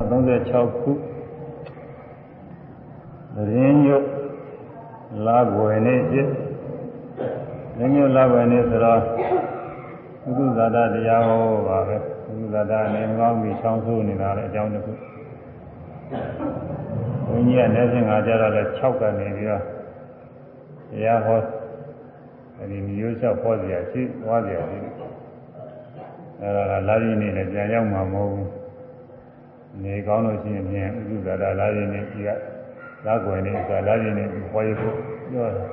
36ခုရင်းညွတ်လာွယ်နေဖြစ်ရင်းညွတ်လာွယ်နေဆိုတော့သုဇာတတရားဟောပါပဲသုဇာတအနေကောင်းပြီးဆောင်းဆိုးနေတာလည်းအကြောင်းတစ်ခုဘုန်းကြီးကလက်စင်ကကြတော့လဲ6ကနေပြီးတော့တရားဟောအဲဒီမျိုးလျှောက်ဟောစရာရှိဟောစရာရှိအဲဒါကလာပြီးနေလည်းပြန်ရောက်မှာမဟုတ်ဘူး နေကောင်းလို့ရှိရင်ပြန်ဥပ္ပဒါလာရင်နေဒီကလာွယ်နေဆိုလာရင်နေဟောရဖို့ပြောတယ်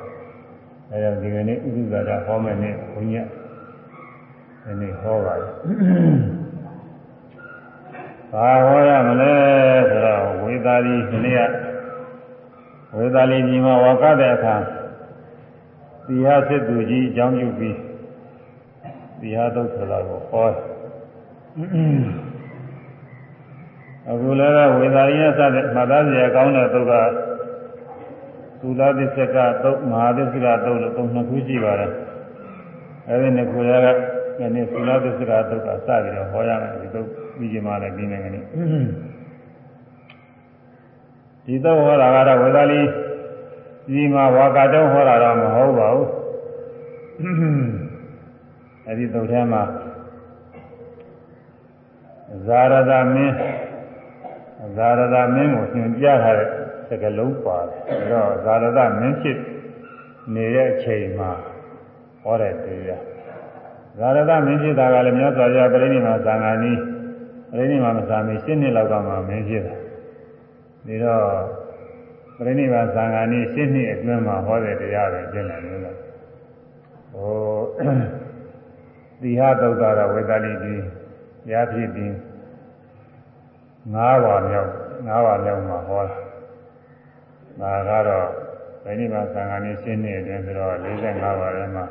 အဲဒါဒီကနေ့ဥပ္ပဒါဟောမယ်နဲ့ဘုန်းကြီးဒီနေ့ဟောပါတယ်ဘာဟောရမလဲဆိုတော့ဝေသာလီဒီနေ့ကဝေသာလီကြီးမှာဝါကတဲ့အခါသီဟစစ်သူကြီးအကြောင်းပြုပြီးသီဟသုတ်ဆိုတာကိုဟော အခုလည်းဝေသာရိယစတဲ့မှတ်သားစရာကောင်းတဲ့သုတ်ကသုလာသစ္စကသုတ်မဟာသစ္စကသုတ်လို့သုံးနှစ်ခုရှိပါတယ်အဲဒီနှစ်ခုလည်းကနေ့သုလာသစ္စကသုတ်ကစပြီးတော့ဟောရမယ်ဒီသုတ်ပြီးကြမှာလည်းပြီးနေတယ်ဒီသုတ်ဟောတာကတော့ဝေသာလိဒီမှာဝါကတုံးဟောတာတော့မဟုတ်ပါဘူးအဲဒီသုတ်ထဲမှာဇာရဒမင်း ဇာရဒမင်းကိုသင်ပြထားတဲ့စကလုံးပါတယ်အဲတော့ဇာရဒမင်းဖြစ်နေတဲ့အချိန်မှာဟောတဲ့တရားဇာရဒမင်းဖြစ်တာကလည်းမြတ်စွာဘုရားပြိဋိမာသံဃာနီးပြိဋိမာမသာမီရှင်းနှစ်လောက်ကမှမင်းဖြစ်တာဒီတော့ပြိဋိမာသံဃာနီးရှင်းနှစ်အတွင်းမှာဟောတဲ့တရားပဲကျင့်တယ်လို့ဟိုသီဟသုတ်တာဝေဒလိတိရဖြစ်ပြီး ၅ပါးမြောက်၅ပါးမြောက်မှာဟောတာဒါကတော့ဗိနိဗ္ဗာန်သံဃာနည်းရှင်းနေတယ်ဆိုတော့45ပါးထဲမှာ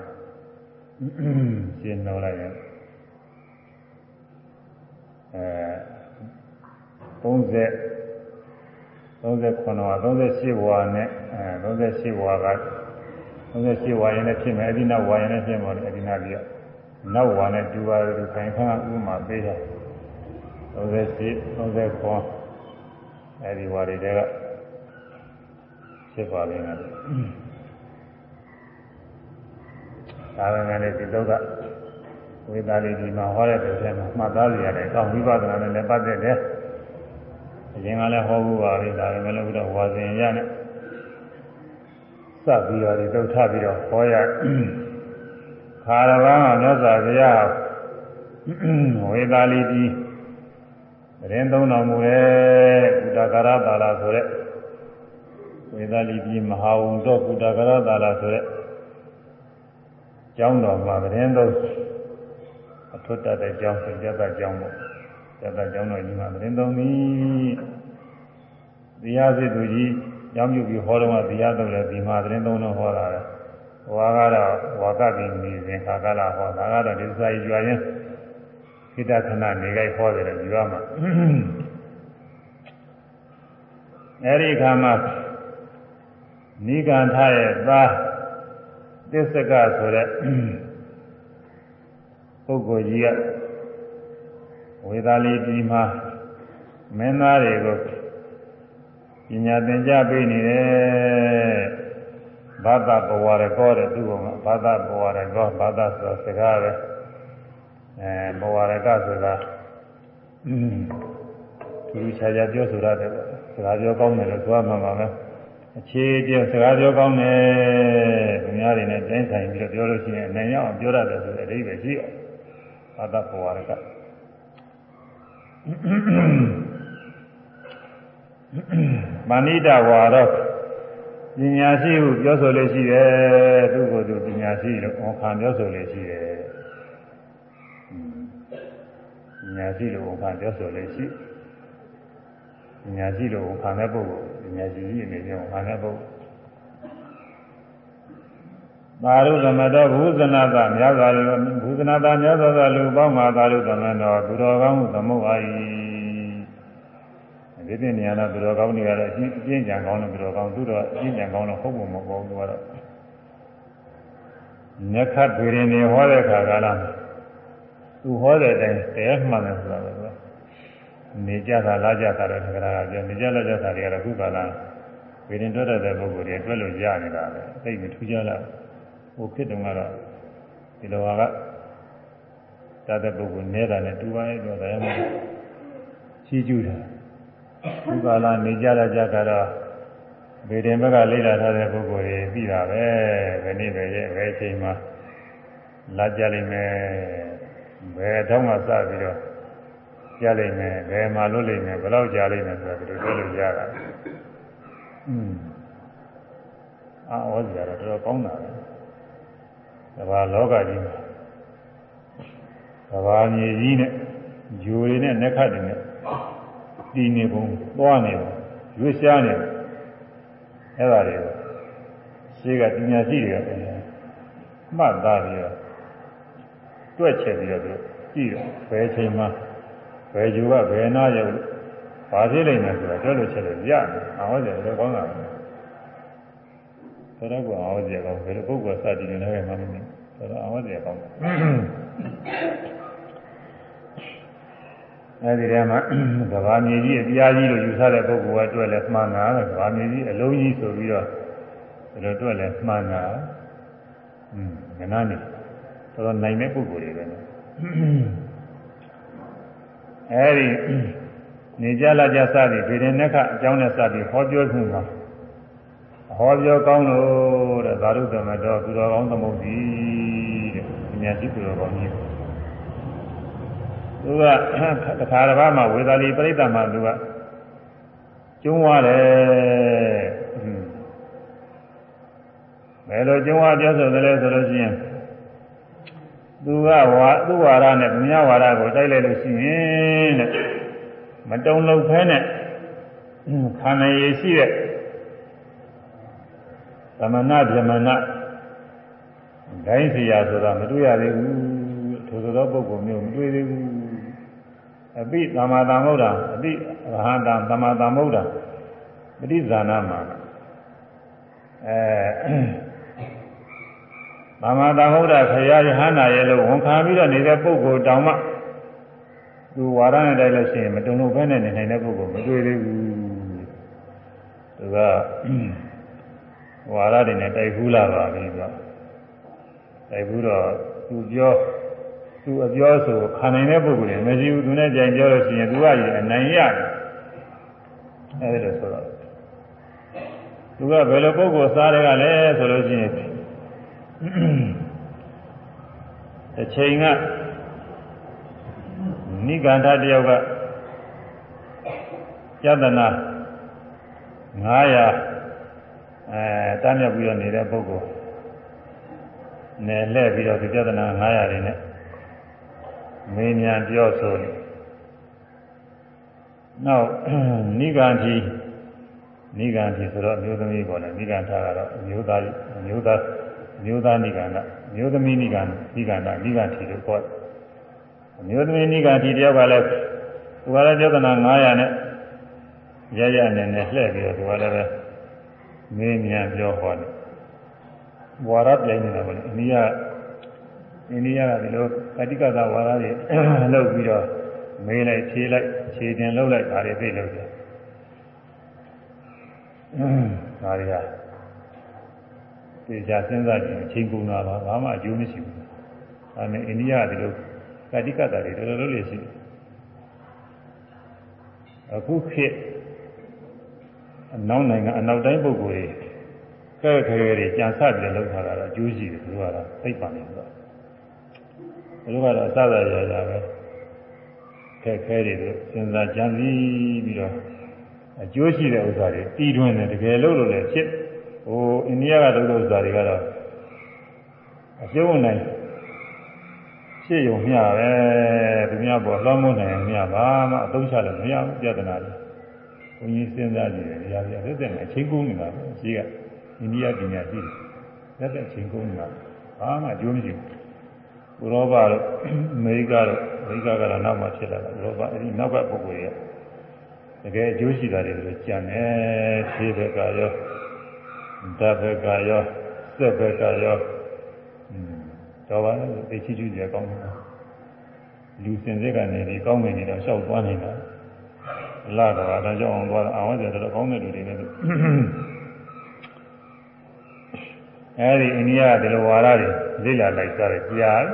ရှင်းနှောလိုက်ရင်အဲ30 39ဝါ38ဝါနဲ့အဲ38ဝါက38ဝါရင်လည်းဖြစ်မယ်အဒီနောက်ဝါရင်လည်းဖြစ်မှာလေအဒီနာပြီးတော့နောက်ဝါနဲ့တူပါလို့ခိုင်ခန့်ဥပမာပေးတာ 38 39အဲဒီဝါတွေကဖြစ်ပါလိမ့်မယ်ဒါပေမဲ့ဒီတော့ကဝေသာလိဒီမှာဟောတဲ့တဲ့မှာမှတ်သားရရတယ်အကောင်းဝိပဿနာနဲ့လည်းပတ်သက်တယ်အရင်ကလည်းဟောဘူးပါပြီဒါပေမဲ့လည်းဘုရားဝါစဉ်ရနဲ့စပ်ပြီးတော့ဒီသုတ်ထပြီးတော့ဟောရခါရဘာမှာမြတ်စွာဘုရားဝေသာလိ ဒီရင်သုံးတော်မူတဲ့ကုတကာရတာလာဆိုတဲ့ဝေဒလီပြည်မဟာဝုံတော့ကုတကာရတာလာဆိုတဲ့ကျောင်းတော်မှာရင်သုံးအထွတ်တတဲ့ကျောင်းဆိုကြတဲ့ကျောင်းပေါ့ကြတဲ့ကျောင်းတော်ကြီးမှာရင်သုံးပြီတရားစစ်သူကြီးကျောင်းပြုပြီးဟောတော့မှတရားတော်လည်းဒီမှာရင်သုံးတော့ဟောတာလေဝါကတော့ဝါကတိနေစဉ်ခါကလာဟောဒါကတော့ဒီစာကြီးကြွားရင် ခိတခဏနေကြခေါ်တယ်ဒီကမှာအဲဒီခါမှာနိဂန္ဓရဲ့သားသစ္စကဆိုတဲ့ပုဂ္ဂိုလ်ကြီးကဝေသာလီပြည်မှာမင်းသားတွေကိုပညာသင်ကြားပေးနေတယ်ဘာသာဘဝရကောတဲ့သူကဘာသာဘဝရကောဘာသာဆိုစကားပဲ အဲဘဝရကဆိုတာသူခြားခြားပြောဆိုရတယ်စကားပြောကောင်းတယ်လို့ဆိုရမှာပါပဲအခြေကျစကားပြောကောင်းတယ်သူများတွေနဲ့တိုင်းဆိုင်ပြီးတော့ပြောလို့ရှိရင်အနေရောက်ပြောရတယ်ဆိုတဲ့အဓိပ္ပာယ်ရှိအောင်ဘာသာဘဝရကမာနိတဝါတော့ပညာရှိဟုပြောဆိုလို့ရှိတယ်သူ့ကိုယ်သူပညာရှိလို့ဝန်ခံပြောဆိုလို့ရှိတယ် ညာရှိလို့ဝန်ခံပြောဆိုလေးရှိညာရှိလို့ဝန်ခံတဲ့ပုဂ္ဂိုလ်ညာရှိကြီးအနေနဲ့ဝန်ခံတဲ့ပုဂ္ဂိုလ်သာရုသမတော်ဘုဇနာတမြတ်စွာဘုရားဘုဇနာတမြတ်စွာဘုရားလူပေါင်းမှာသာရုသမတော်သူတော်ကောင်းမှုသမုတ်အာ၏ဒီပြည့်နေရတာသူတော်ကောင်းတွေကတော့အချင်းအချင်းကြံကောင်းတယ်သူတော်ကောင်းသူတော်အချင်းကြံကောင်းတော့ဟုတ်ပုံမပေါ်ဘူးသူကတော့ညခတ်တွေရင်နေဟောတဲ့ခါကလား သူဟောတဲ့အတိုင်းတရားမှန်တယ်ဆိုတာပဲကွာနေကြတာလာကြတာတော့ခန္ဓာကပြောနေကြလာကြတာတွေကတော့ခုကာလဝေဒင်တွက်တဲ့ပုဂ္ဂိုလ်တွေတွက်လို့ရနေတာပဲသိမထူးကြလားဟိုဖြစ်တုန်းကတော့ဒီလိုဟာကတတ်တဲ့ပုဂ္ဂိုလ်နေတာနဲ့တူပါရဲ့တော့ဒါရမချီးကျူးတာခုကာလနေကြလာကြတော့ဗေဒင်ဘက်ကလေ့လာထားတဲ့ပုဂ္ဂိုလ်တွေသိတာပဲဘယ်နည်းပဲရဲ့ဘယ်အချိန်မှာလာကြလိမ့်မယ် ဘယ်တော့မှစပြီးတော့ကြလိမ့်မယ်ဘယ်မှာလွတ်လိမ့်မယ်ဘယ်တော့ကြာလိမ့်မယ်ဆိုတာဒီလိုပြောလို့ရတာอืมအာဝဇ္ဇာတော့တော်တော်ကောင်းတာပဲဒါပါလောကကြီးမှာဒါပါမြေကြီးနဲ့ဂျိုတွေနဲ့နက်ခတ်တွေနဲ့တည်နေပုံသွားနေပုံရွေးရှားနေပုံအဲ့ဒါတွေကိုရှိကပညာရှိတွေကမှတ်သားပြီးတော့ တွက်ချက်ပြီးတော့သူကြည့်တော့ဘယ်ချိန်မှာဘယ်ဂျူကဘယ်နာရုပ်ဘာဖြစ်လိမ့်မယ်ဆိုတာတွက်လို့ချက်လို့ရတယ်။အောင်တယ်တော့ကောင်းတာပဲ။ဆိုတော့ကအောင်တယ်ကောင်းဘယ်လိုပုဂ္ဂိုလ်စသည်နေလဲမှမသိဘူး။ဆိုတော့အောင်တယ်ကောင်းတယ်။အဲဒီထဲမှာကဘာမြေကြီးအပြားကြီးလို့ယူဆတဲ့ပုဂ္ဂိုလ်ကတွက်လဲမှန်တာကဘာမြေကြီးအလုံးကြီးဆိုပြီးတော့ဒါလိုတွက်လဲမှန်တာ။อืมငနာနေ တော်တော်နိုင်တဲ့ပုဂ္ဂိုလ်တွေပဲ။အဲဒီနေကြလာကြစသည်ဗေဒင်နခအကြောင်းနဲ့စသည်ဟောပြောမှုမှာဟောပြောကောင်းလို့တဲ့သာရုသမတော်သူတော်ကောင်းသမုတ်စီတဲ့ပညာရှိသူတော်ကောင်းကြီးသူကတခါတစ်ပါးမှာဝေသာလီပြိဿမှာသူကကျုံးသွားတယ်ဘယ်လိုကျုံးသွားပြောဆိုတယ်လဲဆိုလို့ရှိရင် သူကဝါသူ့ဝါရနဲ့ဗမြဝါရကိုတိုက်လိုက်လို့ရှိရင်တဲ့မတုံလုံးဖဲနဲ့ခန္ဓာရည်ရှိတဲ့သမဏဗြမဏဒိုင်းစီယာဆိုတာမတွေ့ရသေးဘူးထိုဆိုသောပုဂ္ဂိုလ်မျိုးမတွေ့သေးဘူးအပိသမ္မာသမ္ဗုဒ္ဓအပိရဟန္တာသမ္မာသမ္ဗုဒ္ဓပฏิဇာနာမှာအဲ သမ္မာသမ္ဗုဒ္ဓခရယဟန္တာရဲ့လို့ဝန်ခံပြီးတော့နေတဲ့ပုဂ္ဂိုလ်တောင်မှသူဝါရနဲ့တိုက်လို့ရှိရင်မတုံလို့ပဲနဲ့နေနိုင်တဲ့ပုဂ္ဂိုလ်မတွေ့သေးဘူးသူကဝါရတွေနဲ့တိုက်ဘူးလာပါပြီသူကတိုက်ဘူးတော့သူပြောသူအပြောဆိုခံနိုင်တဲ့ပုဂ္ဂိုလ်တွေမရှိဘူးသူနဲ့ကြိုင်ပြောလို့ရှိရင်သူကရင်အနိုင်ရတယ်အဲဒီလိုဆိုတော့သူကဘယ်လိုပုဂ္ဂိုလ်စားတွေကလဲဆိုလို့ရှိရင် တစ်ချိန်ကနိဂန္ဓတယောက်ကယတနာ900အဲတမ်းမြပ်ပြီးတော့နေတဲ့ပုဂ္ဂိုလ်နယ်လှည့်ပြီးတော့ဒီယတနာ900တွေနဲ့မင်းမြန်ပြောဆိုနေနောက်နိဂန္ဓီနိဂန္ဓီဆိုတော့အမျိုးသမီးပေါ်တယ်နိဂန္ဓာကတော့အမျိုးသားအမျိုးသား မျိုးသားနိဂန္ဓမျိုးသမီးနိဂန္ဓနိဂန္ဓနိဂန္ဓီလို့ခေါ်တယ်မျိုးသမီးနိဂန္ဓီတယောက်ကလည်းသူကလည်းပြဿနာ900နဲ့ရရနဲ့နဲ့လှည့်ပြီးတော့သူကလည်းပဲမင်းမြန်ပြောဟောတယ်ဝါရပြိုင်နေတာပေါ့လေအိန္ဒိယအိန္ဒိယကဒီလိုကတိကသာဝါရတွေလုပ်ပြီးတော့မေးလိုက်ဖြေးလိုက်ခြေတင်လှုပ်လိုက်ဒါတွေသိလို့တယ်ဒါတွေက သိကြစဉ်းစားကြည့်အချိန်ကုန်တာပါဘာမှအကျိုးမရှိဘူး။ဒါနဲ့အိန္ဒိယကဒီလိုကတိကတာတွေတော်တော်လေးရှိတယ်။အခုခေတ်အနောက်နိုင်ငံအနောက်တိုင်းပုဂ္ဂိုလ်တွေကဲခဲတွေကြံစပြီးလောက်ထားတာတော့အကျိုးရှိတယ်သူတို့ကတော့သိပ္ပံနေတော့သူတို့ကတော့အစသာရရပဲခဲခဲတွေတို့စဉ်းစားကြံစည်ပြီးတော့အကျိုးရှိတဲ့ဥစ္စာတွေတီးတွင်းတယ်တကယ်လို့လို့လည်းဖြစ် ဟိုအိန္ဒိယကလုပ်တဲ့ဥစ္စာတွေကတော့အကျိုးနိုင်ဖြစ်ရုံမျှပဲသူများပေါ်လွှမ်းမိုးနိုင်မျှဘာမှအသုံးချလို့မရဘူးပြဿနာတွေဘုန်းကြီးစဉ်းစားကြည့်တယ်ဒီဟာပြသက်သက်နဲ့အချိန်ကုန်နေတာပဲအရှိကအိန္ဒိယပညာရှိတယ်သက်သက်အချိန်ကုန်နေတာဘာမှအကျိုးမရှိဘူးဥရောပတို့အမေရိကတို့အမေရိကကတော့နောက်မှဖြစ်လာတာဥရောပအဲဒီနောက်ကပုဂ္ဂိုလ်တွေကတကယ်အကျိုးရှိတာတွေလည်းကြံတယ်ခြေဘက်ကရော ဓာတ်ဘက်ကရောစက်ဘက်ကရောတော်ပါလေသိချီချူကြကောင်းတယ်လူစင်စစ်ကနေဒီကောင်းမင်းတွေတော့လျှောက်သွားနေတာလာတော့ဒါကြောင့်အောင်သွားအောင်ဝတ်ကြတော့ကောင်းတဲ့လူတွေလည်းအဲဒီအိန္ဒိယဒီလိုဝါရတွေလေ့လာလိုက်စားတယ်ကြား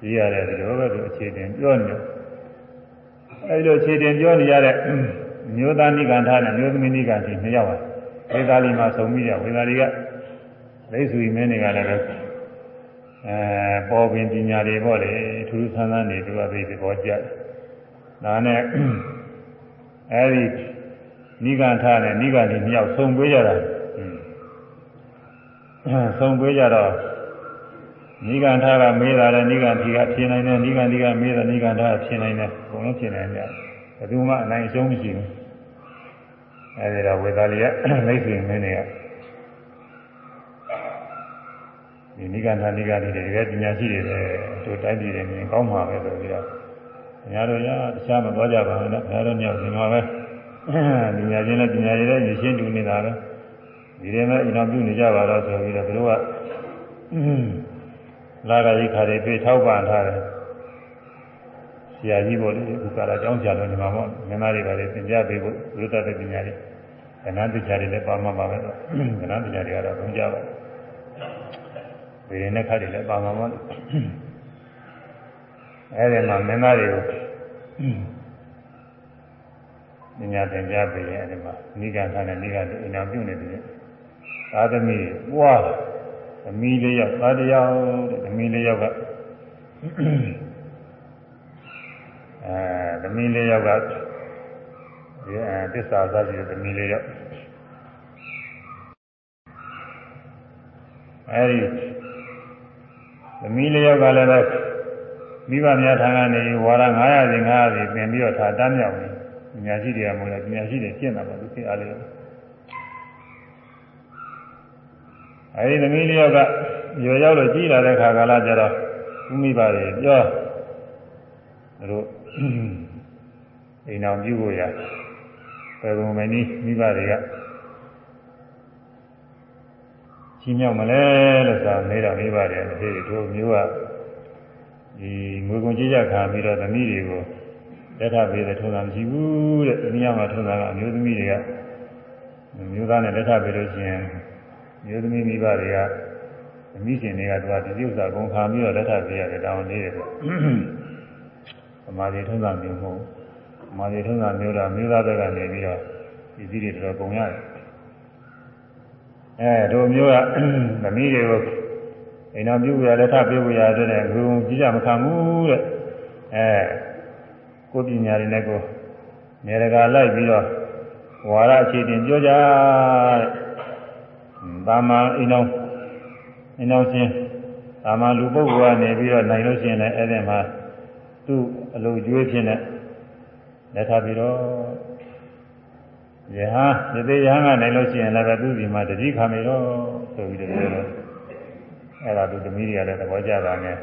ကြီးရတယ်ဒီလိုပဲသူအခြေတင်ပြောနေတယ်အဲဒီလိုအခြေတင်ပြောနေရတဲ့မျိုးသားနိဂန္ဓနဲ့မျိုးသမီးနိဂန္ဓနှစ်ယောက်ပါ ဝေသာလီမှာဆုံပြီးတော့ဝေသာလီကလိစုမင်းတွေကလည်းပဲအဲပေါ်ပင်ပညာတွေပေါ့လေထူးထူးဆန်းဆန်းနေသူကသိသဘောကျတယ်ဒါနဲ့အဲဒီနိဂန္ဓနဲ့နိဂန္ဓနှစ်ယောက်ဆုံပေးကြတာဆုံပေးကြတော့နိဂန္ဓကမေးတာလည်းနိဂန္ဓီကဖြေနိုင်တယ်နိဂန္ဓီကမေးတာနိဂန္ဓကဖြေနိုင်တယ်အကုန်လုံးဖြေနိုင်တယ်ဘယ်သူမှအနိုင်အရှုံးမရှိဘူး အဲဒီတော့ဝေသာလီကမိတ်ဆွေမင်းတွေကဒီနိဂန္ဓနိဂန္ဓီတွေတကယ်ပညာရှိတွေလည်းတို့တိုင်းပြည်တွေမြင်ကောင်းမှာပဲဆိုပြီးတော့ညာတို့ရတခြားမသွားကြပါဘူးနော်ညာတို့ညောက်ဒီမှာပဲပညာရှင်နဲ့ပညာရည်နဲ့ညီရှင်းတူနေတာပဲဒီထဲမှာအိမ်တော်ပြုနေကြပါတော့ဆိုပြီးတော့သူတို့ကလာရည်ခါတွေပြေထောက်ပံ့ထားတယ် ဆရာကြီးပေါ်လေဥက္ကာရအကြောင်းဆရာတော်ညီမမောမြင်သားတွေပါလေသင်ကြားပေးဖို့ဘုရားတပညာတွေကဏ္ဍတရားတွေလည်းပါမှာပါပဲတော့ကဏ္ဍတရားတွေကတော့သုံးကြပါဒီရင်နဲ့ခါတွေလည်းပါမှာပါအဲဒီမှာမင်းသားတွေကိုပညာသင်ကြားပေးရင်အဲဒီမှာနိဂန္ဓနဲ့နိဂန္ဓအိမ်အောင်ပြုနေတယ်သာသမီပွားသမီးလေးယောက်သာတယောက်တဲ့သမီးလေးယောက်က အဲသမီးလေးယောက်ကဒီအဲသစ္စာသာရှိတဲ့သမီးလေးယောက်အဲဒီသမီးလေးယောက်ကလည်းပဲမိဘများထံကနေဝါရ900စီ900စီပြင်ပြီးတော့ထားတမ်းမြောက်နေပညာရှိတွေကမဟုတ်လားပညာရှိတွေကျင့်တာပါသူသိအားလေးအဲဒီသမီးလေးယောက်ကရွယ်ရောက်လို့ကြီးလာတဲ့ခါကာလကျတော့ဥမိပါတွေပြောတို့ အိမ်အောင်ပြုဖို့ရဘယ်ပုံမနည်းမိဘတွေကချင်းမြောက်မလဲလို့ဆိုတာနေတော့မိဘတွေအဖေတို့မျိုးကဒီငွေကုန်ကြေးကြခံပြီးတော့သမီးတွေကိုလက်ထပ်ပေးတဲ့ထုံးတာမရှိဘူးတဲ့ဒီညမှာထုံးတာကအမျိုးသမီးတွေကမျိုးသားနဲ့လက်ထပ်ပေးလို့ရှိရင်မျိုးသမီးမိဘတွေကအမိရှင်တွေကသူကဒီဥစ္စာကုန်ခံပြီးတော့လက်ထပ်ပေးရတယ်တောင်းနေတယ်ဆိုသ မာဓိထုံးတာမျိုးမဟုတ်သမာဓိထုံးတာမျိုးတော့မျိုးသားတွေကနေပြီးတော့ဒီစည်းတွေတော်တော်ကုန်ရတယ်အဲတို့မျိုးကသမီးတွေကိုအိမ်တော်ပြုရလက်ထပြုရတဲ့ငုံကြီးကြမခံဘူးတဲ့အဲကိုပညာတွေနဲ့ကိုနေရကလိုက်ပြီးတော့ဝါရအခြေတင်ပြောကြတဲ့။တာမန်အိမ်တော်အိမ်တော်ချင်းတာမန်လူပုဂ္ဂိုလ်ကနေပြီးတော့နိုင်လို့ရှိရင်လည်းအဲ့ဒီမှာ သူ့အလုပ်ကျွေးဖြစ်နေလက်ထပြီးတော့ယဟန်ဒီသေးယဟန်ကနိုင်လို့ရှိရင်လည်းသူ့ဒီမှာတတိခံနေတော့ဆိုပြီးတော့ပြောတော့အဲ့ဒါသူသမီးတွေကလည်းသဘောကျတာနဲ့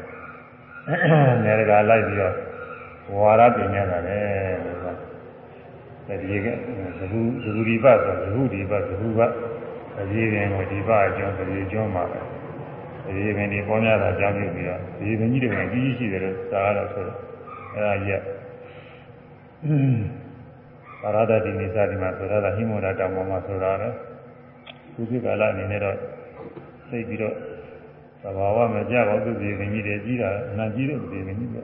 နေရကလိုက်ပြီးတော့ဝါရပြင်ရတာလေလို့ဆိုဒီကသဘူသဘူဒီပဆိုသဘူဒီပသဘူကအကြီးပင်ကိုဒီပအကျောင်းဒီကျောင်းမှာပဲအကြီးပင်ဒီပေါ်များတာအကြောင်းပြုပြီးတော့ဒီပင်ကြီးတွေကကြီးကြီးရှိတယ်လို့သာရတော့ဆိုတော့ အဲ့ဒါကြီးကပါရဒတိနိစ္စဒီမှာဆိုတော့ဟိမောဒတောင်ပေါ်မှာဆိုတာလေသူဒီကာလအနေနဲ့တော့သိပြီးတော့သဘာဝမကြပါဘူးဒီပင်ကြီးတွေကြီးတာအနာကြီးတဲ့ဒီပင်ကြီးတွေ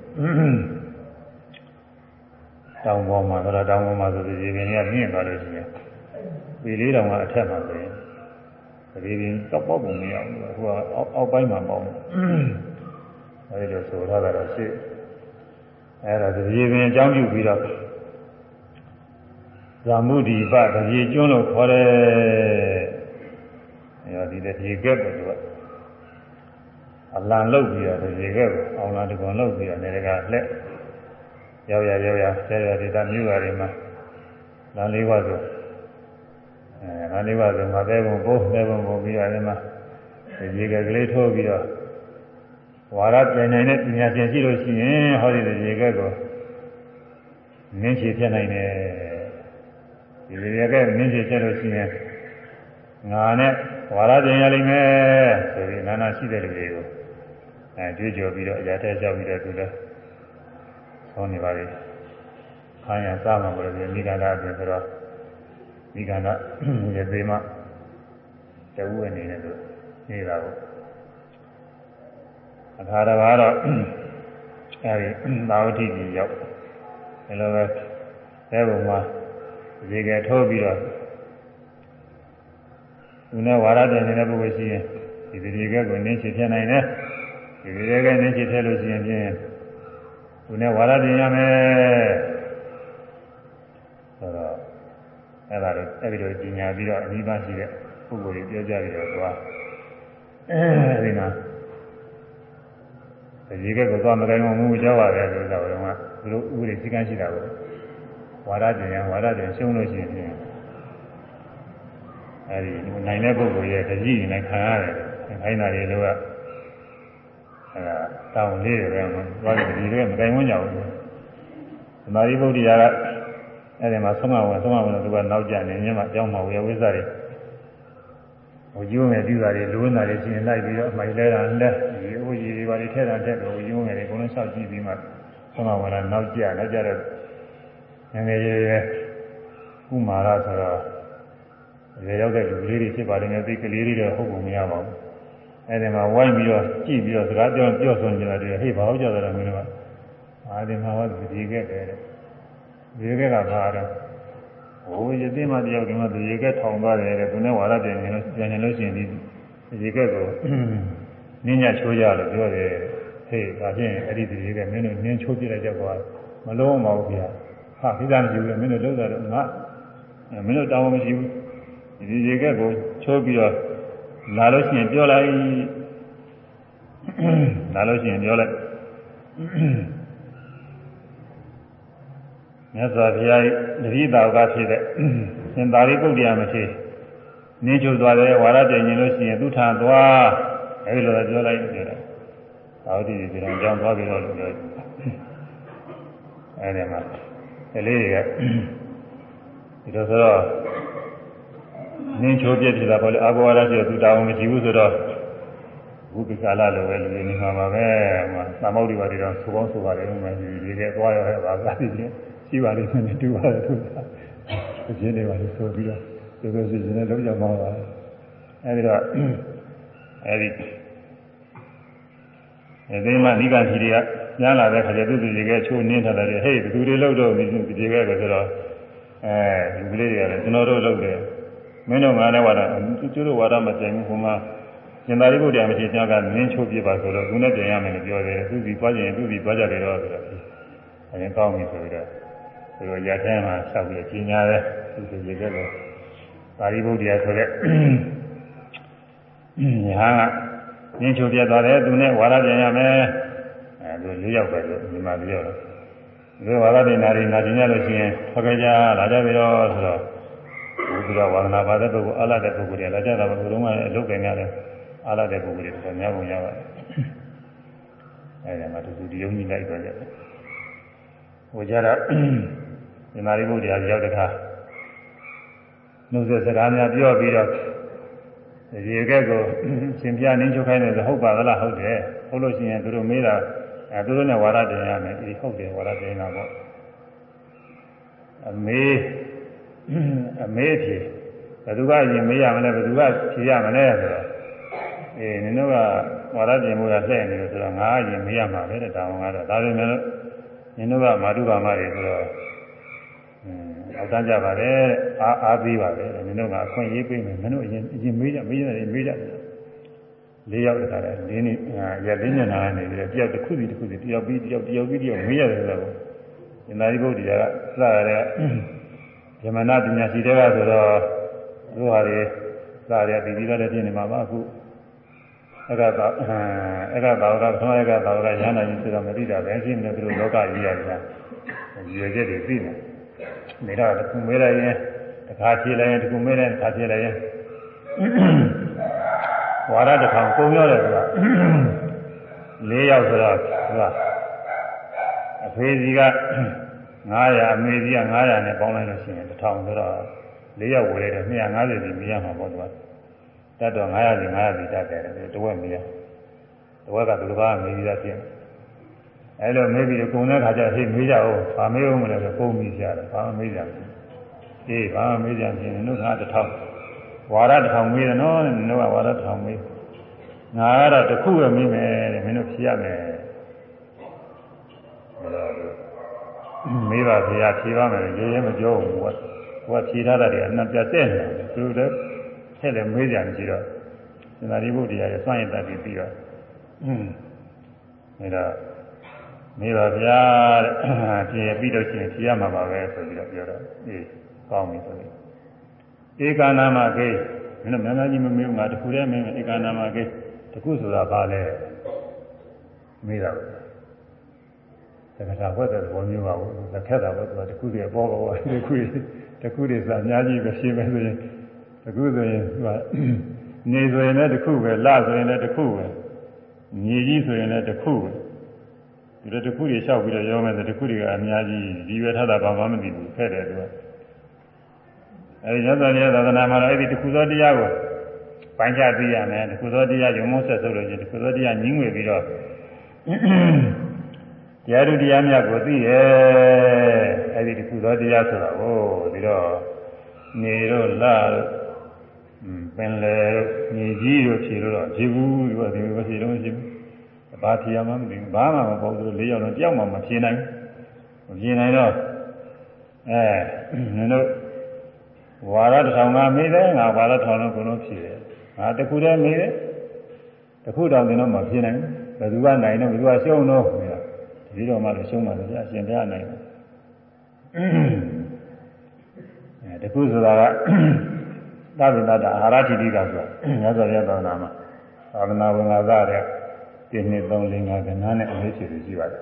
တောင်ပေါ်မှာတော့တောင်ပေါ်မှာဆိုဒီပင်ကြီးကမြင့်သွားလို့ရှိရင်ဒီလေးတောင်ကအထက်မှာဆိုရင်ဒီပင်တောက်ပေါက်ပုံမရဘူးဟိုကအောက်ပိုင်းမှာပေါက်တယ်အဲဒီလိုဆိုထားတာတော့ရှိ အဲဒါဒီပင်အကြောင်းပြုပြီးတော့ဇာမုဒီပတကြီးကျွန်းလို့ခေါ်တယ်အဲဒီတကြီးကဲ့ပေါ့သူကအလံလုတ်ပြီးတော့တကြီးကဲ့ပေါ့အောင်လာတကွန်လုတ်ပြီးတော့နေတကလက်ရောက်ရရောက်ရဆဲရဒေတာမြို့ရတွေမှာလမ်းလေးပါးဆိုအဲလမ်းလေးပါးဆိုမှာပဲပုံပိုးပဲပုံပုံပြီးရတယ်မှာဒီကကလေးထိုးပြီးတော့ ဝါရပြန်နိုင်တဲ့ပညာရှင်ရှိလို့ရှိရင်ဟောဒီဒီကကိုနင်းချေပြနိုင်တယ်ဒီဒီကနင်းချေပြလို့ရှိရင်ငါနဲ့ဝါရပြန်ရလိမ့်မယ်ဆိုပြီးနာနာရှိတဲ့လူတွေကိုအဲကြွေးကြော်ပြီးတော့အရာထဲကြောက်ပြီးတော့သူလည်းဆောင်းနေပါလေခံရစားမှာပဲဒီမိဂန္ဓအတွင်ဆိုတော့မိဂန္ဓရေသေးမှတဝူအနေနဲ့လို့နေတာကို အခါတကားတော့အဲဒီသာဝတိကြီးရောက်ဒီလိုပဲအဲဘုံမှာရေကထိုးပြီးတော့သူနဲ့ဝါရတဲ့နေတဲ့ပုဂ္ဂိုလ်ရှိရင်ဒီဒီကကိုနင်းချစ်ထည့်နိုင်တယ်ဒီဒီကနင်းချစ်ထည့်လို့ရှိရင်ဖြင့်သူနဲ့ဝါရတင်ရမယ်ဆိုတော့အဲ့ဒါတော့အဲ့ဒီလိုကြီးညာပြီးတော့အနိဗ္ဗာန်ရှိတဲ့ပုဂ္ဂိုလ်ကြီးပြောကြပြီးတော့သွားအဲဒီနာ ဒီကကိုသွားမကိုင်းမမှုကြောက်ရတယ်ဆိုတော့တော့သူတို့ဥပဒေစည်းကမ်းရှိတာကိုဝါရတင်ရဝါရတင်ရှုံးလို့ရှိရင်အဲဒီနိုင်တဲ့ပုဂ္ဂိုလ်ရဲ့တတိယနိုင်ခံရတယ်ခိုင်းတာတွေလို့ကအဲဒါတောင်းလေးတွေပဲသွားတယ်ဒီတွေကမတိုင်ဝန်းကြဘူးသမာဓိဗုဒ္ဓရာကအဲဒီမှာဆုံးမဝင်ဆုံးမဝင်တော့သူကနောက်ကျနေညမှာကြောင်းမှာဝေဝိဇ္ဇာတွေဟိုကျိုးငယ်ပြီးတာတွေလိုးနေတာတွေရှင်လိုက်ပြီးတော့အမိုက်လဲတာလက်ဒီဟိုကြီး တွေပါတွေထဲတာတက်တော့ကျိုးငယ်တွေအကုန်လုံးဆောက်ကြည့်ပြီးမှဆုံးမဝင်လာနောက်ကျနောက်ကျတော့ငယ်ငယ်ရွယ်ရွယ်ကုမာရဆိုတော့ရေရောက်တဲ့လူကလေးတွေဖြစ်ပါလိမ့်မယ်သိကလေးတွေတော့ဟုတ်ပုံမရပါဘူးအဲဒီမှာဝိုင်းပြီးတော့ကြည့်ပြီးတော့စကားပြောပြောဆိုနေကြတယ်ဟေ့ဘာဟုတ်ကြတယ်မင်းတို့ကအာဒီမှာဟောဒီကဲတယ်ဒီကဲကဘာတော့ဟိုရသိမှတယောက်ဒီမှာဒီကဲထောင်သွားတယ်တဲ့သူနဲ့ဝါရပြန်နေလို့ပြန်နေလို့ရှိရင်ဒီဒီကဲကို နင်းညချိုးကြလို့ပြောတယ်ဟေ့ဒါဖြင့်အဲ့ဒီဒီကဲမင်းတို့နင်းချိုးပြလိုက်ကြကွာမလုံးမဟုတ်ဗျာဟာဒီသားမရှိဘူးမင်းတို့လုံးတာတော့ငါမင်းတို့တောင်းမရှိဘူးဒီရေကဲကိုချိုးပြီးတော့လာလို့ရှိရင်ပြောလိုက်လာလို့ရှိရင်ပြောလိုက်မြတ်စွာဘုရားတတိတာကဖြစ်တဲ့သင်္သာရိပုတ္တရာမရှိနင်းချုပ်သွားတယ်ဝါရပြည့်ရင်လို့ရှိရင်သူထသွား အဲဒီလိုပြောလိုက်ပြောတယ်သာဝတိဒီတော်ကြောင်းသွားပြီးတော့လို့ပြောအဲဒီမှာကလေးတွေကဒီလိုဆိုတော့နင်းချိုးပြစ်ဖြစ်တာပေါ့လေအာဘောရရှိသူတောင်းမရှိဘူးဆိုတော့ဘုက္ခကာလလိုပဲလူတွေနေမှာပါပဲဟိုသမုဒ္ဒိပါတွေတော့သဘောဆိုပါတယ်ဥမာဒီဒီကသွားရောဟဲ့ပါသာဒီချင်းရှိပါလိမ့်မယ်တူပါတယ်သူကအချင်းတွေပါလို့ဆိုပြီးတော့ဒီလိုစီစဉ်နေလုံးကြမှာပါအဲဒီတော့ အဲဒီအဲဒီမှာနိဂါစီတွေကညလာတဲ့ခါကျသူတို့တွေကချိုးနင်းထားတယ်ဟေးဘယ်သူတွေလောက်တော့ဒီဒီတွေကဆိုတော့အဲလူလေးတွေကလည်းကျွန်တော်တို့လောက်တယ်မင်းတို့ငါနဲ့ဝါဒသူကျတို့ဝါဒမကြိုင်ဘူးဟိုမှာရှင်သာရိပုတ္တရာမရှိကြောင်းကနင်းချုပ်ပြပါဆိုတော့သူနဲ့ပြန်ရမယ်လို့ပြောတယ်သူစီသွားခြင်းသူစီသွားကြတယ်တော့ဆိုတော့အရင်ကောင်းပြီဆိုပြီးတော့သူတို့ရတဲ့မှာဆောက်ပြီးကြီးညာတယ်သူစီရေခဲ့လို့သာရိပုတ္တရာဆိုတဲ့ ညာကနင်းချုပ်ပြသွားတယ်သူနဲ့ဝါဒပြန်ရမယ်အဲသူလေးယောက်ပဲလို့ဒီမှာပြောတယ်ဒီဝါဒတင်နာရီနာကျင်ရလို့ရှိရင်ထွက်ကြလာကြပြီတော့ဆိုတော့ဘုရားဝါဒနာပါတဲ့ပုဂ္ဂိုလ်အလားတဲ့ပုဂ္ဂိုလ်တွေလာကြတာဘယ်လိုမှအလုပ်ကင်ရတယ်အားလာတဲ့ပုဂ္ဂိုလ်တွေတော့များပုံရပါတယ်အဲဒီမှာသူသူဒီယုံကြည်လိုက်တော့ကြတယ်ဟိုကြတော့ဒီမာရိဘုရားရောက်တဲ့ခါနှုတ်ဆက်စကားများပြောပြီးတော့ ဒီကဲကိုရှင်ပြနင်းချုပ်ခိုင်းတယ်ဆိုဟုတ်ပါသလားဟုတ်တယ်ဟုတ်လို့ရှိရင်သူတို့မေးတာအဲသူတို့နဲ့ဝါရတင်ရမယ်ဒီဟုတ်တယ်ဝါရတင်တာပေါ့အမေအမေဖြေဘယ်သူကရင်မေးရမလဲဘယ်သူကဖြေရမလဲဆိုတော့အေးနင်တို့ကဝါရပြင်မှုကလှည့်နေလို့ဆိုတော့ငါကရင်မေးရမှာပဲတဲ့တောင်းကတော့ဒါပေမဲ့လို့နင်တို့ကမာတုကာမတွေဆိုတော့ အင်းအောက်တန်းကြပါတယ်အားအားသေးပါတယ်နင်တို့ကအခွင့်ရေးပေးမယ်နင်တို့အရင်အရင်မေးကြမေးကြတယ်မေးကြတယ်လေးယောက်တခါလဲလေးနေရလေးညနာနေပြီးတော့တယောက်တစ်ခုစီတစ်ခုစီတယောက်ပြီးတယောက်တယောက်ပြီးတယောက်မေးရတယ်ဆိုတော့ဉာဏ်သာရိပုတ္တရာကစရတဲ့ယမနာပညာရှိတဲ့ကဆိုတော့သူဟာတွေစရတဲ့ဒီဒီလည်းဖြစ်နေမှာပါအခုအဲ့ကသာအဲ့ကသာဝကသမယကသာဝကရဟန္တာကြီးဆိုတော့မသိတာပဲရှိနေတယ်သူတို့လောကကြီးရတယ်ရွေချက်တွေသိနေ နေတော့တစ်ခုမေးလိုက်ရင်တစ်ခါဖြေလိုက်ရင်တစ်ခုမေးလိုက်တစ်ခါဖြေလိုက်ရင်ဝါရတစ်ခါပုံရောက်တယ်ဆိုတာ၄ယောက်ဆိုတော့သူကအဖေစီက900အမေစီက900နဲ့ပေါင်းလိုက်လို့ရှိရင်1000ဆိုတော့၄ယောက်ဝယ်လိုက်တယ်250စီမြင်ရမှာပေါ့သူကတတ်တော့900စီ900စီတတ်တယ်တဝက်မြင်တဝက်ကသူတစ်ပါးမေးပြီးသားပြင် အဲလိုမေးပြီးတော့ကုံတဲ့ခါကျဟေးမေးကြအောင်ဗာမေးအောင်မလဲဆိုပုံပြီးကြတယ်ဗာမမေးကြဘူးအေးဗာမမေးကြရင်နှုတ်ခါတစ်ထောင်ဝါရတစ်ထောင်မေးတယ်နော်နှုတ်ကဝါရတစ်ထောင်မေးငါကတော့တစ်ခုပဲမေးမယ်တဲ့မင်းတို့ဖြေရမယ်မေးပါဗျာဖြေပါမယ်ရေရဲမပြောဘူးကွာကွာဖြေထားတာတွေအနှစ်ပြတ်တဲ့နေတယ်သူတို့ထက်လည်းမေးကြမရှိတော့သင်္သာရိပုတ္တရာရဲ့စွန့်ရည်တတ်ပြီးပြီးတော့အဲဒါ မေးပါဗျာတဲ့ဖြေပြီးတော့ရှင်ဖြေရမှာပါပဲဆိုပြီးတော့ပြောတော့အေးကောင်းပြီဆိုပြီးဧကနာမကိမင်းတို့မြန်မြန်ကြီးမမေးဘူးငါတခုတည်းမင်းဧကနာမကိတခုဆိုတာဘာလဲမေးတာပဲတက္ကတာဘွက်တဲ့ဘောမျိုးပါဘူးလက်ခက်တာဘွက်ဆိုတာတခုတည်းပေါ်ပေါ်တခုတခုတည်းစာအများကြီးပဲရှင်းမယ်ဆိုရင်တခုဆိုရင်သူကနေဆိုရင်လည်းတခုပဲလဆိုရင်လည်းတခုပဲညီကြီးဆိုရင်လည်းတခုပဲ ဒီလိုတခုတွေလျှောက်ပြီးတော့ရောမယ်ဆိုတခုတွေကအများကြီးဒီရွယ်ထားတာဘာမှမသိဘူးဖက်တယ်သူကအဲဒီရသော်ရသာသနာမှာလည်းအဲဒီတခုသောတရားကိုပိုင်းခြားသိရမယ်တခုသောတရားယုံမဆက်ဆိုလို့ချင်းတခုသောတရားညင်းငွေပြီးတော့တရားသူတရားမြတ်ကိုသိရဲ့အဲဒီတခုသောတရားဆိုတာကိုဒီတော့နေတော့လာတော့ပင်လေမြေကြီးတို့ဖြေလို့တော့ဖြေဘူးဒီကဒီလိုဖြေတော့ဖြေဘူး ဘာဖြေရမှမသိဘူးဘာမှမပေါ့သူလေးယောက်လုံးတယောက်မှမဖြေနိုင်ဘူးမဖြေနိုင်တော့အဲနင်တို့ဝါရတစ်ထောင်ကမေးတယ်ငါဝါရတစ်ထောင်လုံးကိုလုံးဖြေတယ်ငါတခုတည်းမေးတယ်တခုတောင်တင်တော့မဖြေနိုင်ဘူးဘယ်သူကနိုင်တော့ဘယ်သူကရှုံးတော့ဒီတော့မှလည်းရှုံးပါလေကြာအရှင်ဘုရားနိုင်တယ်အဲတခုဆိုတာကသဗ္ဗတတအာရတိတိကဆိုတာမြတ်စွာဘုရားသာသနာမှာသာသနာဝင်္ဂါသတဲ့ ပြည့်နှစ်3 4 5ကဏ္ဍနဲ့အလေးချေသူရှိပါတယ်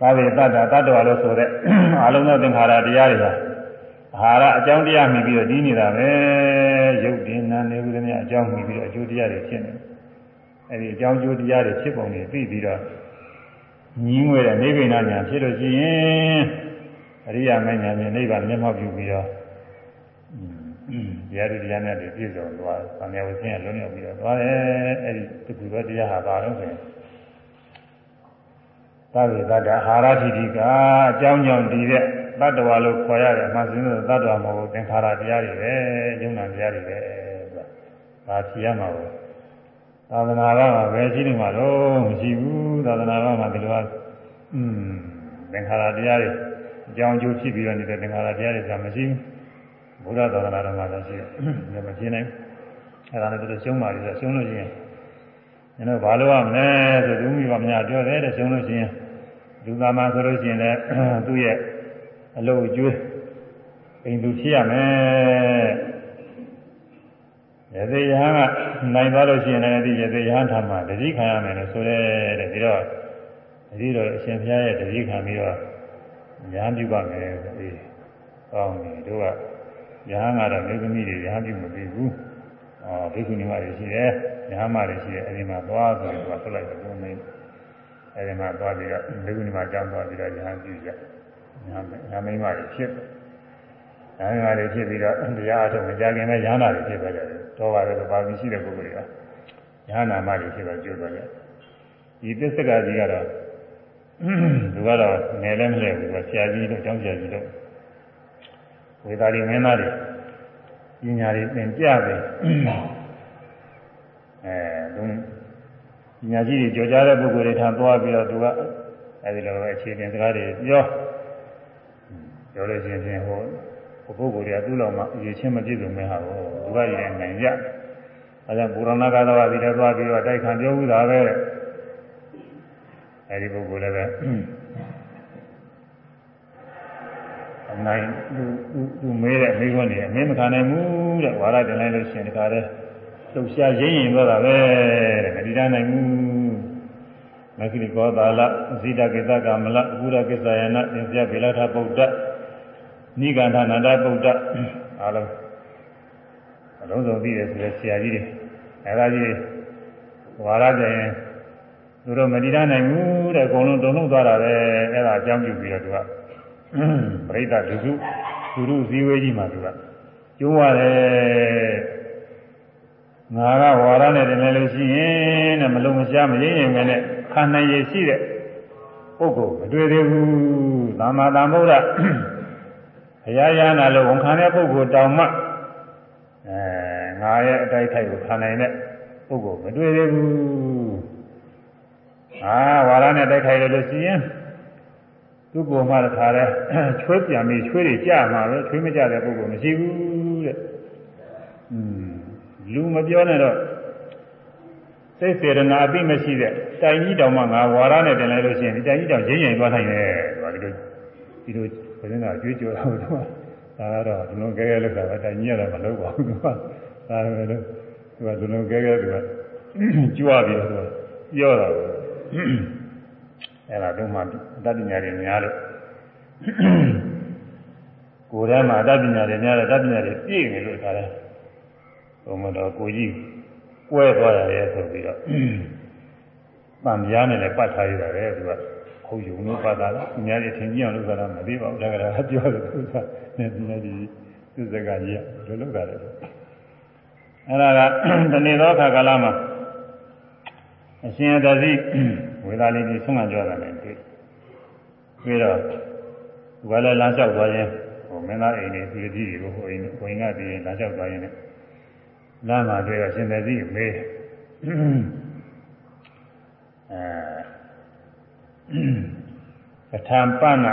သဗ္ဗတတတတ္တဝါလို့ဆိုတဲ့အလုံးစုံသင်္ခါရတရားတွေဟာအာဟာရအကြောင်းတရားမှီပြီးတော့ဒီနေတာပဲရုပ်တင်နာနေဥဒ္ဓမြအကြောင်းမှီပြီးတော့အကျိုးတရားတွေဖြစ်နေအဲဒီအကြောင်းကျိုးတရားတွေဖြစ်ပုံတွေသိပြီးတော့ညီးငွေတဲ့နိဗ္ဗာန်ဉာဏ်ဖြစ်လို့ရှိရင်အရိယာမဉာဏ်ဖြင့်နိဗ္ဗာန်မျက်မှောက်ပြုပြီးတော့ တရားတွေတရားနဲ့ပြည့်စုံသွားသံဃာဝဆင်းရလုံးရောက်ပြီးတော့သွားတယ်အဲဒီတခုသောတရားဟာဘာလို့ဆိုရင်သာဝေသတ္တအာဟာရတိတိကအကြောင်းကြောင့်တည်တဲ့တတ္တဝါလို့ခေါ်ရတဲ့အမှန်စင်းတဲ့တတ္တဝါမဟုတ်သင်္ခါရတရားတွေပဲယုံနာတရားတွေပဲဆိုတာဒါဖြေရမှာပေါ့သာသနာ့ဘာမှာပဲရှိနေမှာတော့မရှိဘူးသာသနာ့ဘာမှာဒီလိုอืมသင်္ခါရတရားတွေအကြောင်းအကျိုးဖြစ်ပြီးတော့နေတဲ့သင်္ခါရတရားတွေကမရှိဘူး ဘုရားသာသနာတော်မှာလည်းရှိတယ်မရှင်းနိုင်အဲ့ဒါနဲ့သူတို့ရှုံးပါလိမ့်ဆိုရှုံးလို့ရှိရင်ကျွန်တော်ဘာလို့ရမလဲဆိုသူမိဘများပြောတယ်တဲ့ရှုံးလို့ရှိရင်လူသားမှဆိုလို့ရှိရင်လည်းသူ့ရဲ့အလုပ်အကျွေးအိမ်သူဖြစ်ရမယ်ရသေးရဟန်းကနိုင်သွားလို့ရှိရင်လည်းဒီရသေးရဟန်းထာမှာတတိခံရမယ်လို့ဆိုတယ်တဲ့ပြီးတော့တတိတော့အရှင်ဘုရားရဲ့တတိခံပြီးတော့ညာပြုပါမယ်ဆိုပြီးကောင်းတယ်တို့က ရဟန်းကတော့မိသမီးတွေရဟန်းပြုမပြီးဘူးအော်ဒိဋ္ဌိနိမတွေရှိတယ်ရဟန်းမတွေရှိတယ်အဲဒီမှာသွားဆိုပြီးတော့ဆက်လိုက်တော့မင်းအဲဒီမှာသွားပြီးတော့ဒိဋ္ဌိနိမအကြောင်းသွားပြီးတော့ရဟန်းပြုကြညာညာမိမတွေဖြစ်ညာမိမတွေဖြစ်ပြီးတော့တရားအထုတ်မကြခင်နဲ့ရဟန္တာတွေဖြစ်သွားကြတယ်တော့ပါတယ်လို့ပါပြီးရှိတဲ့ပုဂ္ဂိုလ်တွေကရဟန္တာမတွေဖြစ်တော့ကျွတ်သွားကြဒီသစ္စကကြီးကတော့သူကတော့ငယ်လည်းမလဲဘူးသူကဆရာကြီးတို့ကျောင်းဆရာကြီးတို့ ဝေသာလီမင်းသားတွေပညာတွေသင်ပြတယ်အဲသူပညာကြီးတွေကြော်ကြားတဲ့ပုဂ္ဂိုလ်တွေထံသွားပြီးတော့သူကအဲဒီလိုပဲအခြေတင်စကားတွေပြောပြောလို့ရှိရင်ဟိုပုဂ္ဂိုလ်တွေကသူ့လောက်မှအရေးချင်းမပြည့်စုံမဲဟာကိုသူကရည်နိုင်ကြအဲဒါဘူရဏကာသဝတိလည်းသွားပြီးတော့တိုက်ခံပြောဘူးတာပဲအဲဒီပုဂ္ဂိုလ်လည်းပဲ အနိုင်သူသူမေးတဲ့မိခွန်းတွေအမင်းမခံနိုင်ဘူးတဲ့ဝါရတင်လိုက်လို့ရှိရင်ဒီကားတဲ့လှုပ်ရှားရင်းရင်သွားတာပဲတဲ့မတည်နိုင်ဘူးမဂ္ဂလိကောသာလဇိတကိတကမလအပုရကိစ္စယနာသင်္ဆယဗေလထပုဒ္ဒနိဂန္ဓနန္ဒပုဒ္ဒအားလုံးအလုံးစုံသိတယ်ဆိုတဲ့ဆရာကြီးတွေအဲဒါကြီးဝါရကြရင်သူတို့မတည်နိုင်ဘူးတဲ့အကုန်လုံးတုံ့လုံးသွားတာပဲအဲဒါအကြောင်းပြုပြီးတော့သူက ပရိသတ်ဒုစုသူတို့ဇီဝေးကြီးမှာသူကကျုံးရတယ်ငါကဝါရနဲ့တင်လဲလို့ရှိရင်တဲ့မလုံးမရှားမရင်းရင်ပဲနဲ့ခံနိုင်ရရှိတဲ့ပုဂ္ဂိုလ်မတွေ့သေးဘူးသမ္မာသမ္ဗုဒ္ဓဘုရားရဟနာလို့ဝန်ခံတဲ့ပုဂ္ဂိုလ်တောင်မှအဲငါရဲ့အတိုက်ခိုက်ကိုခံနိုင်တဲ့ပုဂ္ဂိုလ်မတွေ့သေးဘူးအာဝါရနဲ့တိုက်ခိုက်လို့ရှိရင် သူ့ကိုယ်မှတခါလဲချွေးပြန်ပြီးချွေးတွေကြမှာပဲချွေးမကြတဲ့ပုဂ္ဂိုလ်မရှိဘူးတဲ့อืมလူမပြောနဲ့တော့စိတ်စေရနာအသိမရှိတဲ့တိုင်ကြီးတောင်မှငါဝါရနဲ့တင်လိုက်လို့ရှိရင်ဒီတိုင်ကြီးတောင်ရင်းရင်သွားနိုင်တယ်ဆိုတာဒီလိုဒီလိုဘယ်နဲ့ကြွေးကြော်တော့တော့ဒါကတော့ဒီလိုကဲကဲလောက်တာပဲတိုင်ကြီးကတော့မလုပ်ပါဘူးသူကဒါပဲလို့သူကဒီလိုကဲကဲသူကကြွားပြီးတော့ပြောတာ အဲ့ဒါတော့မှတတ်ပညာတွေများလို့ကိုယ်ထဲမှာတတ်ပညာတွေများတယ်တတ်ပညာတွေပြည့်နေလို့ခါတယ်ဘုံမတော်ကိုကြီးကွဲသွားတယ်ဆိုပြီးတော့ပံပြားနဲ့လည်းပတ်ထားရတာပဲသူကဟုတ်ယုံလို့ပတ်တာလားအများကြီးထင်ကြည့်အောင်လုပ်တာမသိပါဘူးဒါကြတာပြောတယ်သူကနဲ့ဒီနေ့ဒီသူစကားကြီးကလွယ်လုပ်တာလေအဲ့ဒါကတနေ့သောအခါကာလမှာ အရှင်အတ္တိဝေဒာလေးကြီးဆုံးမကြတာလည်းတွေ့ပြီးတော့ဘယ်လဲလမ်းလျှောက်သွားရင်ဟိုမင်းသားအိမ်တွေပြည်ကြီးတွေကိုဟိုအိမ်ကိုင်ကတည်းကလမ်းလျှောက်သွားရင်လည်းလမ်းမှာတွေ့တော့ရှင်သက်ကြီးမေးအဲပထမပဏ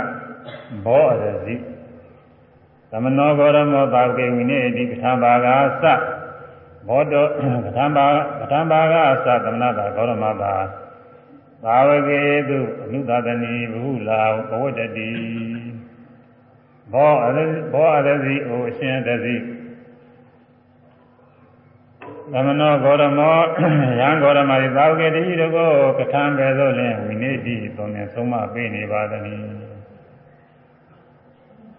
ဘောအရစီသမနောဂောရမောသာဝေဝိနေတိပထမဘာဂာသ ဘောတောပထမဘာပထမဘာဂာသသမဏတာဂောရမတာသာဝကေတုအနုသဒနီဘဟုလာဘဝတ္တိဘောအရဘောအရစီအိုအရှင်တစီသမနောဂေါရမောယံဂေါရမရိသာဝကေတိတကောကထံပဲသို့လင်ဝိနေတိသုံးနေဆုံးမပေးနေပါသည်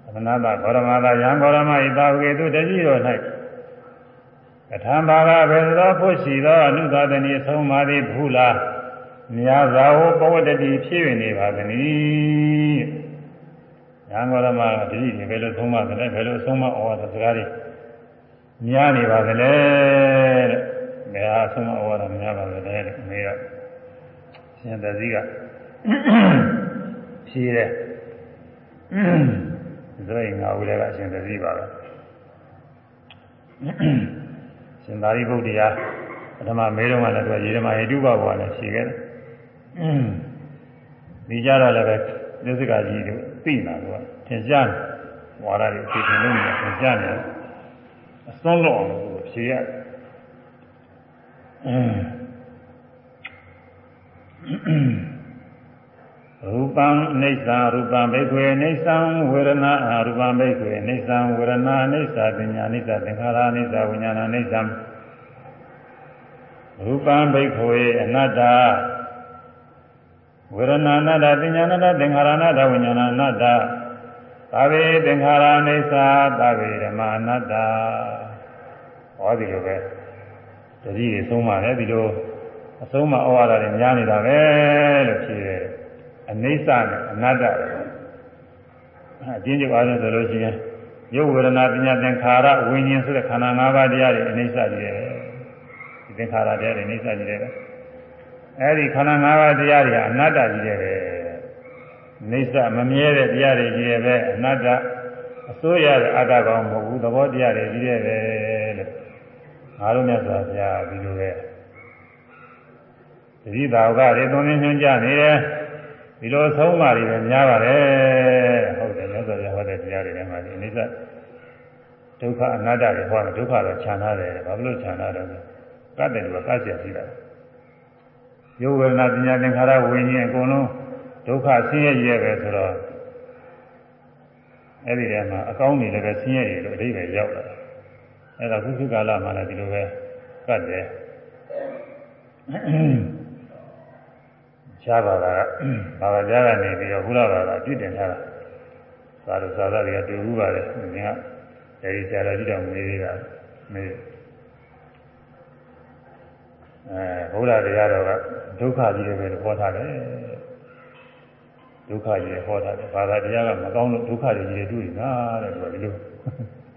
သမဏတာဂေါရမသာယံဂေါရမရိသာဝကေတုတတိတော်၌ ကထံဘာကဘေသောဖို့ရှိသောအနုသာဒနီဆုံးမသည်ဘုလားမြာသာဝပဝတ္တိဖြစ်နေပါသည်ယံဂေါရမတတိဘယ်လိုဆုံးမသလဲဘယ်လိုဆုံးမဩဝါဒစကားတွေများနေပါသလဲတဲ့။မေဟာဆုံးမဩဝါဒများပါသလဲတဲ့အမေကရှင်သတိကဖြေတယ်။ဆိုရင်ငါဦးလည်းကအရှင်သတိပါပဲ။ ရှင်သာရိပုတ္တရာပထမမေတော်ကလည်းသူကရေဓမ္မဟိတုဘဘဝနဲ့ဖြေခဲ့တယ်။ဒီကြတော့လည်းပဲသစ္စကကြီးတို့သိနေတာကသင်ကြားဝါရတွေသိတယ်လို့သင်ကြားနေတယ်။အစွန်းလို့အောင်လို့ဖြေရ ရူပံအိဋ္ဌာရူပံဘိက္ခွေအိဋ္ဌံဝေရဏအာရူပံဘိက္ခွေအိဋ္ဌံဝေရဏအိဋ္ဌာပညာအိဋ္ဌာသင်္ခါရအိဋ္ဌာဝိညာဏအိဋ္ဌံရူပံဘိက္ခွေအနတ္တဝေရဏအနတ္တပညာအနတ္တသင်္ခါရအနတ္တဝိညာဏအနတ္တသာဝေသင်္ခါရအိဋ္ဌာသာဝေဓမ္မအနတ္တဟောဒီလိုပဲတတိတွေဆုံးပါတယ်ဒီလိုအဆုံးမဩဝါဒတွေများနေတာပဲလို့ဖြေတယ် အနိစ္စနဲ့အနတ္တတွေအချင်းချင်းအားဖြင့်ဆိုလို့ရှိရင်ရုပ်ဝေဒနာပညာသင်္ခါရဝိညာဉ်ဆိုတဲ့ခန္ဓာ၅ပါးတရားတွေအနိစ္စကြီးတယ်ဒီသင်္ခါရတရားတွေအနိစ္စကြီးတယ်အဲဒီခန္ဓာ၅ပါးတရားတွေအနတ္တကြီးတယ်ပဲနိစ္စမမြဲတဲ့တရားတွေကြီးတယ်ပဲအနတ္တအစိုးရတဲ့အတ္တကောင်မဟုတ်ဘူးသဘောတရားတွေကြီးတယ်ပဲလို့ငါတို့မြတ်စွာဘုရားဒီလိုပဲတတိသာဝကတွေသုံးနေညွှန်ကြနေတယ် ဒီလိုဆုံးမတွေလည်းများပါတယ်ဟုတ်တယ်မြတ်စွာဘုရားဟောတဲ့တရားတွေထဲမှာဒီအနိစ္စဒုက္ခအနတ္တတွေဟောတာဒုက္ခတော့ခြံထားတယ်ဘာလို့ခြံထားတယ်လဲကတ်တယ်လို့ကတ်ချက်ရှိတာယောဝေနာပညာသင်္ခါရဝိညာဉ်အကုန်လုံးဒုက္ခဆင်းရဲရဲပဲဆိုတော့အဲ့ဒီထဲမှာအကောင်းတွေလည်းပဲဆင်းရဲရလို့အဓိပ္ပာယ်ရောက်လာအဲ့ဒါခုခုကာလမှာလည်းဒီလိုပဲကတ်တယ် ရှားပါတာဘာသာကြားကနေပြီးတော့ဘုရားဘာသာပြည့်တင်ထားတာသာရသာရတွေကတူဘူးပါလေငါအဲဒီဆရာတော်ကြီးတော်မေးသေးတာမေးအဲဘုရားတရားတော်ကဒုက္ခကြီးတွေပဲဟောထားတယ်ဒုက္ခကြီးဟောထားတယ်ဘာသာတရားကမကောင်းလို့ဒုက္ခတွေကြီးတွေတွေ့နေတာတဲ့ဆိုတော့ဒီလို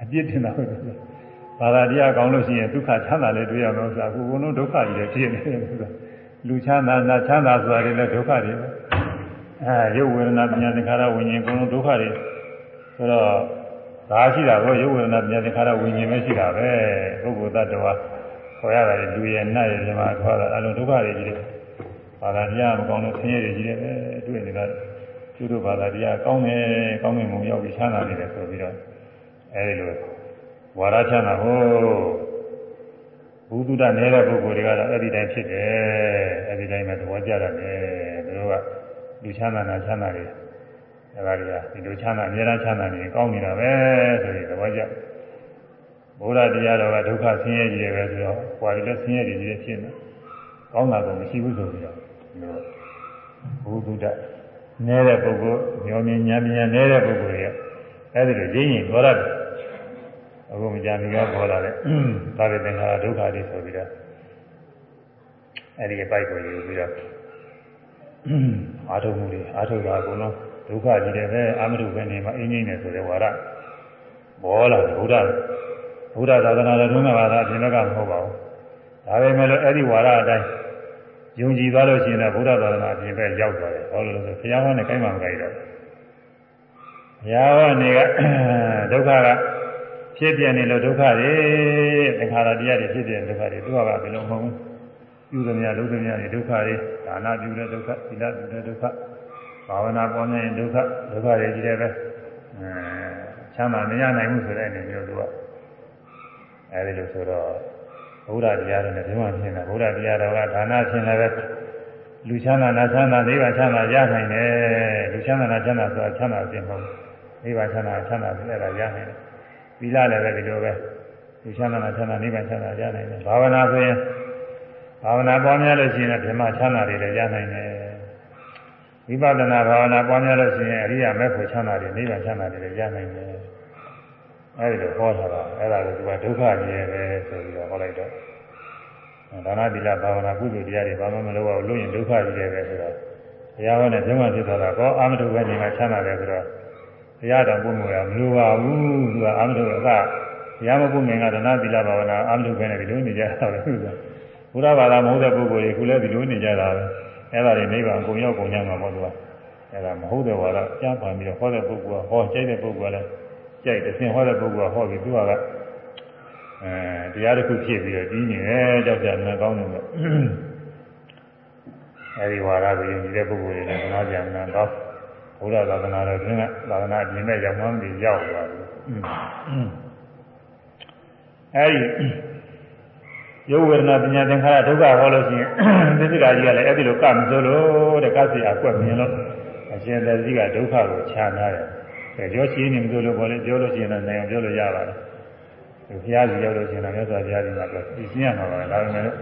အပြစ်တင်တာပဲဘာသာတရားကောင်းလို့ရှိရင်ဒုက္ခချမ်းသာလည်းတွေ့ရမှာဆိုအခုဘုံလုံးဒုက္ခကြီးတွေဖြစ်နေတယ်ဆိုတာ လူချမ်းသာနာချမ်းသာဆိုတာတွေလည်းဒုက္ခတွေပဲအဲရုပ်ဝေဒနာပညာသင်္ခါရဝิญဉ်အကုန်လုံးဒုက္ခတွေဆိုတော့ဒါရှိတာကိုရုပ်ဝေဒနာပညာသင်္ခါရဝิญဉ်ပဲရှိတာပဲပုဂ္ဂိုလ်တ attva ခေါ်ရတယ်လူရဲ့နတ်ရဲ့ဒီမှာခေါ်တာအလုံးဒုက္ခတွေကြီးတယ်ဘာသာတရားမကောင်းလို့ဆင်းရဲတွေကြီးတယ်ပဲတွေ့နေတာကျုပ်တို့ဘာသာတရားကောင်းတယ်ကောင်းတဲ့မုံရောက်ပြီးချမ်းသာနေတယ်ဆိုပြီးတော့အဲဒီလိုဝါရချမ်းသာဟို ဘုသူဒ္ဓနေတဲ့ပုဂ္ဂိုလ်တွေကတော့အဲ့ဒီတိုင်းဖြစ်တယ်အဲ့ဒီတိုင်းပဲသဘောကျတယ်သူတို့ကလူချမ်းသာနာချမ်းသာတွေအဲ့ဒါတွေကဒီလိုချမ်းသာအများအားချမ်းသာနေကောင်းနေတာပဲဆိုပြီးသဘောကျဘုရားတရားတော်ကဒုက္ခဆင်းရဲကြီးတယ်ပဲဆိုတော့ဟွာလည်းဆင်းရဲကြီးတွေဖြစ်နေကောင်းတာကမရှိဘူးဆိုပြီးတော့ဘုသူဒ္ဓနေတဲ့ပုဂ္ဂိုလ်ညောမြင်ညာမြင်နေတဲ့ပုဂ္ဂိုလ်တွေအဲ့ဒီလိုရင်းရင်တော်ရတယ် အခုမကြမီကပေါ်လာတဲ့သာဝေသင်္ခါရဒုက္ခတွေဆိုပြီးတော့အဲ့ဒီအပိုက်ကိုယူပြီးတော့အာထုံမှုတွေအာထုတာအကုန်လုံးဒုက္ခကြီးတယ်ပဲအာမတုပဲနေမှာအင်းကြီးနေဆိုတဲ့ဝါဒပေါ်လာတယ်ဘုရားဘုရားသာသနာတော်တွင်းကဘာသာအပြင်ဘက်ကမဟုတ်ပါဘူးဒါပေမဲ့လို့အဲ့ဒီဝါဒအတိုင်းယုံကြည်သွားလို့ရှိရင်တော့ဘုရားသာသနာအပြင်ဘက်ရောက်သွားတယ်ဟောလို့ဆိုဘုရားဟောနဲ့ကိုင်းမှမကိုင်းတော့ဘုရားဟောနေကဒုက္ခက ဖြစ်ပြနေလို့ဒုက္ခတွေသင်္ခါရတရားတွေဖြစ်ပြနေဒုက္ခတွေသူကကဘယ်လိုမဟုတ်ဘူးပြုသမျှလုပ်သမျှတွေဒုက္ခတွေဒါနပြုတဲ့ဒုက္ခသီလပြုတဲ့ဒုက္ခဘာဝနာပေါ်နေဒုက္ခဒုက္ခတွေကြီးတယ်ပဲအဲချမ်းသာမရနိုင်ဘူးဆိုတဲ့အနေမျိုးသူကအဲဒီလိုဆိုတော့ဘုရားတရားတော်နဲ့ဒီမှာဖြစ်နေတာဘုရားတရားတော်ကဒါနဖြစ်လည်းပဲလူချမ်းသာနာချမ်းသာနိဗ္ဗာန်ချမ်းသာရနိုင်တယ်လူချမ်းသာနာချမ်းသာဆိုတာချမ်းသာခြင်းမဟုတ်ဘူးနိဗ္ဗာန်ချမ်းသာချမ်းသာပြီးအဲ့ဒါရနိုင်တယ် သီလလည်းပဲဒီလိုပဲလူချမ်းသာနာချမ်းသာနိဗ္ဗာန်ချမ်းသာရနိုင်တယ်ဘာဝနာဆိုရင်ဘာဝနာပွားများလို့ရှိရင်ဓမ္မချမ်းသာတွေလည်းရနိုင်တယ်ဝိပဿနာဘာဝနာပွားများလို့ရှိရင်အရိယာမေဖို့ချမ်းသာတွေနိဗ္ဗာန်ချမ်းသာတွေလည်းရနိုင်တယ်အဲဒီလိုဟောထားတာအဲ့ဒါကိုသူကဒုက္ခကြီးရဲ့ပဲဆိုပြီးတော့ဟောလိုက်တော့ဒါနသီလဘာဝနာကုသိုလ်တရားတွေဘာမှမလုပ်အောင်လုပ်ရင်ဒုက္ခကြီးရဲ့ပဲဆိုတော့ဘုရားဟောတဲ့ကျမ်းဂန်ဖြစ်သွားတာကောအာမတုပဲနေမှာချမ်းသာတယ်ဆိုတော့ဘု ရားတော်ပုမှုရမလိုပါဘူးသူကအာမတုကအကဘုရားမပုမြင်ကဒါနသီလဘာဝနာအာမတုပဲနဲ့ဒီလိုနေကြတာပဲသူကဘုရားဘာသာမဟုတ်တဲ့ပုဂ္ဂိုလ်တွေခုလည်းဒီလိုနေကြတာပဲအဲ့ဒါတွေနိဗ္ဗာန်ကိုရောက်ကုန်ကြမှာပေါ့သူကအဲ့ဒါမဟုတ်တဲ့ဘာသာကြားပါပြီးတော့ဟောတဲ့ပုဂ္ဂိုလ်ကဟောကြိုက်တဲ့ပုဂ္ဂိုလ်ကလည်းကြိုက်တယ်ဆင်ဟောတဲ့ပုဂ္ဂိုလ်ကဟောပြီးသူကအဲတရားတစ်ခုဖြစ်ပြီးတော့ပြီးနေတယ်ကြောက်ကြမှကောင်းတယ်ပေါ့အဲဒီဝါဒကိုယုံကြည်တဲ့ပုဂ္ဂိုလ်တွေလည်းသနာကြမှန်တော့ ဘုရားသာသနာတော်တွင်ကသာသနာအပြင်မဲ့ရောက်မှန်းပြီးရောက်သွားတယ်အဲဒီရုပ်ဝေဒနာပညာသင်္ခါရဒုက္ခဟောလို့ရှိရင်သစ္စာကြီးကလည်းအဲ့ဒီလိုကမစိုးလို့တဲ့ကစီအကွက်မြင်လို့အရှင်သတိကဒုက္ခကိုခြာနာတယ်အဲပြောချင်နေမလို့လို့ဘောလေပြောလို့ရှိရင်တော့နိုင်အောင်ပြောလို့ရပါတယ်ဒီဘုရားကြီးရောက်လို့ရှိရင်တော့မြတ်စွာဘုရားကြီးကတော့သိရှင်းရမှာပါဒါပေမဲ့လို့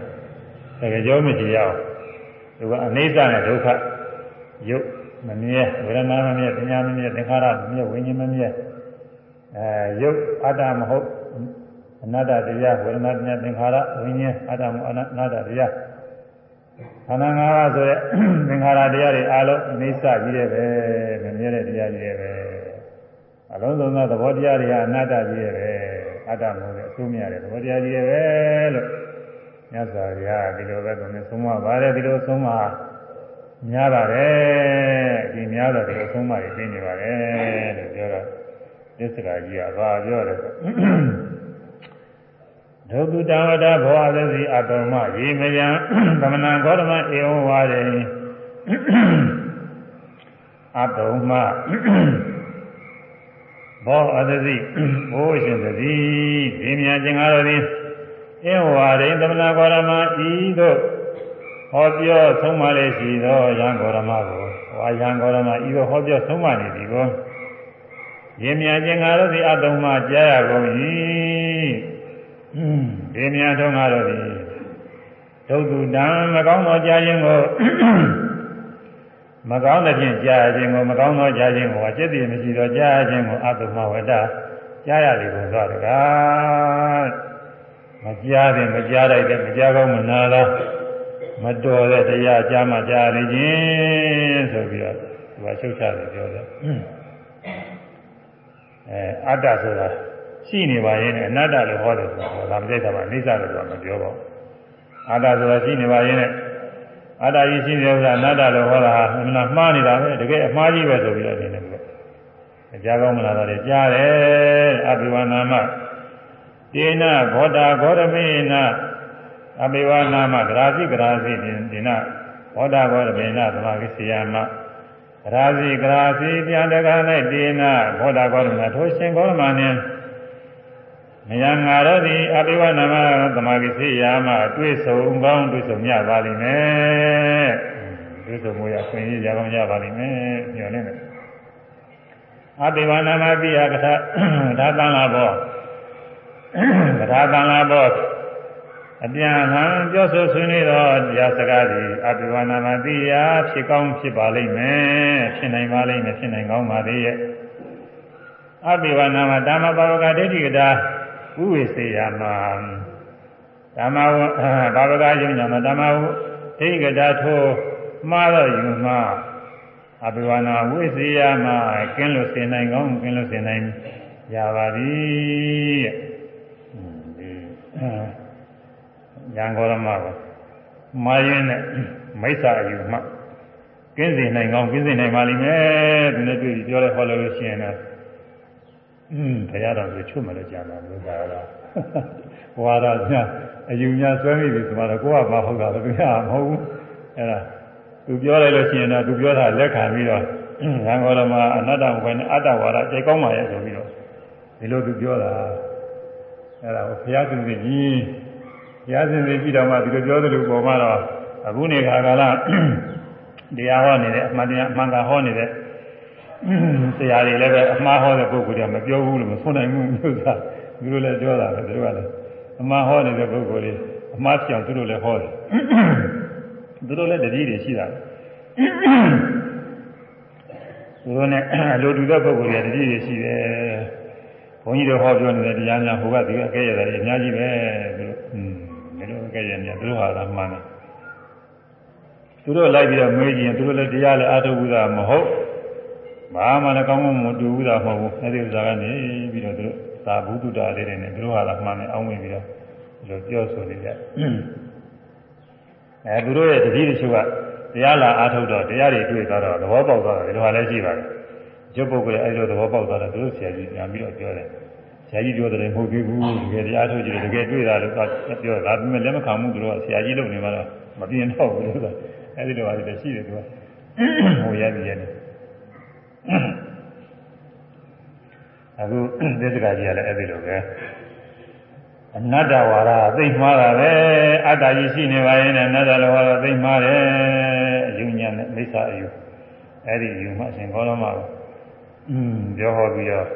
တကယ်ကြောမကြည့်ရအောင်သူကအနိစ္စနဲ့ဒုက္ခရုပ် မမြဲဝေဒနာမမြဲပညာမမြဲသင်္ခါရမမြဲဝိညာဉ်မမြဲအဲရုပ်အတ္တမဟုတ်အနတ္တတရားဝေဒနာပညာသင်္ခါရဝိညာဉ်အတ္တမအနတ္တတရားခန္ဓာ၅ပါးဆိုတဲ့သင်္ခါရတရားတွေအားလုံးအနိစ္စကြီးတဲ့ပဲမမြဲတဲ့တရားကြီးတဲ့ပဲအလုံးစုံသောသဘောတရားတွေကအနတ္တကြီးရဲ့ပဲအတ္တမဟုတ်တဲ့အဆုံးမရတဲ့သဘောတရားကြီးရဲ့ပဲလို့မြတ်စွာဘုရားဒီလိုပဲသူနဲ့ဆုံးမပါတယ်ဒီလိုဆုံးမ များပါတယ်ဒီများတော့ဒီလိုဆုံးမတွေသိနေပါတယ်လို့ပြောတော့သစ္စာကြီးကဘာပြောလဲဆိုဒုက္ခတဝတ္တဘောအသစီအတုံမရေမယံသမဏဂေါတမဧဝဝါရေအတုံမဘောအသစီဘိုးရှင်သတိဒီမြာကျင်ကားတော်သည်ဧဝဝါရေသမဏဂေါတမဤသို့ ဟောပြောဆုံးမလေးရှိသောယံဂေါရမကိုဝါယံဂေါရမဤသို့ဟောပြောဆုံးမနေသည်ကိုရေမြာကျင်ကားတော်သည်အတုံမကြားရကုန်၏ဒီများထုံးကားတော့ဒီဒုက္ခတံမကောင်းသောကြားခြင်းကိုမကောင်းတဲ့ဖြင့်ကြားခြင်းကိုမကောင်းသောကြားခြင်းကိုအကျက်တည်းမရှိသောကြားခြင်းကိုအတုမဝတ္တကြားရလေကိုသွားတကားမကြားတဲ့မကြားလိုက်တဲ့မကြားကောင်းမနာသော မတော်တဲ့တရားကြားမှကြားနေခြင်းဆိုပြီးတော့သူကချုပ်ချတယ်ပြောတယ်အဲအတ္တဆိုတာရှိနေပါရဲ့နဲ့အနတ္တလို့ဟောတယ်ဆိုတာဒါမကြိုက်တာပါအိဋ္ဌလို့ဆိုတာမပြောပါဘူးအာတဆိုတာရှိနေပါရဲ့နဲ့အတ္တကြီးရှိတယ်ဆိုတာအနတ္တလို့ဟောတာဟာအမှန်မှားနေတာပဲတကယ်အမှားကြီးပဲဆိုပြီးတော့နေတယ်အကြကောင်းမလားတော့ကြားတယ်အဘိဝနာမတေနဘောတာဂောရမေန အဘိဝနာမဂရာစီဂရာစီတေနဘောတာဂောရမေနသမာဂိစီယမဂရာစီဂရာစီပြန်တကား၌တေနဘောတာဂောရမေထိုရှင်ဂောရမနှင့်မယံငါတို့သည်အဘိဝနာမသမာဂိစီယမတွေ့ဆုံကောင်းတွေ့ဆုံမြပါလိမ့်မယ်တွေ့ဆုံမှုရအခွင့်အရေးရကောင်းရပါလိမ့်မယ်ညွှန်နေတယ်အဘိဝနာမပိယကထာဒါသံလာဘောကထာသံလာဘော အပြန်ဟံပြောဆိုဆွေးနွေးတော့တရားစကားသည်အဘိဝနာမပိယဖြစ်ကောင်းဖြစ်ပါလိမ့်မယ်ဖြစ်နိုင်ပါလိမ့်မယ်ဖြစ်နိုင်ကောင်းပါသေးရဲ့အဘိဝနာမဓမ္မပါဝကဒိဋ္ဌိကတာဥဝေစေယမှာဓမ္မဝဘာဝကယုံညာမှာဓမ္မဝဒိဋ္ဌိကတာထိုမှားတော့ယူမှာအဘိဝနာဝိသေယမှာကင်းလို့စင်နိုင်ကောင်းကင်းလို့စင်နိုင်ရပါသည်တဲ့ ညာဂေါရမကိုမာရင်းနဲ့မိစ္ဆာအယူမှကင်းစင်နိုင်ကောင်းကင်းစင်နိုင်ပါလိမ့်မယ်သူနဲ့တွေ့ပြီးပြောတဲ့ဟောလို့လို့ရှိရင်တော့อืมဘုရားတော်ကိုချွတ်မလို့ကြာတာလို့ကြာတော့ဝါရညာအယူညာဆွဲမိပြီဆိုတော့ကိုကမဟုတ်တာသူကမဟုတ်ဘူးအဲ့ဒါသူပြောလိုက်လို့ရှိရင်တော့သူပြောတာလက်ခံပြီးတော့ရံဂေါရမအနတ္တဝေနအတ္တဝါရကြိုက်ကောင်းပါရဲ့ဆိုပြီးတော့ဒီလိုသူပြောတာအဲ့ဒါဘုရားသူကြီး ဘုရားရှင်ကြီးကြည့်တော့မှဒီလိုပြောသလိုပေါ်မှာတော့အခုနေခါကာလတရားဟောနေတဲ့အမှန်တရားအမှန်ကဟောနေတဲ့ဆရာတွေလည်းပဲအမှားဟောတဲ့ပုဂ္ဂိုလ်တွေမပြောဘူးလို့မဆိုနိုင်ဘူးလို့သာသူတို့လည်းပြောတာပဲသူတို့ကလည်းအမှားဟောနေတဲ့ပုဂ္ဂိုလ်တွေအမှားပြောင်သူတို့လည်းဟောတယ်သူတို့လည်းတတိတွေရှိတာသူတို့နဲ့လိုတူတဲ့ပုဂ္ဂိုလ်တွေတတိတွေရှိတယ်ဘုန်းကြီးတို့ဟောပြောနေတဲ့တရားများဟိုကဒီကအကဲရတယ်အများကြီးပဲသူတို့อืมဒီလိုအ ကဲရနေသူတို့ဟာသာမှန်တယ်သူတို့လိုက်ပြီးတော့မေးကြည့်ရင်သူတို့လည်းတရားလည်းအားထုတ်ဘူးတာမဟုတ်ဘာမှလည်းကောင်းကောင်းမတူဘူးတာမဟုတ်ဘူးအဲဒီဥစ္စာကနေပြီးတော့သူတို့သာဘုဒ္ဓတာလေးတွေနဲ့သူတို့ဟာသာမှန်တယ်အောင်းဝင်ပြီးတော့ဒီလိုပြောဆိုနေကြအဲသူတို့ရဲ့တတိတချို့ကတရားလာအားထုတ်တော့တရားတွေတွေ့သွားတော့သဘောပေါက်သွားတယ်ဒီလိုဟာလည်းရှိပါတယ်ရုပ်ပုဂ္ဂိုလ်အဲဒီလိုသဘောပေါက်သွားတော့သူတို့ဆရာကြီးပြန်ပြီးတော့ပြောတယ် ဆရာကြီးပြောတယ်မဟုတ်သေးဘူးတကယ်တရားထုတ်ကြည့်တယ်တကယ်တွေ့တာလို့ပြောတာဒါပေမဲ့လက်မခံဘူးသူတို့ကဆရာကြီးလုပ်နေမှတော့မပြင်းတော့ဘူးလို့ဆိုအဲဒီလိုဟာတွေရှိတယ်သူကဟိုရပြီရတယ်အခုသစ္စကာကြီးကလည်းအဲ့ဒီလိုပဲအနတ္တဝါဒသိမှားတာပဲအတ္တကြီးရှိနေပါရဲ့နဲ့အနတ္တလောဝါဒသိမှားတယ်အယူညာနဲ့မိစ္ဆာအယူအဲ့ဒီယူမှအရှင်ဘောရမကอืมပြောဟောပြီးတော့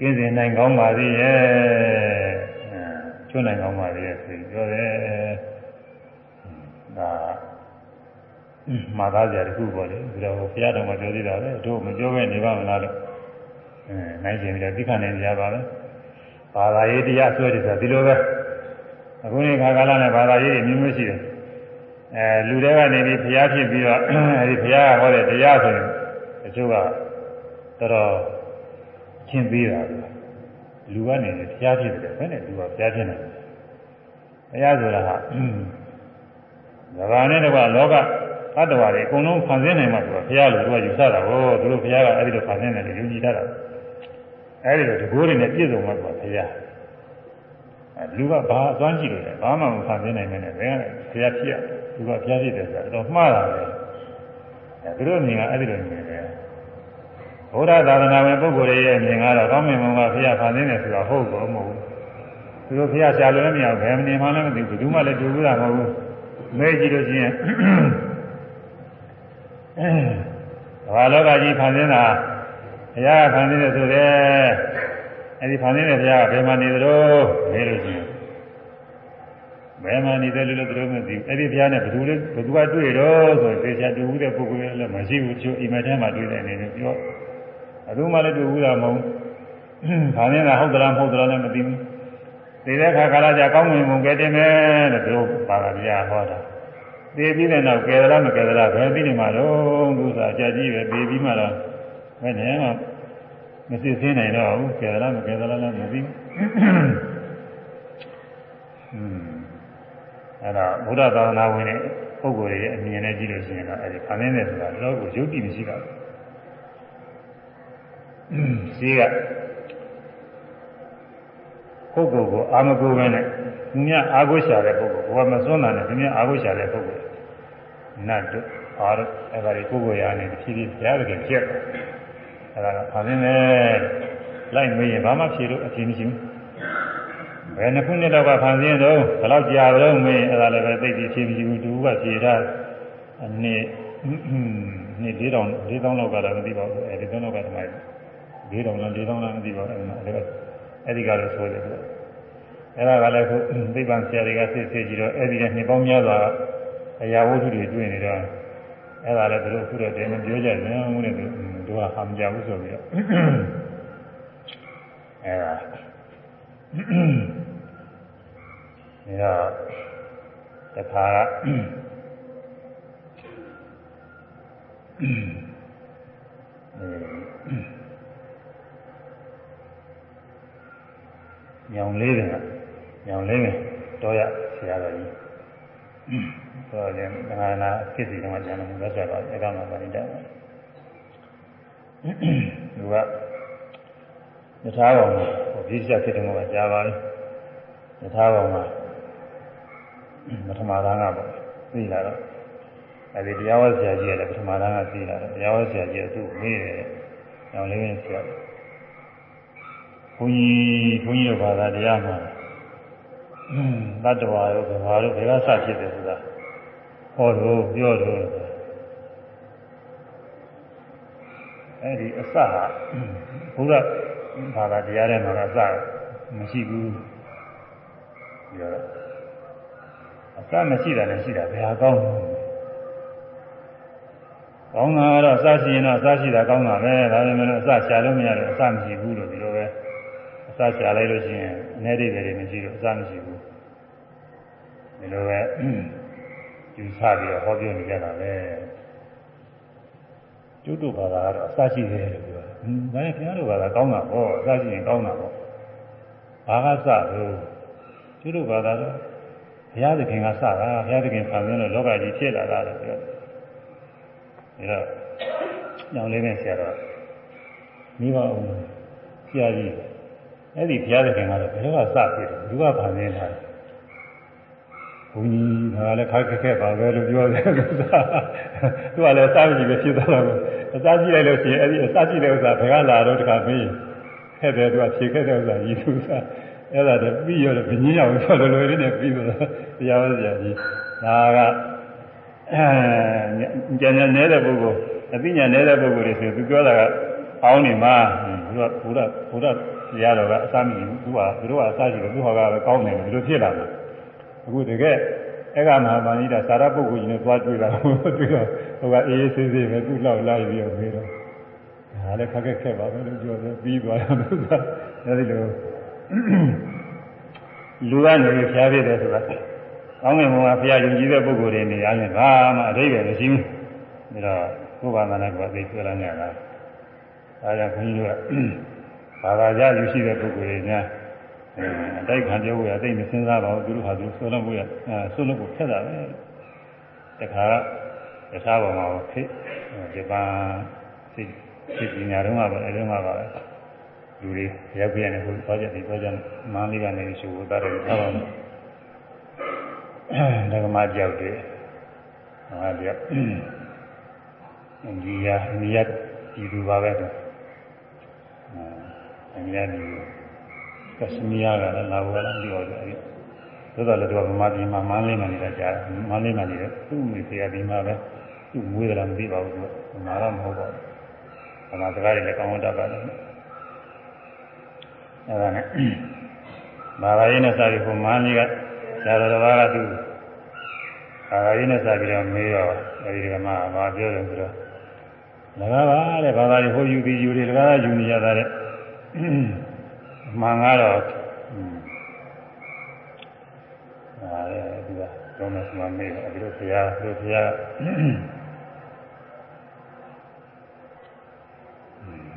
ကျင်းစင်နိုင်ကောင်းပါသေးရဲ့ချွတ်နိုင်ကောင်းပါသေးရဲ့ဆိုပြီးပြောတယ်ဒါမှားသားကြတခုပေါ့လေဒါတော့ဘုရားတော်မှာပြောသေးတာပဲတို့မပြောခဲ့နေပါမလားလို့အဲနိုင်ကျင်ပြီးတော့သိခနဲ့ကြပါပဲဘာသာရေးတရားဆွဲတယ်ဆိုတာဒီလိုပဲအခုနေ့ခါကာလနဲ့ဘာသာရေးတွေမျိုးမျိုးရှိတယ်အဲလူတွေကနေပြီးဘုရားဖြစ်ပြီးတော့အဲဒီဘုရားဟောတဲ့တရားဆိုရင်တချို့ကတော်တော် ချင်းသေးတာလူကနေဘုရားဖြစ်တယ်ဘယ်နဲ့လူကဘုရားဖြစ်နေတယ်ဘုရားဆိုတာဟာဒါကနဲ့တော့လောကသတ္တဝါတွေအကုန်လုံးဖန်ဆင်းနိုင်မှာဆိုတာဘုရားလိုသူကယူဆတာဟောသူတို့ဘုရားကအဲ့ဒီလိုဖန်ဆင်းတယ်လို့ယူကြည်တတ်တာအဲ့ဒီလိုတကိုးတွေနဲ့ပြည့်စုံမှာကဘုရားအဲလူကဘာအစွမ်းရှိလို့လဲဘာမှမဖန်ဆင်းနိုင်နဲ့ဘယ်ကဘုရားဖြစ်ရသူကဘုရားဖြစ်တယ်ဆိုတာတော့မှားတာပဲအဲသူတို့မြင်ကအဲ့ဒီလိုမြင်တယ် ဘုရားသာသနာဝင်ပုဂ္ဂိုလ်တွေရဲ့မြင်ကတော့ကောင်းမြင်မှုကဘုရားဖန်ဆင်းတယ်ဆိုတာဟုတ်ကောမဟုတ်ဘူးသူတို့ဘုရားရှာလို့လည်းမရဘူးဘယ်မနေမှလည်းမသိဘူးဘယ်သူမှလည်းတူဘူးတာမဟုတ်ဘူးမဲကြည့်လို့ရှိရင်ဘာလောကကြီးဖန်ဆင်းတာဘုရားကဖန်ဆင်းတယ်ဆိုတဲ့အဲဒီဖန်ဆင်းတဲ့ဘုရားကဘယ်မှာနေသလဲနေလို့ရှိရင်ဘယ်မှာနေတယ်လို့လည်းသူတို့မသိဘူးအဲ့ဒီဘုရားနဲ့ဘယ်သူလဲဘယ်သူကတွေ့တော့ဆိုရင်သေချာတူဘူးတဲ့ပုဂ္ဂိုလ်လည်းမရှိဘူးချို့အိမ်မက်ထဲမှာတွေ့တဲ့အနေနဲ့ပြော အတူမှလည်းတူဘူးတာမဟုတ်ဘူးခါနေတာဟုတ်သလားမဟုတ်သလားလည်းမသိဘူးဒီတဲ့ခါကာလကြာကောင်းဝင်ပုံကဲတင်မယ်လို့သူတို့ပါတာဗျာဟောတာသေပြီးတဲ့နောက်ကဲသလားမကဲသလားဘယ်ပြီးနေမှာတော့သူစားအကြကြီးပဲသေပြီးမှတော့ဘယ်နဲ့မှမစစ်စင်းနိုင်တော့ဘူးကဲသလားမကဲသလားလည်းမသိဘူးอืมအဲ့ဒါဘုရားသာသနာဝင်နေပုဂ္ဂိုလ်ရဲ့အမြင်နဲ့ကြည့်လို့ရှိရင်တော့အဲဒီခံနေတယ်ဆိုတာတော့ကိုရုပ်တည်မရှိတော့ဘူး ရှိကပုဂ္ဂိုလ်ကိုအာမကိုပဲနဲ့သူများအာကိုရှာတဲ့ပုဂ္ဂိုလ်ဘဝမစွန့်တာနဲ့သူများအာကိုရှာတဲ့ပုဂ္ဂိုလ်နတ်တို့အာရအဲ့ဒါကိုကိုယ်ကိုယ်ရာနဲ့ဖြည်းဖြည်းဘုရားသခင်ဖြစ်တယ်အဲ့ဒါကခံနေတယ်လိုက်မေးရင်ဘာမှဖြေလို့အဖြေမရှိဘူးဘယ်နှစ်ခုနှစ်တော့ကခံစင်းတော့ဘယ်လောက်ကြာတော့မင်းအဲ့ဒါလည်းပဲသိပြီးဖြေပြီးဘူးတူကဖြေတာအနှစ်နှစ်၄တောင်၄တောင်လောက်ကတော့မသိပါဘူးအဲဒီတောင်လောက်ကတမိုင်း ၄တောင်လား၄တောင်လားမသိပါဘူးအဲ့ဒါအဲ့ဒီကလည်းဆိုတယ်သူအဲ့ဒါကလည်းခုသိပ္ပံဆရာတွေကစစ်စစ်ကြည့်တော့အဲ့ဒီနဲ့နှစ်ပေါင်းများစွာအရာဝတ္ထုတွေတွေ့နေတော့အဲ့ဒါလည်းသူတို့ခုတော့တယ်မပြောကြဘူးငုံနဲ့သူတို့ကဟမ်ကြဘူးဆိုပြီးတော့အဲ့ဒါအဲတော့တခါ ညောင်လေးတယ်ညောင်လေးတယ်တော့ရဆရာတော်ကြီးဆိုတော့ငါနာဖြစ်စီတော့ကျန်တယ်လက်ဆက်ပါအဲကမှပါနေတာသူကမထားပါဘူးဒီချက်ဖြစ်တယ်ကကြာပါပြီမထားပါဘူးပထမသားကပေါ့သိလာတော့အဲဒီတရားဝဆရာကြီးကလည်းပထမသားကသိလာတော့တရားဝဆရာကြီးကသူ့မေးတယ်။အောင်လေးဆရာ ဘုန်းကြီးဘုန်းကြီးတို့ဘာသာတရားမှာတတ္တဝါတို့ကဘာတို့ဘယ်ကစဖြစ်တယ်ဆိုတာဟောတော့ပြောတော့အဲဒီအစဟာဘုရားဘာသာတရားထဲမှာကအစမရှိဘူးပြောတော့အစမရှိတာလည်းရှိတာဘယ်ဟာကောင်းလဲကောင်းတာကတော့အစရှိရင်တော့အစရှိတာကောင်းတာပဲဒါပေမဲ့အစရှာလို့မရတယ်အစမရှိဘူးလို့ဒီလိုပဲအ စရှာလိုက်လို့ရှိရင်အနေဒိဗေတွေမရှိလို့အစမရှိဘူးဒီလိုပဲယူဆပြီးတော့ဟောပြောနေကြတာပဲကျွတ်တို့ဘာသာကတော့အစရှိတယ်လို့ပြောတယ်။ဒါနဲ့ခင်ဗျားတို့ဘာသာကောင်းတာပေါ့အစရှိရင်ကောင်းတာပေါ့ဘာကစလို့ကျွတ်တို့ဘာသာတော့ဘုရားသခင်ကစတာဘုရားသခင်ဖန်ဆင်းလို့လောကကြီးဖြစ်လာတာလို့ပြောတယ်။ဒါတော့ညောင်လေးနဲ့ဆရာတော်မိဘအောင်ဆရာကြီး အဲ့ဒီဘုရားသခင်ကတော့ဘယ်တော့ကစဖြစ်တယ်ဘုရားဖန်ဆင်းတာလဲဘုန်းကြီးကလည်းခက်ခက်ခက်ပါပဲလို့ပြောတယ်သူကလည်းအစားကြည့်ပဲဖြစ်သွားတာပေါ့အစားကြည့်လိုက်လို့ရှိရင်အဲ့ဒီအစားကြည့်တဲ့ဥစ္စာဘယ်ကလာတော့တခါမေးဟဲ့တယ်သူကဖြေခဲ့တဲ့ဥစ္စာကြီးသူကအဲ့ဒါတည်းပြီးရောဘင်းကြီးအောင်ဆိုလိုလွယ်လေးနဲ့ပြီးတော့တရားဝဆရာကြီးဒါကအဲဉာဏ်နဲ့နေတဲ့ပုဂ္ဂိုလ်အသိဉာဏ်နေတဲ့ပုဂ္ဂိုလ်တွေဆိုသူပြောတာကအောင်းနေမှာဘုရားဘုရားဘုရား တရားတော်ကအစားမရှိဘူးသူကသူတို့ကအစားရှိတယ်သူဟောကပဲကောင်းတယ်ဒီလိုဖြစ်လာတယ်အခုတကယ်အဲ့ကမဟာဗန္ဓိတာသာရပုဂ္ဂိုလ်ကြီးနဲ့သွားတွေ့တာတွေ့တော့ဟိုကအေးအေးဆေးဆေးပဲသူ့လောက်လိုက်ပြီးတော့ပြီးတော့ဒါလည်းခက်ခက်ခက်ပါပဲလို့ပြောတယ်ပြီးသွားတယ်သူကအဲဒီလိုလူကနေဖျားဖြစ်တယ်ဆိုတာကောင်းငင်ဘုံကဖျားယုံကြည်တဲ့ပုဂ္ဂိုလ်တွေနေရာနဲ့ဘာမှအဓိပ္ပာယ်မရှိဘူးဒါတော့ကိုယ်ဘာသာနဲ့ကိုယ်သိပြောလာကြတာအဲဒါခွန်ကြီးတို့က ဘာသာကြလူရှိတဲ့ပုဂ္ဂိုလ်တွေများအတိုက်ခံပြောဖို့ရသိမစင်းစားပါဘူးသူတို့ဟာသူဆွလို့ဖို့ရအဲဆွလို့ဖို့ခက်တာပဲတခါကတခြားပေါ်မှာဖိဂျပန်စိစိပညာတော့မှာပဲအဲဒီမှာပါပဲလူတွေရောက်ပြနေဟိုသွားကြတယ်သွားကြမန်းလေးကနေရှိဖို့တားတယ်ထားပါမယ်ဒကမကြောက်တယ်ဟာကြောက်အိန္ဒိယအိန္ဒိယဒီလိုပါပဲတော့ အိန္ဒိယဒီကရှမီးယားကလည်းလာဝဲလာပြီးတော့အဲဒီသို့တော်လည်းသူကဗမာပြည်မှာမန်းလေးမှနေတာကြားတယ်မန်းလေးမှနေတယ်သူ့မိဖုရားဒီမှာပဲသူ့မွေးတယ်လားမသိပါဘူးသူကမာရမဟုတ်ပါဘူးဗမာစကားတွေလည်းကောင်းဝတ်တတ်ပါတယ်အဲဒါနဲ့ဘာသာရေးနဲ့စာပြီးဟိုမန်းလေးကဇာတော်ဘာကသူဘာသာရေးနဲ့စာပြီးတော့မေးတော့အဲဒီကမှဘာပြောတယ်ဆိုတော့၎င်းပါတဲ့ဘာသာရေးဟိုယူပြီးယူတယ်၎င်းကယူနေကြတာတဲ့ မှန်ကတော့အဲဒီကတော့မစမမေးတယ်အဲဒီလိုဆရာဒီလိုဆရာ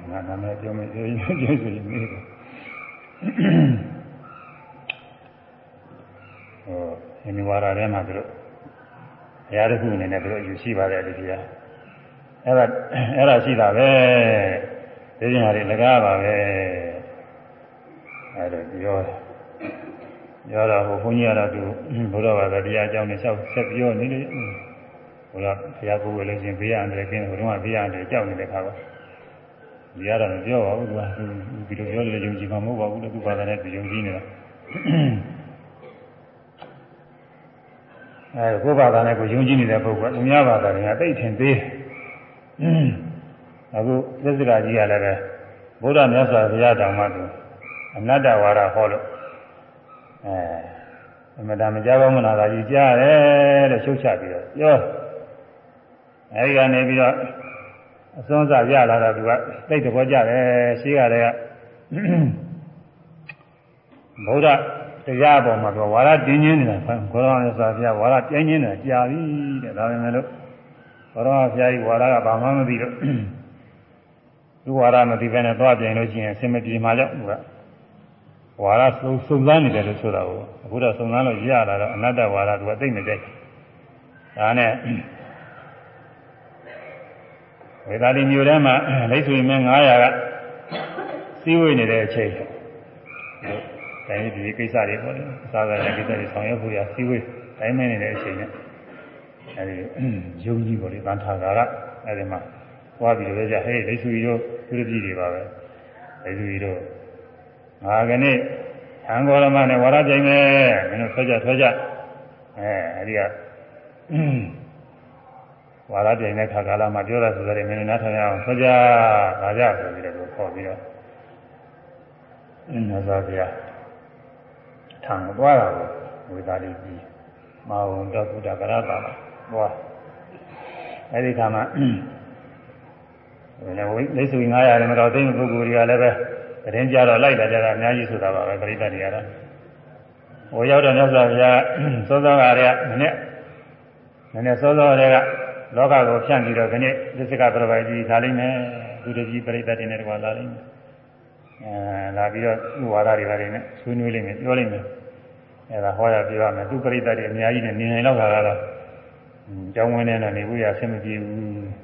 ငါနာမည်ပြောမယ်ပြောရင်ပြောဆိုရင်မေးတယ်ဟိုအင်းဝါရထဲမှာသူတို့ဘရားတစ်ခုအနေနဲ့သူတို့ယူရှိပါတယ်ဒီကြီးကအဲ့ဒါအဲ့ဒါရှိတာပဲ ဒီကျင်ဟာတွေလကားပါပဲအဲ့ဒါပြောပြောတော့ဟိုဘုန်းကြီးကတော့သူဘုရားဘာသာတရားအကြောင်းနဲ့ဆက်ဆက်ပြောနေတယ်ဘုရားဘုရားကိုယ်ဝယ်လို့ချင်းဘေးရတယ်ကျင်းဟိုတုန်းကဘေးရတယ်ကြောက်နေတဲ့ခါပါဒီကတော့မပြောပါဘူးသူကဒီလိုပြောလို့ယုံကြည်မှာမဟုတ်ပါဘူးလို့သူဘာသာနဲ့သူယုံကြည်နေတာအဲကိုယ်ဘာသာနဲ့ကိုယုံကြည်နေတဲ့ပုဂ္ဂိုလ်ကသူများဘာသာတွေကတိတ်ထင်သေး အခုသစ္စာကြီးကလည်းပဲဘုရားမြတ်စွာဘုရားတောင်မှသူအနတ္တဝါဒဟောလို့အဲအမတန်မကြပါမလားသာကြီးကြားတယ်လို့ရှုတ်ချပြီးတော့ပြောအဲဒီကနေပြီးတော့အစွန်းစားရလာတော့သူကသိတဲ့ဘောကြတယ်ရှိရတဲ့ကဗုဒ္ဓတရားပေါ်မှာသူဝါရတင်းချင်းနေတာခေါရအောင်ဆိုပြဝါရပြင်းချင်းနေတာကြာပြီတဲ့ဒါပေမဲ့လို့ခေါရအောင်ဆရာကြီးဝါရကဘာမှမသိတော့ သူဝါရမသိဘဲနဲ့သွားပြန်လို့ရှိရင်အစင်မပြေမှကြောက်သူကဝါရစုံစုံစမ်းနေတယ်လို့ဆိုတာကိုအခုတော့စုံစမ်းလို့ရလာတော့အနတ္တဝါရသူကသိမကြိုက်ဒါနဲ့ဝေသာလီမြို့ထဲမှာလိတ်ဆွေမင်း900ကစီးဝေးနေတဲ့အချိန်တိုင်းဒီကိစ္စတွေပေါ့လေအစားကလည်းကိစ္စတွေဆောင်ရွက်ဖို့ရစီးဝေးတိုင်းမနေတဲ့အချိန်နဲ့အဲဒီယုံကြည်ပေါ့လေတန်ထာကာကအဲဒီမှာသွား ပြီးတော့ကြဟေးလိတ်ဆွေရောသူတို့ပြည်တွေပါပဲလိတ်ဆွေရောငါကနေ့သံဃောရမနဲ့ဝါရကြိုင်မယ်မင်းတို့ဆွဲကြဆွဲကြအဲအဲဒီကဝါရပြိုင်တဲ့ခါကာလမှာပြောတာဆိုတဲ့မင်းနားထောင်ရအောင်ဆွကြပါကြဆိုပြီးတော့ခေါ်ပြီးတော့အင်းသာဗျာထံသွားတာကိုဝေသာလိကြီးမဟာဝန္တကုဒ္ဒကရတာသွားအဲဒီခါမှာ လည်းဝိလိစု900ရတယ်မတော်သိတဲ့ပုဂ္ဂိုလ်တွေကလည်းပဲတရင်ကြတော့လိုက်တာကြတာအများကြီးဆိုတာပါပဲပရိသတ်တွေကတော့ဟိုရောက်တဲ့မြတ်စွာဘုရားစောစောကတည်းကနည်းနည်းနည်းနည်းစောစောတည်းကလောကကိုဖြန့်ပြီးတော့ဒီနေ့သစ္စကပြပိုက်ကြီးလာလိမ့်မယ်သူတကြီးပြိတ္တတွေနဲ့တကွာလာလိမ့်မယ်အဲလာပြီးတော့ဥဝါဒတွေပါတယ်နဲ့ဆွေးနွေးလိမ့်မယ်ပြောလိမ့်မယ်အဲဒါဟောရပြရမယ်သူပြိတ္တတွေအများကြီးနဲ့နေနိုင်တော့တာကတော့ကျောင်းဝင်းနဲ့တော့နေဖို့ရအဆင်မပြေဘူး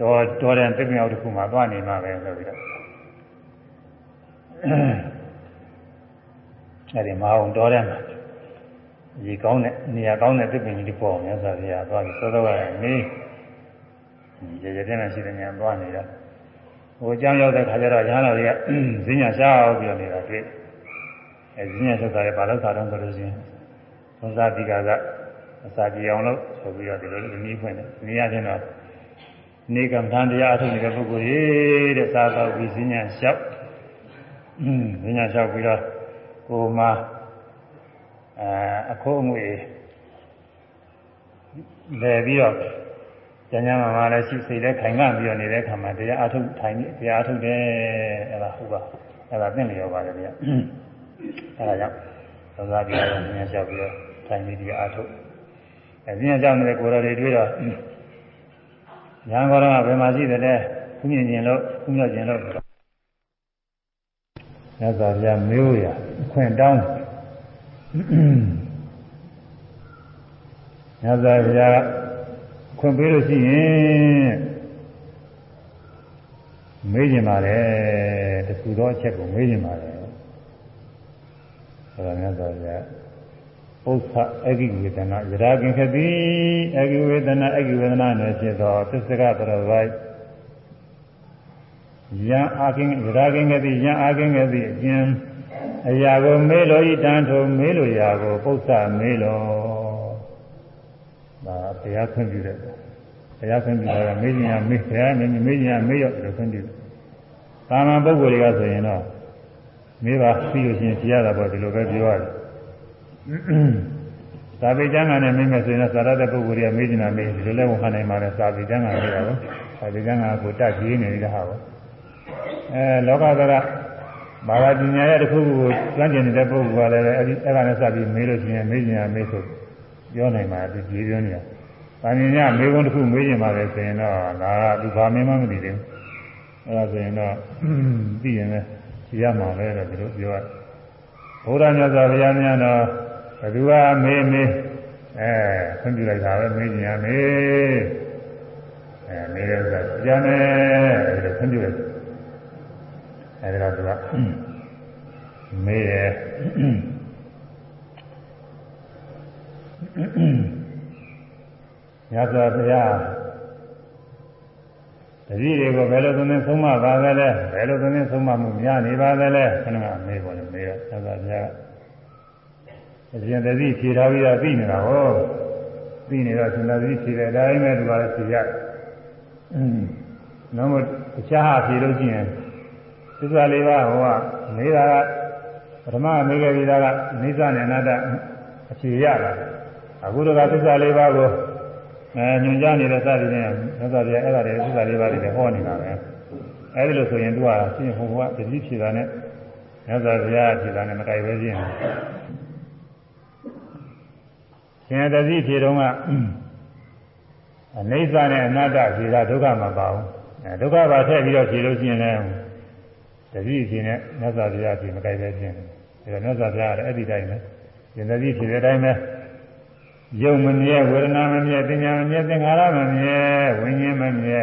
တော်တော်တဲ့တစ်မြောက်တစ်ခုမှသွားနေမှာပဲဆိုပြီးတော့အဲဒီမအောင်တော်တဲ့မှာရေကောင်းတဲ့နေရာကောင်းတဲ့သစ်ပင်ကြီးပေါ်မြတ်စွာဘုရားသွားပြီးသောသောရနေရေရတဲ့နဲ့ရှိတဲ့ညာသွားနေတာဟိုအကြောင်းရောက်တဲ့ခါကျတော့ရဟန်းတော်တွေကဈဉ္ညာရှားပြီးတော့နေတာတွေ့အဲဈဉ္ညာဆက်တာလည်းဘာလို့သာတော့ဆိုလို့ရှိရင်သုံးစားဒီကာကအစာကြည်အောင်လို့ဆိုပြီးတော့ဒီလိုလိုနည်းဖွင့်တယ်နေရာချင်းတော့ နေကံတန်တရားအထုတ်နေတဲ့ပုဂ္ဂိုလ်ကြီးတဲ့သာသောပြီးဈဉ္ညာလျှောက်ဈဉ္ညာလျှောက်ပြီးတော့ကိုမှအဲအခိုးအငွေလဲပြီးတော့ကျန်ကျမ်းမှာမှလည်းရှိစိတ်လည်းခိုင်ခံ့ပြီးတော့နေတဲ့အခါမှာတရားအထုတ်ထိုင်ပြီးတရားအထုတ်တယ်အဲ့ဒါဟုတ်ပါအဲ့ဒါသိနေရောပါတယ်ဗျအဲ့ဒါကြောင့်သောသာပြတော့ဉာဏ်လျှောက်ပြီးတော့ထိုင်ပြီးတရားအထုတ်အဲဉာဏ်ကြောင့်လည်းကိုယ်တော်တွေတွေ့တော့ ညာကောတော့ဘယ်မှာရှိတယ်လဲခုမြင်ခြင်းလို့ခုမြောက်ခြင်းလို့မြတ်စွာဘုရားမေးရအခွင့်တောင်းမြတ်စွာဘုရားခွင့်ပေးလို့ရှိရင်မေးကြပါလေတခုသောအချက်ကိုမေးကြပါလေဆိုတော့မြတ်စွာဘုရား ဥစ္စာအဂိဝေဒနာယရာကင်ခတိအဂိဝေဒနာအဂိဝေဒနာနဲ့ဖြစ်သောသစ္စကပရဝိုက်ယံအာကင်ယရာကင်ခတိယံအာကင်ခတိအကျဉ်အရာကိုမေးလို့ဤတန်ထုံမေးလို့ရာကိုပု္ပ္ပမေးလို့ဒါတရားခွင့်ပြုတယ်တရားခွင့်ပြုတာကမေးခြင်းကမေးဘုရားမင်းမေးခြင်းကမေးရောလို့ခွင့်ပြုတယ်တာမန်ပုဂ္ဂိုလ်တွေကဆိုရင်တော့မေးပါပြီးလို့ရှိရင်ဖြေရတာပေါ့ဒီလိုပဲပြောရတယ် သာဝေကျမ်းကနဲ့မေးမယ်ဆိုရင်တော့သာရတဲ့ပုဂ္ဂိုလ်တွေကမေးခြင်းကမေးဒီလိုလဲဝန်ခံနိုင်ပါလေသာဝေကျမ်းကမေးတာပေါ့သာဝေကျမ်းကကိုတတ်ကြည့်နေတဲ့ဟာပေါ့အဲလောကသရဘာသာပညာရဲ့တစ်ခုခုကိုကျွမ်းကျင်နေတဲ့ပုဂ္ဂိုလ်ကလည်းအဲဒီအဲ့ဒါနဲ့စပြီးမေးလို့ရှိရင်မေးခြင်းကမေးဆိုပြောနိုင်ပါသူကြည်ပြောနေတာ။ဗာမြင်ရမေးခွန်းတစ်ခုမေးခြင်းပါလေဆိုရင်တော့ဒါကသူဘာမင်းမှမသိသေးဘူး။အဲ့ဒါဆိုရင်တော့သိရင်လည်းရမှာပဲတော့ဒီလိုပြောရဘုရားမြတ်စွာဘုရားများတော့ ဘသူကမေးမေးအဲခွင့်ပြုလိုက်တာပဲမေးကြည့်ရမေးအဲမေးတဲ့ဥစ္စာကြမ်းမယ်အဲဒါခွင့်ပြုလိုက်အဲဒါတော့သူကမေးရညဇောဘုရားတတိတွေကိုဘယ်လိုသွင်းဆုံးမပါသလဲဘယ်လိုသွင်းဆုံးမမှုများနေပါသလဲခဏကမေးပါလေမေးတော့ညဇောဘုရား အရှင်တတိဖြေထားပြီးတော့သိနေတာဟောသိနေတော့ရှင်တတိဖြေတဲ့အတိုင်းပဲသူကလည်းဖြေရတယ်အင်းနောက်မှတခြားဟာဖြေလို့ရှိရင်သစ္စာလေးပါးဟောကမေးတာကပထမမေးခဲ့ပြီးသားကနိစ္စနဲ့အနတ္တအဖြေရတာအခုတော့သစ္စာလေးပါးကိုအဲညွန်ကြားနေတဲ့စသည်နဲ့သစ္စာပြအဲ့ဒါတွေသစ္စာလေးပါးတွေဟောနေတာပဲအဲဒီလိုဆိုရင်သူကရှင်းဟိုကတတိဖြေတာနဲ့သစ္စာပြဖြေတာနဲ့မတိုင်ပဲချင်း ရှင်တတိဖြေတော့ကအနိစ္စနဲ့အနတ္တဖြေတာဒုက္ခမပါဘူးအဲဒုက္ခပါထည့်ပြီးတော့ဖြေလို့ရှိရင်လည်းတတိဖြေနဲ့သစ္စာပြဖြေမတိုင်ပဲချင်းဒါကသစ္စာပြရတယ်အဲ့ဒီတိုင်းပဲရှင်တတိဖြေတဲ့အတိုင်းပဲယုံမမြဲဝေဒနာမမြဲပညာမမြဲသင်္ခါရမမြဲဝိညာဉ်မမြဲ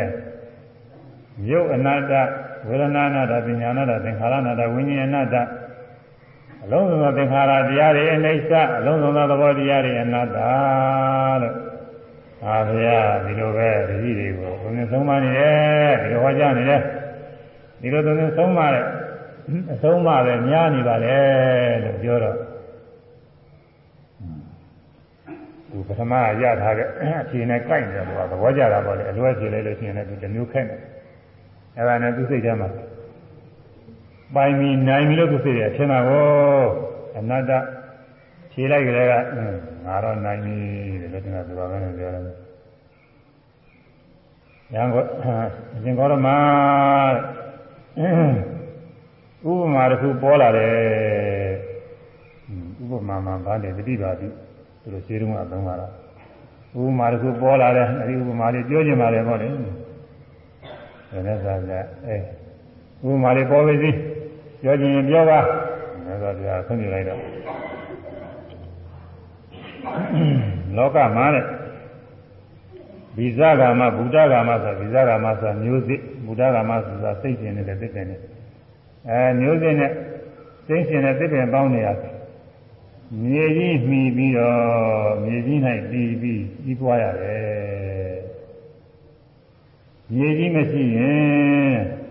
ယုတ်အနတ္တဝေဒနာအနတ္တပညာအနတ္တသင်္ခါရအနတ္တဝိညာဉ်အနတ္တ အလုံးစုံသောသင်္ခါရတရားတွေအနိစ္စအလုံးစုံသောသဘောတရားတွေအနတ္တလို့အာဘုရားဒီလိုပဲတတိတွေကိုဘုံနဲ့ဆုံးမနေတယ်ဒီလိုဟောကြားနေတယ်ဒီလိုသုံးဆုံးမတဲ့အဆုံးမပဲများနေပါလေလို့ပြောတော့သူပထမရထားတဲ့အဖြေနဲ့ကြိုက်တယ်လို့သဘောကျတာပေါ့လေအလွဲဖြေလိုက်လို့ရှိရင်လည်းသူတစ်မျိုးခက်တယ်အဲ့ဒါနဲ့သူစိတ်ထဲမှာ ပိုင်ပြီးနိုင်ပြီလို့သူစိတ်ရထင်တာကိုအနတ္တဖြေလိုက်ကြတဲ့ကငါတော့နိုင်ပြီလို့တင်တာသူကလည်းပြောတယ်ရံကိုအရှင်ကောရမဥပမာတစ်ခုပေါ်လာတယ်ဥပမာမှာဗာတယ်တတိပါတိသူတို့ရှင်းတုန်းကအသုံးပါတော့ဥပမာတစ်ခုပေါ်လာတယ်အဲဒီဥပမာလေးပြောချင်ပါတယ်ပေါ့လေဒါနဲ့ဆိုတော့အဲဥပမာလေးပေါ်ပြီစီ ပြောချင်ရင်ပြောပါမြတ်စွာဘုရားဆွံ့ပြလိုက်တော့လောကမှာတဲ့ဗိဇဂာမဗုဒ္ဓဂာမဆိုဗိဇဂာမဆိုမျိုးစစ်ဗုဒ္ဓဂာမဆိုတာစိတ်ရှင်နေတဲ့သစ်ပင်နဲ့အဲမျိုးစစ်နဲ့စိတ်ရှင်တဲ့သစ်ပင်ပေါင်းနေရတယ်မြေကြီးမှီပြီးတော့မြေကြီး၌ပြီးပြီးပြီးသွားရတယ်မြေကြီးမရှိရင်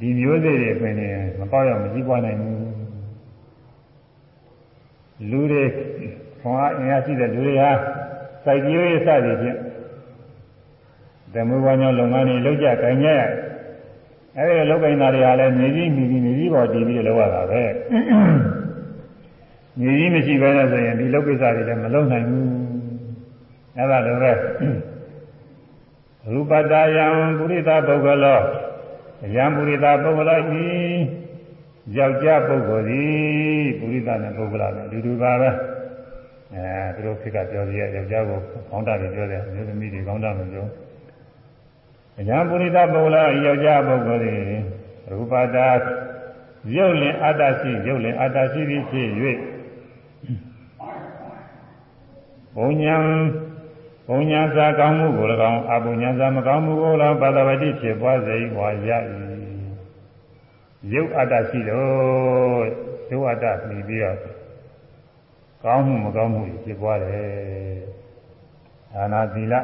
ဒီမျိုးစေ့တွေပင်နေမပေါက်ရမကြီးပွားနိုင်ဘူးလူတွေခွန်အားအင်အားရှိတဲ့လူတွေဟာစိုက်ပျိုးရေးစသည်ဖြင့်ဓမ္မဝါညောလုပ်ငန်းတွေလုပ်ကြကြင်ကြရအဲဒီလုပ်ကိုင်တာတွေဟာလည်းမြေကြီးမှီပြီးမြေကြီးပေါ်တည်ပြီးလုပ်ရတာပဲညီကြီးမရှိဘဲနဲ့ဆိုရင်ဒီလောကိစ္စတွေလည်းမလုံနိုင်ဘူးအဲ့ဒါလိုပဲရူပတယံပုရိသပုဂ္ဂလော ယံပုရိသပုဂ္ဂလောဤယောက်ျားပုဂ္ဂိုလ်သည်ပုရိသနဲ့ပုဂ္ဂလနဲ့အတူတူပါပဲအဲသူတို့ခေတ်ကပြောသေးရဲ့ယောက်ျားကိုခေါင်းတာတွေပြောတယ်အမျိုးသမီးတွေခေါင်းတာမပြောယံပုရိသပုဂ္ဂလောယောက်ျားပုဂ္ဂိုလ်သည်ရူပတာရုပ်လင်အတ္တရှိရုပ်လင်အတ္တရှိသည်ဖြစ်၍ဘုံညာ ဘုံညာစာကောင်းမှုကို၎င်းအဘုံညာစာမကောင်းမှုကို၎င်းပါဒဝတိဖြစ်ပွားစေဝါရ၏ရုပ်အတ္တရှိလို့ရုပ်အတ္တပြီးပြီးတော့ကောင်းမှုမကောင်းမှုဖြစ်ပွားတယ်ဒါနာသီလ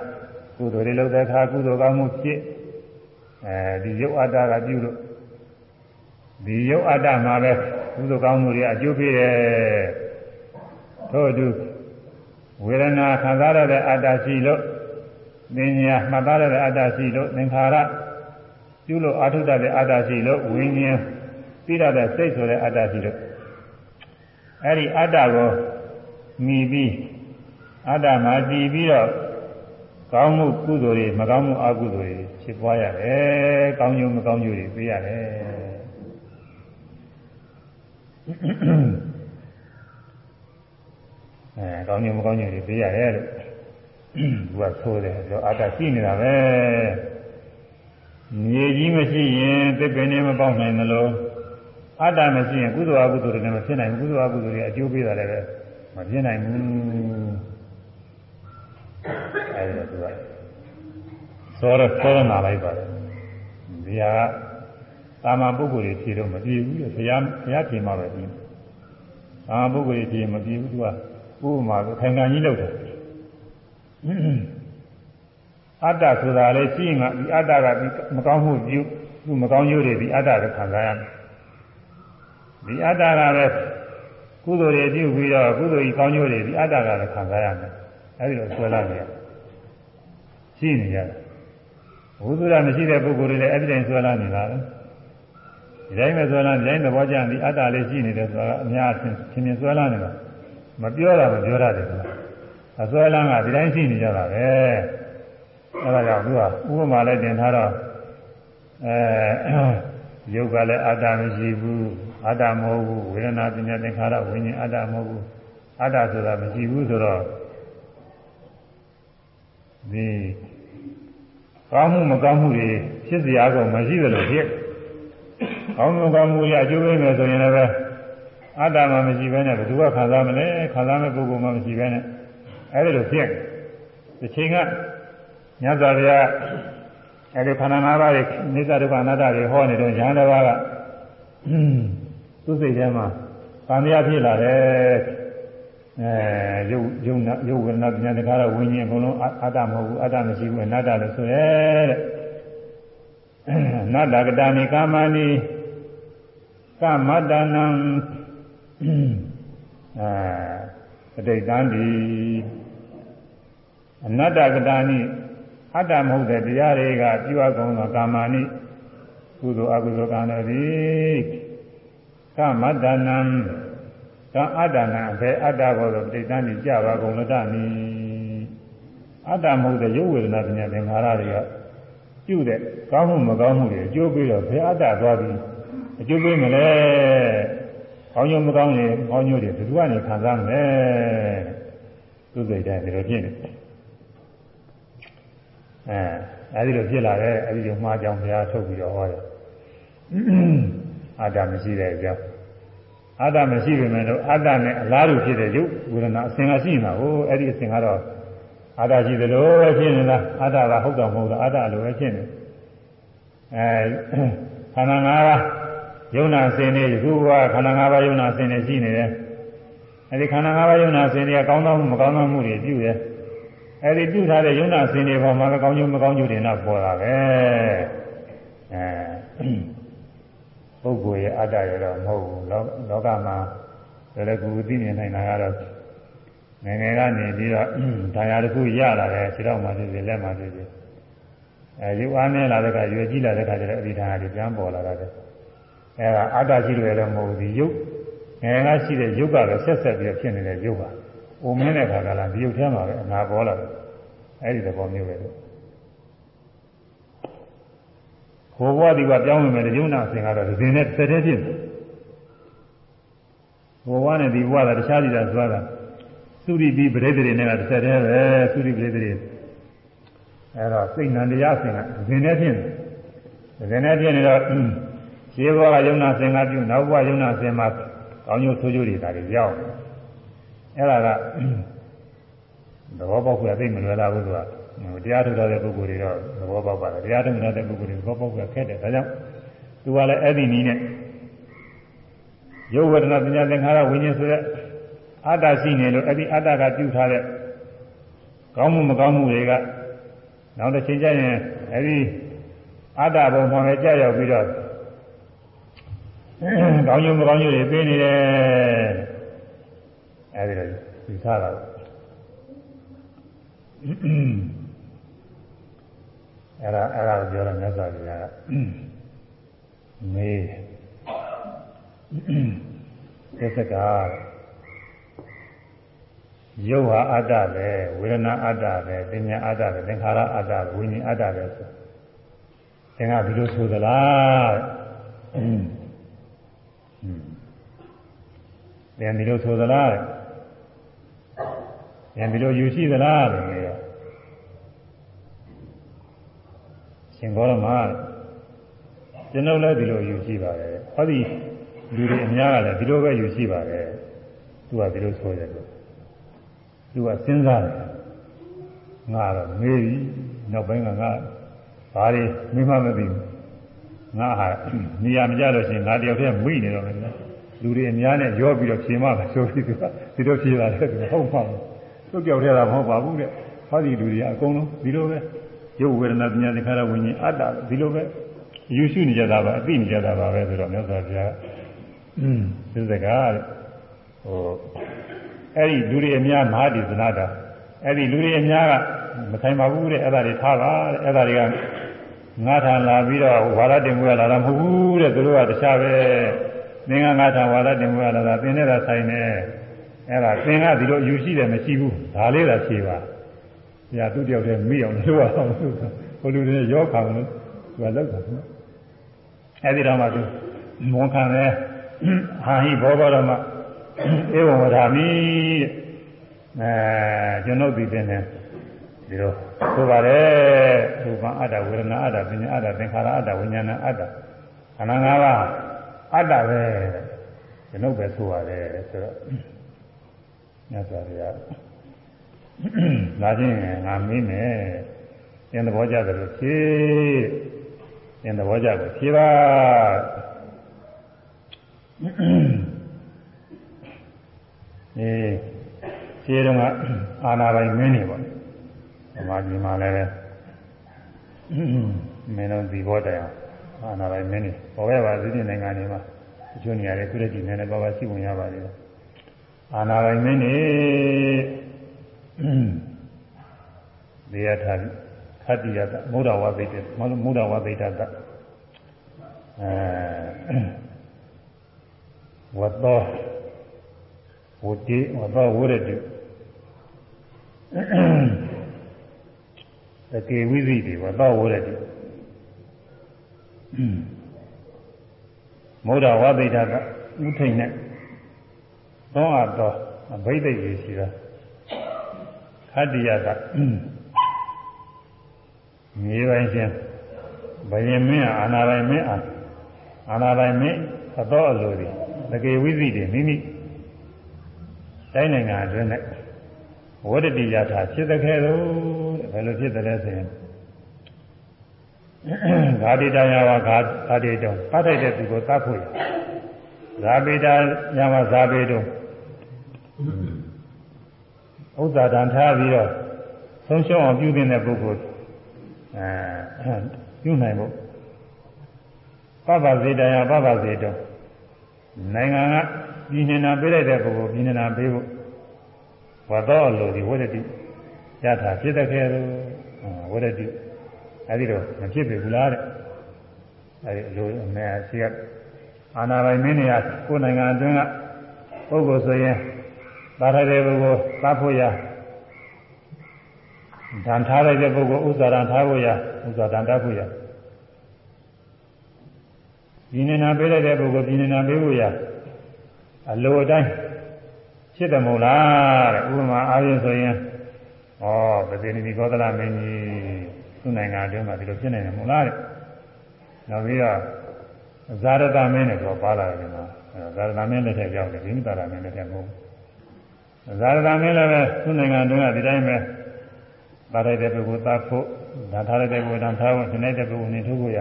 ကုသိုလ်တွေလုပ်တဲ့အခါကုသိုလ်ကောင်းမှုဖြစ်အဲဒီရုပ်အတ္တကပြုလို့ဒီရုပ်အတ္တမှာပဲကုသိုလ်ကောင်းမှုတွေအကျိုးပေးတယ်ထို့အတူ ဝေဒနာခံစားရတဲ့အတ္တရှိလို့သင်ညာမှတ်သားရတဲ့အတ္တရှိလို့သင်္ခါရပြုလို့အာထုတ္တတဲ့အတ္တရှိလို့ဝိညာဉ်ပြီးရတဲ့စိတ်ဆိုတဲ့အတ္တရှိလို့အဲ့ဒီအတ္တကိုမြည်ပြီးအတ္တမှာတည်ပြီးတော့ကောင်းမှုကုသိုလ်တွေမကောင်းမှုအကုသိုလ်တွေဖြစ်ပွားရတယ်။ကောင်းကျိုးမကောင်းကျိုးတွေပေးရတယ်။ အဲကောင်းကျိုးမကောင်းကျိုးတွေပေးရတယ်လို့သူကဆိုတယ်တော့အတ္တရှိနေတာပဲမြေကြီးမရှိရင်သစ်ပင်တွေမပေါက်နိုင်သလိုအတ္တမရှိရင်ကုသိုလ်အကုသိုလ်တွေလည်းမဖြစ်နိုင်ဘူးကုသိုလ်အကုသိုလ်တွေအကျိုးပေးတာလည်းမဖြစ်နိုင်ဘူးအဲဒီတော့သူကစောရစောရနာလိုက်ပါတယ်ဒီဟာကတာမန်ပုဂ္ဂိုလ်တွေဖြေတော့မပြေဘူးလို့ဘုရားဘုရားဖြေမှပဲပြီးတာမန်ပုဂ္ဂိုလ်တွေဖြေမပြေဘူးသူက ဥပမာကိုခိုင်ခံကြီးလုပ်တယ်အတ္တဆိုတာလည်းရှိရင်ကဒီအတ္တကဒီမကောင်းမှုပြုသူမကောင်းကျိုးတွေဒီအတ္တကိုခံစားရမယ်ဒီအတ္တကလည်းကုသိုလ်တွေပြုပြီးတော့ကုသိုလ်ကြီးကောင်းကျိုးတွေဒီအတ္တကလည်းခံစားရမယ်အဲဒီလိုဆွဲလာနေရရှိနေရတယ်ဘုသူရမရှိတဲ့ပုဂ္ဂိုလ်တွေလည်းအဲ့ဒီတိုင်းဆွဲလာနေတာလေဒီတိုင်းပဲဆွဲလာဒီတိုင်းသဘောကျဒီအတ္တလေးရှိနေတယ်ဆိုတာအများအချင်းချင်းချင်းဆွဲလာနေတာ မပြောတာမပြောရတယ်ကွာအဆွဲလန်းကဒီတိုင်းရှိနေကြတာပဲအဲဒါကြောင့်သူကဥပမာလည်းတင်ထားတော့အဲယုတ်ကလည်းအတ္တမရှိဘူးအတ္တမဟုတ်ဘူးဝေဒနာပညာသင်္ခါရဝိညာဉ်အတ္တမဟုတ်ဘူးအတ္တဆိုတာမရှိဘူးဆိုတော့ဒီကောင်းမှုမကောင်းမှုတွေဖြစ်စရာကုန်မရှိသလိုဖြစ်ကောင်းမှုကောင်းမှုရအကျိုးပေးမယ်ဆိုရင်လည်း အတ္တမှမရှိဘဲနဲ့ဘယ်သူကခံစားမလဲခံစားမဲ့ပုဂ္ဂိုလ်မှမရှိဘဲနဲ့အဲဒီလိုဖြစ်ဒီချိန်ကမြတ်စွာဘုရားအဲဒီခန္ဓာ၅ပါးတွေနိစ္စဒုက္ခအနတ္တတွေဟောနေတော့ဉာဏ်တစ်ပါးကသူ့စိတ်ထဲမှာသံဃာဖြစ်လာတယ်အဲရုပ်ရုပ်နာရုပ်ဝေဒနာပညာတကားတော့ဝိညာဉ်အကုန်လုံးအတ္တမဟုတ်ဘူးအတ္တမရှိဘူးအနတ္တလို့ဆိုရဲတဲ့အနတ္တကတာနိကာမဏိကမတ္တနံ အဲအတိတ်တန်ဒီအနတ္တကတာနိအတ္တမဟုတ်တဲ့တရားတွေကပြုအပ်ကုန်သောကာမဏိကုသိုလ်အကုသိုလ်ကံတို့သည်ကမတ္တနံကံအတ္တနာဘယ်အတ္တဘောလို့တိတ်တန်းကြီးကြပါကုန်လတ္တနိအတ္တမဟုတ်တဲ့ရုပ်ဝေဒနာပညာသင်္ခါရတွေကပြုတဲ့ကောင်းမှုမကောင်းမှုတွေအကျိုးပေးတော့ဘယ်အတ္တသွားပြီးအကျိုးပေးမလဲ ကောင်းကျိုးမကောင်းရင်ကောင်းကျိုးတွေဘယ်သူကနေခံစားမလဲသူစိတ်တိုင်းဒီလိုဖြစ်နေအဲအဲဒီလိုဖြစ်လာတယ်အဲဒီလိုမှားကြောင်ဘုရားထုတ်ပြီးတော့ဟောတယ်အတ္တမရှိတဲ့အကြောင်းအတ္တမရှိပေမဲ့လို့အတ္တနဲ့အလားတူဖြစ်တဲ့ရုပ်ဝေဒနာအစဉ်ကရှိနေတာဟိုအဲ့ဒီအစဉ်ကတော့အတ္တရှိသလိုပဲဖြစ်နေတာအတ္တကဟုတ်တော့မဟုတ်တော့အတ္တလိုပဲဖြစ်နေအဲခန္ဓာ၅ပါး ယုံနာအစဉ်တွေခုကခန္ဓာ၅ပါးယုံနာအစဉ်တွေရှိနေတယ်အဲဒီခန္ဓာ၅ပါးယုံနာအစဉ်တွေကကောင်းသောမှုမကောင်းသောမှုတွေပြုတယ်အဲဒီပြုထားတဲ့ယုံနာအစဉ်တွေပေါ်မှာကောင်းကျိုးမကောင်းကျိုးတွေတော့ပေါ်တာပဲအဲပုဂ္ဂိုလ်ရဲ့အတ္တရတော့မဟုတ်ဘူးလောကမှာလည်းလည်းကိုယ်သိမြင်နိုင်တာကတော့ငယ်ငယ်ကနေပြီးတော့ဒါရတစ်ခုရလာတယ်ခြေတော့မှဖြစ်ဖြစ်လက်မှဖြစ်ဖြစ်အဲရုပ်အားနဲ့လာတဲ့ကရွယ်ကြီးလာတဲ့ခါကျတော့အဒီဒါတွေပြန်ပေါ်လာတယ် အဲဒါအတ္တရှိတယ်တော့မဟုတ်ဘူးဒီရုပ်ငယ်ငယ်ရှိတဲ့ရုပ်ကလည်းဆက်ဆက်ပြီးဖြစ်နေတဲ့ရုပ်ပါ။အိုမင်းတဲ့ခါကလာဒီရုပ်ထဲမှာပဲအနာပေါ်လာတယ်အဲဒီသဘောမျိုးပဲလို့ဟိုဘဝဒီကပြောင်းဝင်မယ်ယုံနာအစဉ်ကတော့ဒီနဲ့တစ်သက်တည်းဖြစ်တယ်ဟိုဘဝနဲ့ဒီဘဝကတခြားစီတာသွားတာသုရိပိပရိသေတွေနဲ့ကတစ်သက်တည်းပဲသုရိပရိသေတွေအဲ့တော့စိတ်နံတရားအစဉ်ကဒီနဲ့ဖြစ်တယ်ဒီနဲ့ဖြစ်နေတော့ ခြေဘဝကယုံနာအစဉ်ကပြုနောက်ဘဝယုံနာအစဉ်မှာကောင်းကျိုးဆိုးကျိုးတွေဒါတွေရောက်အဲ့ဒါကသဘောပေါက်ခွင့်အသိမလွယ်လာဘူးသူကတရားထုတ်တဲ့ပုဂ္ဂိုလ်တွေတော့သဘောပေါက်ပါတယ်တရားထုတ်တဲ့ပုဂ္ဂိုလ်တွေသဘောပေါက်ခဲ့တယ်ဒါကြောင့်သူကလည်းအဲ့ဒီနည်းနဲ့ရုပ်ဝေဒနာပညာသင်္ခါရဝိညာဉ်ဆိုတဲ့အတ္တရှိနေလို့အဲ့ဒီအတ္တကပြုထားတဲ့ကောင်းမှုမကောင်းမှုတွေကနောက်တစ်ချိန်ကျရင်အဲ့ဒီအတ္တဘုံမှာပဲကြာရောက်ပြီးတော့ ကောင်းကျိုးမကောင်းကျိုးတွေပေးနေတယ်အဲ့ဒီလိုယူဆတာအဲ့ဒါအဲ့ဒါကိုပြောတော့မြတ်စွာဘုရားကမေးသစ္စကာယုတ်ဟာအတ္တပဲဝေဒနာအတ္တပဲပညာအတ္တပဲသင်္ခါရအတ္တဝိညာဉ်အတ္တပဲဆိုသင်ကဒီလိုဆိုသလားအင်း ပြန်ဒီလိုဆိုသလားပြန်ဒီလိုယူရှိသလားတဲ့ရှင်ဘောရမကျွန်ုပ်လည်းဒီလိုယူရှိပါတယ်ဟောဒီလူတွေအများကလည်းဒီလိုပဲယူရှိပါတယ်သူကဒီလိုဆိုတယ်လို့သူကစဉ်းစားတယ်ငါတော့မေးပြီနောက်ပိုင်းကငါဘာတွေမင်းမမသိဘူး ငါဟာနေရာမကြလို့ရှိရင်ငါတယောက်တည်းမိနေတော့မယ်လူတွေအများနဲ့ရောပြီးတော့ဖြေမှဆိုပြီးသူကဒီလိုဖြေလာတယ်သူဟုတ်ပါဘူးသူကြောက်ထဲတာမဟုတ်ပါဘူးတဲ့ဟောဒီလူတွေကအကုန်လုံးဒီလိုပဲရုပ်ဝေဒနာပညာသင်္ခါရဝิญဉ်အတ္တဒီလိုပဲယူရှိနေကြတာပါအသိနေကြတာပါပဲဆိုတော့မြတ်စွာဘုရားอืมဒီစကားတဲ့ဟိုအဲ့ဒီလူတွေအများမဟာဒီသနာတာအဲ့ဒီလူတွေအများကမဆိုင်ပါဘူးတဲ့အဲ့ဒါတွေထားပါတဲ့အဲ့ဒါတွေက ငါထံလာပြီးတော့ဝါရတင်မှုရလာတာမဟုတ်ဘူးတဲ့သူတို့ကတခြားပဲသင်္ကငါထံဝါရတင်မှုရလာတာသင်နဲ့သာဆိုင်နေအဲ့ဒါသင်ကဒီလိုယူရှိတယ်မရှိဘူးဒါလေးသာဖြေပါ။ညာသူ့တယောက်တည်းမိအောင်လုပ်ရအောင်လို့ဟိုလူတွေရောခံလို့သူကလောက်တာနော်။အဲဒီတော့မှသူဝန်ခံတယ်ဟာဟိဘောဘောတော်မှာဧဝံဝဓာမိအဲကျွန်ုပ်ဒီပင်နဲ့ ဒီလိုဆိုပါတယ်ရူပအတ္တဝေဒနာအတ္တပညာအတ္တသင်္ခါရအတ္တဝိညာဏအတ္တခန္ဓာ၅ပါးအတ္တပဲကျွန်ုပ်ပဲဆိုရတယ်ဆိုတော့မြတ်စွာဘုရားလာခြင်းငါမင်းနဲ့သင်သဘောကျတယ်လို့ဖြေသင်သဘောကျတယ်ဖြေပါအေးခြေတော့ကအာနာပိုင်မင်းနေပါ ဓမ္မကြီးမှာလည်းမင်းတို့ဒီဘောတရားအာနာပိုင်မင်းနေပေါ်ခဲ့ပါသတိနိုင်ငံတွေမှာအချို့နေရာတွေသူရတိနည်းနည်းပါးပါးရှိဝင်ရပါလေအာနာပိုင်မင်းနေဒေယထာခတ္တိယတမုဒ္ဒဝသိတ္တမုဒ္ဒဝသိတ္တတအဲဝတ္တောဝတိဝတ္တောဝရတိ တကေဝိသိတိဝတ္တောဝရတိမုဒ္ဒဝသိတ္တကဥထိန်နဲ့သောအပ်သောအဘိဓိတ်ကြီးရှိတာခတ္တိယကမြေပိုင်းချင်းဘယင်မင်းအာနာပိုင်မင်းအာနာပိုင်မင်းအတော်အလိုဒီတကေဝိသိတွေမိမိတိုင်းနိုင်ငံအတွင်းနဲ့ဝတ္တတိယထာဖြစ်တဲ့ခဲလို့ ဘယ်လိုဖြစ်တယ်လဲဆိုရင်ဂါတိတယဝဂါဂါတိတုံတတ်ထိုက်တဲ့သူကိုတတ်ဖို့ဇာပေတာယဝဇာပေတုံဥစ္စာတန်ထားပြီးတော့ဆုံးရှုံးအောင်ပြုတဲ့ပုဂ္ဂိုလ်အဲပြုနိုင်ဖို့ပပဇေတယပပဇေတုံနိုင်ငံကပြည်နေတာပေးလိုက်တဲ့ပုဂ္ဂိုလ်ပြည်နေတာပေးဖို့ဝါတော့လို့ဒီဝရတိ ရတာဖြစ်တဲ့ခဲလို့ဝရတိအဲဒီတော့မဖြစ်ပြီဘူးလားတဲ့အဲဒီလိုအမေအရှိကအာနာပိုင်မင်းတွေကကိုယ်နိုင်ငံအတွင်းကပုဂ္ဂိုလ်ဆိုရင်သာရတဲ့ပုဂ္ဂိုလ်သတ်ဖို့ရဓာန်ထားလိုက်တဲ့ပုဂ္ဂိုလ်ဥစ္စာဓာန်ထားဖို့ရဥစ္စာဓာန်တတ်ဖို့ရဒီနေနာပေးလိုက်တဲ့ပုဂ္ဂိုလ်ဒီနေနာပေးဖို့ရအလိုအတိုင်းဖြစ်တယ်မို့လားတဲ့ဥပမာအားဖြင့်ဆိုရင် ဩပဇေနိကောသလမင်းကြီးသူ့နိုင်ငံအတွင်းမှာဒီလိုဖြစ်နေတယ်မို့လားတဲ့နောက်ပြီးတော့ဇာရတမင်းနဲ့တော့ပါလာတယ်နော်ဇာရတမင်းလက်ထက်ရောက်တယ်ဒီမိတာရမင်းလက်ထက်မဟုတ်ဇာရတမင်းလည်းပဲသူ့နိုင်ငံအတွင်းကဒီတိုင်းပဲပါရတဲ့ပုဂ္ဂိုလ်သတ်ဖို့ဓာထားတဲ့ပုဂ္ဂိုလ်ဓာထားဖို့ဒီနေ့တဲ့ပုဂ္ဂိုလ်နေထုတ်ဖို့ရ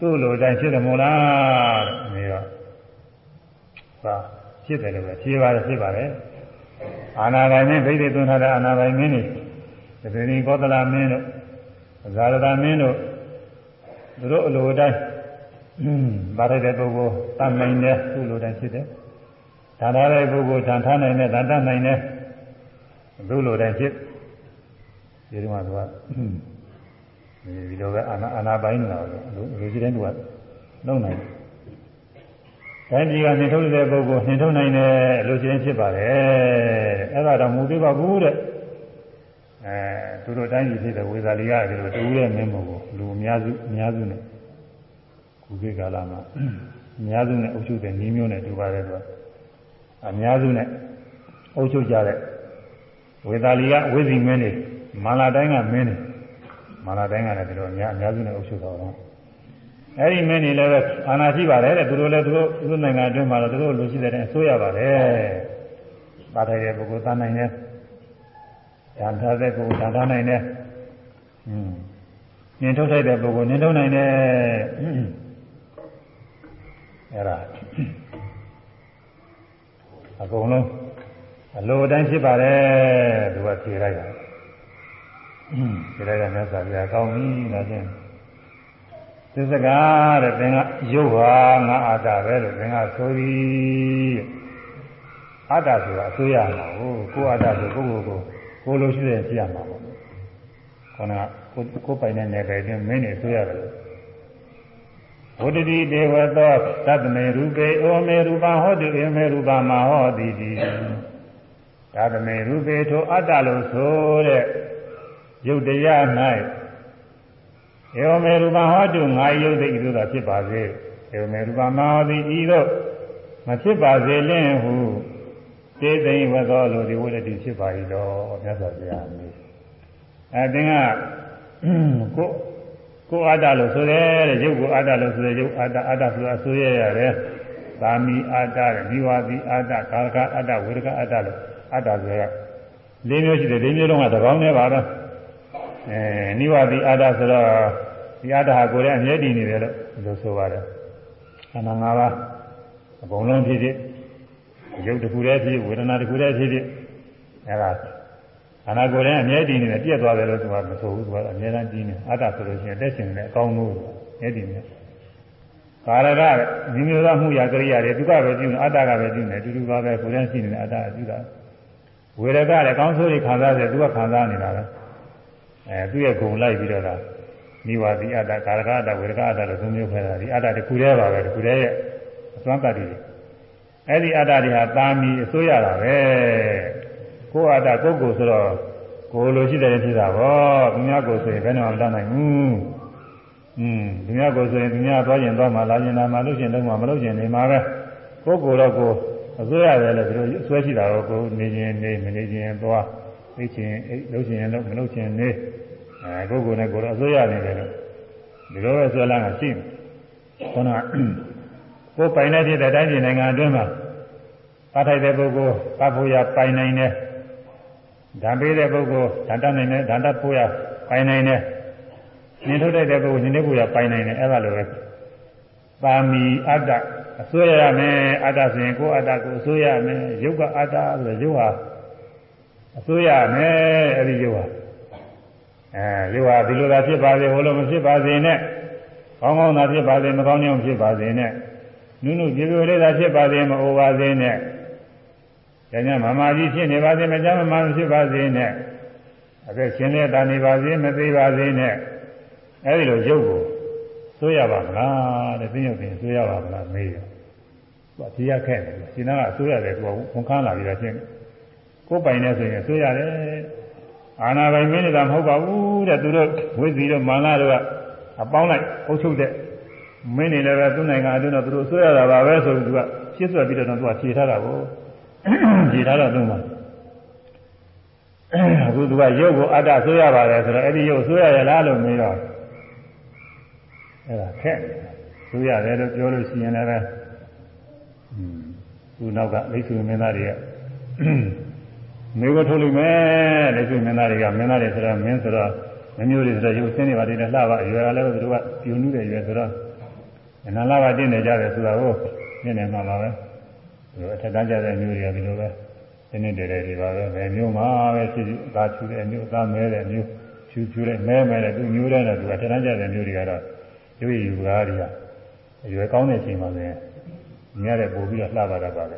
သူ့လိုတိုင်းဖြစ်တယ်မို့လားတဲ့နေတော့သာဖြစ်တယ်လို့ပဲဖြေပါတယ်ဖြစ်ပါတယ် အာနာဂိုင်မင်းဗိဓိသွန်းထားတဲ့အာနာဂိုင်မင်းတွေသတိကောသလမင်းတို့ဇာရတမင်းတို့သူတို့အလိုတိုင်းဗာရတဲ့ပုဂ္ဂိုလ်တတ်နိုင်တဲ့သူ့လိုတိုင်းဖြစ်တယ်။ဒါထားတဲ့ပုဂ္ဂိုလ်ဌာန်ထားနိုင်တဲ့ဒါတတ်နိုင်တဲ့သူ့လိုတိုင်းဖြစ်ဒီလိုမှသူကဒီလိုပဲအာနာအာနာပိုင်းလာလို့လူကြီးတိုင်းသူကလုံနိုင်တယ် တိုင်းပြည်ကနေထုတ်တဲ့ပုဂ္ဂိုလ်နှင်ထုတ်နိုင်တယ်လို့ချင်းဖြစ်ပါတယ်အဲ့ဒါတော့မူသေးပါဘူးတဲ့အဲသူတို့တိုင်းပြည်ဖြစ်တဲ့ဝေသာလီကဒီလိုတူရဲ့မင်းမို့ကိုလူအများစုအများစုနဲ့ခုခေတ်ကာလမှာအများစုနဲ့အုပ်ချုပ်တဲ့နည်းမျိုးနဲ့တူပါတယ်သူကအများစုနဲ့အုပ်ချုပ်ကြတဲ့ဝေသာလီကဝိဇိမင်းတွေမာလာတိုင်းကမင်းတွေမာလာတိုင်းကလည်းဒီလိုအများအများစုနဲ့အုပ်ချုပ်တော်တော့ အဲ့ဒီမင်းတွေလည်းပဲအာဏာရှိပါတယ်တဲ့သူတို့လည်းသူတို့သူတို့နိုင်ငံအတွင်းမှာတော့သူတို့လူရှိတဲ့အစိုးရပါတယ်။ပါထိုင်တဲ့ပုဂ္ဂိုလ်သနိုင်တဲ့ဓာထားတဲ့ပုဂ္ဂိုလ်ဓာထားနိုင်တယ်อืมနင်ထုတ်ထိုက်တဲ့ပုဂ္ဂိုလ်နင်ထုတ်နိုင်တယ်အဲ့ဒါအကုန်လုံးအလိုအတိုင်းဖြစ်ပါတယ်သူကဖြေလိုက်တာဖြေလိုက်တာမြတ်စွာဘုရားကောင်းပြီဒါချင်း သစ္စကာတဲ့သင်ကရုပ်ဟာငါအာတပဲလို့သင်ကဆိုသည်အာတဆိုတာအစိုးရမှာဟုတ်ကိုအာတဆိုကိုယ့်ကိုယ်ကိုကိုလိုရှိတဲ့ဖြစ်ရမှာပေါ့ခေါင်းကကိုကိုပိုင်တဲ့နယ်ပယ်ချင်းမင်းနေဆိုရတယ်ဘုဒ္ဓတိဒေဝသောသတ္တမေရူပေဩမေရူပဟောတုဧမေရူပမဟောတိတိသတ္တမေရူပေထိုအတ္တလို့ဆိုတဲ့ရုပ်တရား၌ ဧဝမေရူပဟောတုငါယုတ်သိဤသို့သာဖြစ်ပါစေဧဝမေရူပမဟောတိဤသို့မဖြစ်ပါစေလင့်ဟုသေသိဝသောလိုဒီဝိတ္တိဖြစ်ပါ၏တော့မြတ်စွာဘုရားမြည်အဲသင်ကကိုကိုအတ္တလို့ဆိုတယ်တဲ့ရုပ်ကိုအတ္တလို့ဆိုတယ်ရုပ်အတ္တအတ္တဆိုတာဆိုရရတယ်သာမီအတ္တတဲ့မိဝါတိအတ္တကာရကအတ္တဝေရကအတ္တလို့အတ္တဆိုတာလေးမျိုးရှိတယ်လေးမျိုးလုံးကသဘောင်းနဲ့ပါပဲ အဲနိဝါတိအတ္တဆိုတော့ဒီအတ္တဟာကိုယ်ရဲ့အမြဲတည်နေတယ်လို့လို့ဆိုပါတယ်ခန္ဓာ၅ပါးအကုန်လုံးဖြစ်ဖြစ်ရုပ်တစ်ခုတည်းဖြစ်ဝေဒနာတစ်ခုတည်းဖြစ်ဖြစ်အဲဒါခန္ဓာကိုယ်ရဲ့အမြဲတည်နေတယ်ပြည့်သွားတယ်လို့သူကမဆိုဘူးသူကအမြဲတမ်းတည်နေအတ္တဆိုလို့ရှိရင်တက်ရှင်နေတဲ့အကောင်းမှုမြဲတည်နေကာရကညီမျိုးသားမှုရာကရိယာတွေသူကပဲပြုနေအတ္တကပဲပြုနေတူတူပါပဲကိုယ်တည်းရှိနေတဲ့အတ္တပြုတာဝေရကလည်းကောင်းဆိုးတွေခံစားတယ်သူကခံစားနေတာပဲ အဲသူ့ရဲ့ဂုံလိုက်ပြီးတော့လားနိဝါတိအတ္တကာရကအတ္တဝေရကအတ္တလို့သုံးမျိုးခွဲတာဒီအတ္တတစ်ခုတည်းပါပဲတစ်ခုတည်းရဲ့အစွမ်းတတ္တိတွေအဲ့ဒီအတ္တတွေဟာတာမီအစိုးရတာပဲကိုယ်အတ္တကိုယ်ကိုဆိုတော့ကိုယ်လိုရှိတယ်ဖြစ်တာပေါ့သူများကိုယ်ဆိုရင်ဘယ်တော့မှမတတ်နိုင်ဘူးอืมသူများကိုယ်ဆိုရင်သူများသွားကျင်သွားမှလာကျင်လာမှလုပ်ကျင်တော့မှမလုပ်ကျင်နေမှာပဲကိုယ်ကိုယ်တော့ကိုယ်အစိုးရတယ်လို့ဒီလိုအစွဲရှိတာတော့ကိုယ်နေခြင်းနေမနေခြင်းသွား သိခြင်းလုပ်ခြင်းလုပ်မလုပ်ခြင်းနေအဲကိုယ်ကိုယ်နဲ့ကိုယ်တော့အစိုးရနေတယ်လို့ဒီလိုပဲဆွဲလာတာရှိတယ်ခေါင်းကကိုယ်ပိုင်တဲ့ဖြစ်တဲ့တိုင်းပြည်နိုင်ငံအတွင်းမှာပတ်ထိုက်တဲ့ပုဂ္ဂိုလ်ပတ်ဖို့ရပိုင်နိုင်တယ်ဓာတ်ပေးတဲ့ပုဂ္ဂိုလ်ဓာတ်တတ်နိုင်တယ်ဓာတ်တတ်ဖို့ရပိုင်နိုင်တယ်နင်းထုတ်တဲ့ပုဂ္ဂိုလ်နင်းနေဖို့ရပိုင်နိုင်တယ်အဲ့ဒါလိုပဲပါမီအတ္တအစိုးရရမယ်အတ္တဆိုရင်ကိုယ်အတ္တကိုအစိုးရရမယ်ယုတ်ကအတ္တဆိုရုပ်ဟာ အစိုးရရမယ်အဲ့ဒီယုတ်ဟာအဲယုတ်ဟာဒီလိုသာဖြစ်ပါစေဟိုလိုမဖြစ်ပါစေနဲ့ကောင်းကောင်းသာဖြစ်ပါစေမကောင်းကြောင်ဖြစ်ပါစေနဲ့နုနုပြေပြေလေးသာဖြစ်ပါစေမအိုပါစေနဲ့ကျန်ကျမမာကြီးဖြစ်နေပါစေမကြမ်းမမာဖြစ်ပါစေနဲ့အသက်ရှင်နေတာနေပါစေမသေးပါစေနဲ့အဲဒီလိုရုပ်ကိုစိုးရပါမလားတဲ့သိရုပ်ပြင်စိုးရပါမလားမေးတယ်သူကဖြေရခဲ့တယ်ရှင်နာကအစိုးရတယ်သူကဝန်ခန်းလာပြီးတော့ရှင်း ကိုယ်ပိုင်နေဆိုရင်စိုးရတယ်အာနာပိုင်မင်းနေတာမဟုတ်ပါဘူးတဲ့သူတို့ဝိသီတို့မာနတို့ကအပေါင်းလိုက်အုပ်ချုပ်တဲ့မင်းနေလည်းပဲသူ့နိုင်ငံအတွင်းတော့သူတို့ဆွဲရတာပါပဲဆိုပြီးသူကရှင်းဆွဲပြီးတော့သူကဖြေထားတာကိုဖြေထားတော့သူ့မှာအခုသူကရုပ်ကိုအတ္တဆွဲရပါတယ်ဆိုတော့အဲ့ဒီရုပ်ဆွဲရရလားလို့မေးတော့အဲ့ဒါခက်ဆွဲရတယ်လို့ပြောလို့ရှိရင်လည်းပဲသူနောက်ကလိတ်ဆွေမင်းသားတွေက မေကိုထုတ်လို့မယ်လိတ်ဆွေမင်းသားတွေကမင်းသားတွေဆိုတော့မင်းဆိုတော့မမျိုးတွေဆိုတော့ရုပ်ဆင်းနေပါတယ်လှပါအရွယ်ကလည်းသူတို့ကပြုံနုတဲ့ရွယ်ဆိုတော့အနန္တဘာတင့်နေကြတယ်ဆိုတာကိုမြင်နေမှာပါပဲဒီလိုအထက်တန်းကြတဲ့မျိုးတွေကဒီလိုပဲဒီနေ့တည်းတည်းဒီပါပဲဘယ်မျိုးမှာပဲဖြစ်ဖြစ်သာချူတဲ့မျိုးသာမဲတဲ့မျိုးဖြူဖြူတဲ့မဲမဲတဲ့သူမျိုးတဲ့သူကထက်တန်းကြတဲ့မျိုးတွေကတော့ရွေယူကားတွေကအရွယ်ကောင်းတဲ့အချိန်မှာပဲမြင်ရတဲ့ပို့ပြီးတော့လှပါတာပါပဲ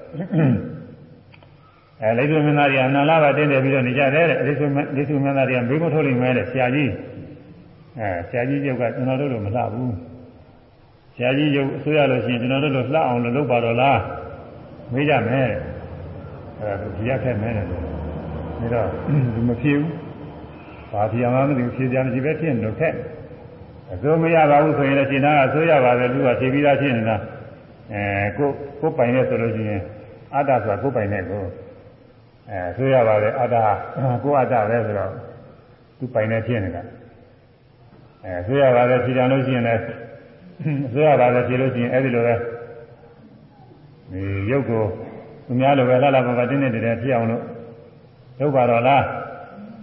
အဲလိသုမင်းသားတွေအနန္တဘာတင့်တယ်ပြီးတော့နေကြတယ်တဲ့လိသုလိသုမင်းသားတွေကမေးခွန်းထုတ်လိမ့်မယ်တဲ့ဆရာကြီးအဲဆရာကြီးကျုပ်ကကျွန်တော်တို့လိုမလှဘူးဆရာကြီးရုပ်အစိုးရလို့ရှိရင်ကျွန်တော်တို့လိုလှအောင်လို့လုပ်ပါတော့လားမေးကြမယ်အဲဒါကြည့်ရခဲ့မယ်တဲ့ဒါတော့ဒီမဖြစ်ဘူးဘာဖြစ်အောင်မသိဘူးဖြေကြမရှိပဲဖြစ်နေတော့ခက်အစိုးမရပါဘူးဆိုရင်လည်းရှင်သားကအစိုးရပါပဲသူကဖြေပြီးသားဖြစ်နေတာအဲကိုကိုပိုင်နေဆိုလို့ရှိရင်အတ္တဆိုတာကိုပိုင်နေကို အဲဆိုရပါတယ်အတ္တကိုအတ္တပဲဆိုတော့သူပိုင်နေဖြစ်နေတာအဲဆိုရပါတယ်ဖြေကြလို့ရှိရင်လည်းဆိုရပါတယ်ဖြေလို့ရှိရင်အဲ့ဒီလိုပဲဒီရုပ်ကိုသူများလိုပဲလှလှပပတင်းနေတယ်ဖြစ်အောင်လို့လုပ်ပါတော့လား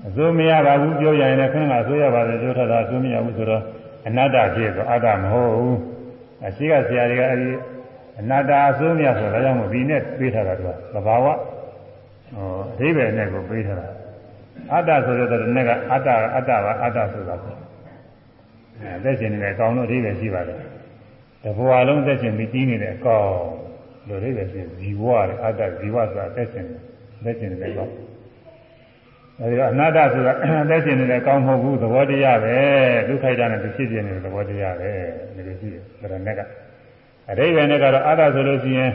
အစိုးမရပါဘူးပြောရရင်လည်းခဏကအစိုးရပါတယ်ပြောထတာအစိုးမရဘူးဆိုတော့အနတ္တဖြစ်ဆိုအတ္တမဟုတ်ဘူးအရှိကဆရာတွေကအဲဒီအနတ္တအစိုးမရဆိုတော့ဒါကြောင့်မို့ဒီနဲ့ပေးထားတာကသဘာဝ ဟိုအသေးပဲနဲ့ကိုပေးထားတာအတ္တဆိုတဲ့တည်းကအတ္တအတ္တပါအတ္တဆိုတာပေါ့အဲသက်ရှင်နေတဲ့အကောင်တို့အသေးပဲရှိပါတယ်တဘဝလုံးသက်ရှင်ပြီးတည်နေတဲ့အကောင်လို့အသေးပဲရှိဇီဝတဲ့အတ္တဇီဝဆိုတာသက်ရှင်သက်ရှင်နေတဲ့အကောင်အဲဒီတော့အနာတ္တဆိုတာသက်ရှင်နေတဲ့ကောင်းမဟုတ်ဘူးသဘောတရားပဲဒုက္ခိတနဲ့သူဖြစ်ပြနေတဲ့သဘောတရားပဲဒီလိုရှိတယ်ဒါနဲ့ကအရိယာနဲ့ကတော့အတ္တဆိုလို့ရှိရင်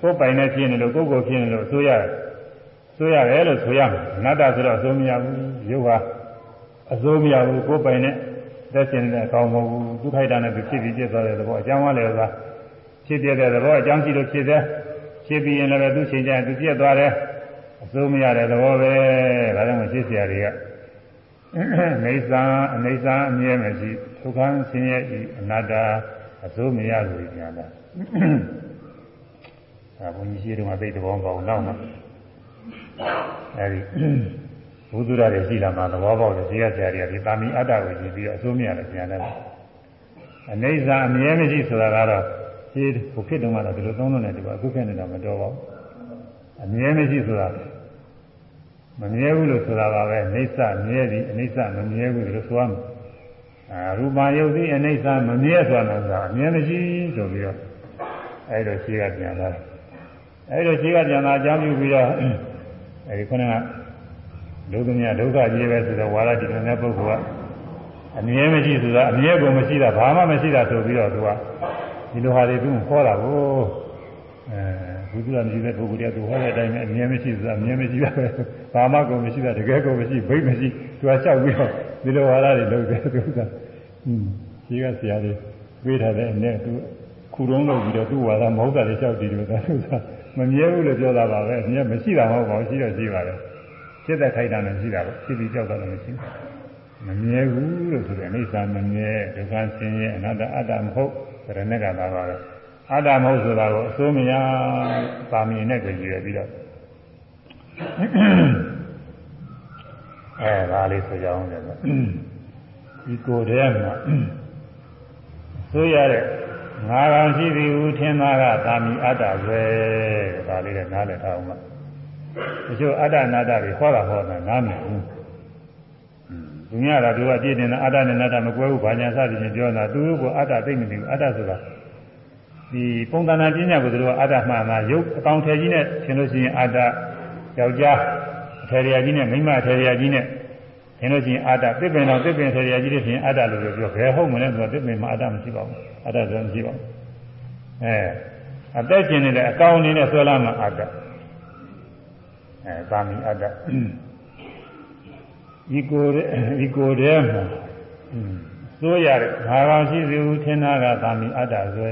ကိုယ်ပိုင်နဲ့ဖြစ်နေလို့ကိုယ်ကိုဖြစ်နေလို့ဆိုရတယ် ဆိုရတယ်လို့ဆိုရမယ်အနာတ္တဆိုတော့အစိုးမရဘူးရုပ်ဟာအစိုးမရဘူးကိုယ်ပိုင်နဲ့သက်ရှင်နေတဲ့ကောင်းမဟုတ်ဘူးဒုက္ခိတနဲ့သူဖြစ်ပြီးပြည့်သွားတဲ့သဘောအကြောင်းကလည်းဆိုတာဖြစ်ပြတဲ့သဘောအကြောင်းရှိလို့ဖြစ်တဲ့ဖြစ်ပြီးရင်လည်းသူချိန်ကျရင်သူပြည့်သွားတယ်အစိုးမရတဲ့သဘောပဲဒါကြောင့်မရှိเสียတွေကနေသာအနေသာအမြဲမရှိဒုက္ခဆင်းရဲဤအနတ္တအစိုးမရလို့ညာတာအဲဘုန်းကြီးရှိတုန်းကသိတဲ့ဘောပေါင်းတော့မှ အဲဒီဘုသူရတွေရှိလာမှသဘောပေါက်တယ်ဒီကဆရာတွေကဒီတာမီအတ္တကိုကြည့်ပြီးတော့အစိုးမရတယ်ညာတယ်အနေသာအမြဲမရှိဆိုတာကတော့ဒီဘုဖြစ်တုန်းကတော့ဒီလိုသုံးလို့နေတယ်အခုဖြစ်နေတာမတော်ပါဘူးအမြဲမရှိဆိုတာမမြဲဘူးလို့ဆိုတာပါပဲအိဋ္ဌမြဲသည်အိဋ္ဌမမြဲဘူးလို့ဆိုရမယ်အာရူပယုတ်သည်အိဋ္ဌမမြဲဆိုတာကအမြဲမရှိဆိုပြီးတော့အဲ့လိုရှိကပြန်လာအဲ့လိုရှိကပြန်လာအကြောင်းပြုပြီးတော့ အဲ့ဒီခုနကဒုက္ခမြဒုက္ခကြီးပဲဆိုတော့ဝါရတိတဲ့ပုဂ္ဂိုလ်ကအမြဲမရှိဆိုတာအမြဲကိုမရှိတာဘာမှမရှိတာဆိုပြီးတော့သူကဒီလိုဟာတွေသူဟောတာကိုအဲဘုရားမရှိတဲ့ပုဂ္ဂိုလ်တွေကသူဟောတဲ့အတိုင်းပဲအမြဲမရှိဆိုတာအမြဲမရှိတာပဲဘာမှကိုမရှိတာတကယ်ကိုမရှိဘိတ်မရှိသူကလျှောက်ပြီးတော့ဒီလိုဟာတွေလုပ်တယ်သူကဟွန်းရှိကဆရာတွေပြေးထားတဲ့အနဲ့သူခုတုံးလုပ်ပြီးတော့သူ့ဝါဒမဟုတ်တာတွေလျှောက်ကြည့်တယ်သူက မမြဲဘူးလို့ပြောတာပါပဲအမြဲမရှိတာမဟုတ်ပါဘူးရှိတော့ရှိပါတယ်ဖြစ်တဲ့ခိုက်တာနဲ့ရှိတာပေါ့ဖြစ်ပြီးကြောက်တာလည်းမရှိဘူးမမြဲဘူးလို့ဆိုတယ်အိဋ္ဌာမမြဲဒုက္ခဆင်းရဲအနတ္တအတ္တမဟုတ်ဗရဏကသာပါပဲအတ္တမဟုတ်ဆိုတာကိုအစိုးမရပါမီနဲ့ကြည့်ရပြီးတော့အဲဒါလေးဆိုကြအောင်လေဒီကိုယ်တည်းမှာဆိုရတဲ့ ငါကောင်ရှိသည်ဟူထင်သားကသာမီအတ္တပဲဒါလေးလည်းနားလည်ထားအောင်ပါတချို့အတ္တနာတ္တတွေဟောတာဟောတာနားမလည်ဘူးသူများကသူကပြည့်နေတာအတ္တနဲ့နာတ္တမကွဲဘူးဘာညာစသည်ဖြင့်ပြောတာသူတို့ကအတ္တသိမ့်မသိဘူးအတ္တဆိုတာဒီပုံသဏ္ဍာန်ပညာကိုသူတို့ကအတ္တမှန်တာရုပ်အကောင်ထည်ကြီးနဲ့ရှင်းလို့ရှိရင်အတ္တယောက်ျားအထေရကြီးနဲ့မိန်းမအထေရကြီးနဲ့ရှ င်းလို့ရှိရင်အတ္တသစ်ပင်တော်သစ်ပင်အထေရကြီးတွေဖြင့်အတ္တလို့ပြောဘယ်ဟုတ်မလဲဆိုတော့သစ်ပင်မှာအတ္တမရှိပါဘူးအတ္တဆိုမရှိပါဘူးအဲအသက်ရှင်နေတဲ့အကောင်အနေနဲ့ဆွဲလာမှအတ္တအဲသာမီအတ္တဒီကိုယ်ဒီကိုယ်ထဲမှာစိုးရတဲ့ငါကောင်ရှိစေဟုထင်တာကသာမီအတ္တဆွဲ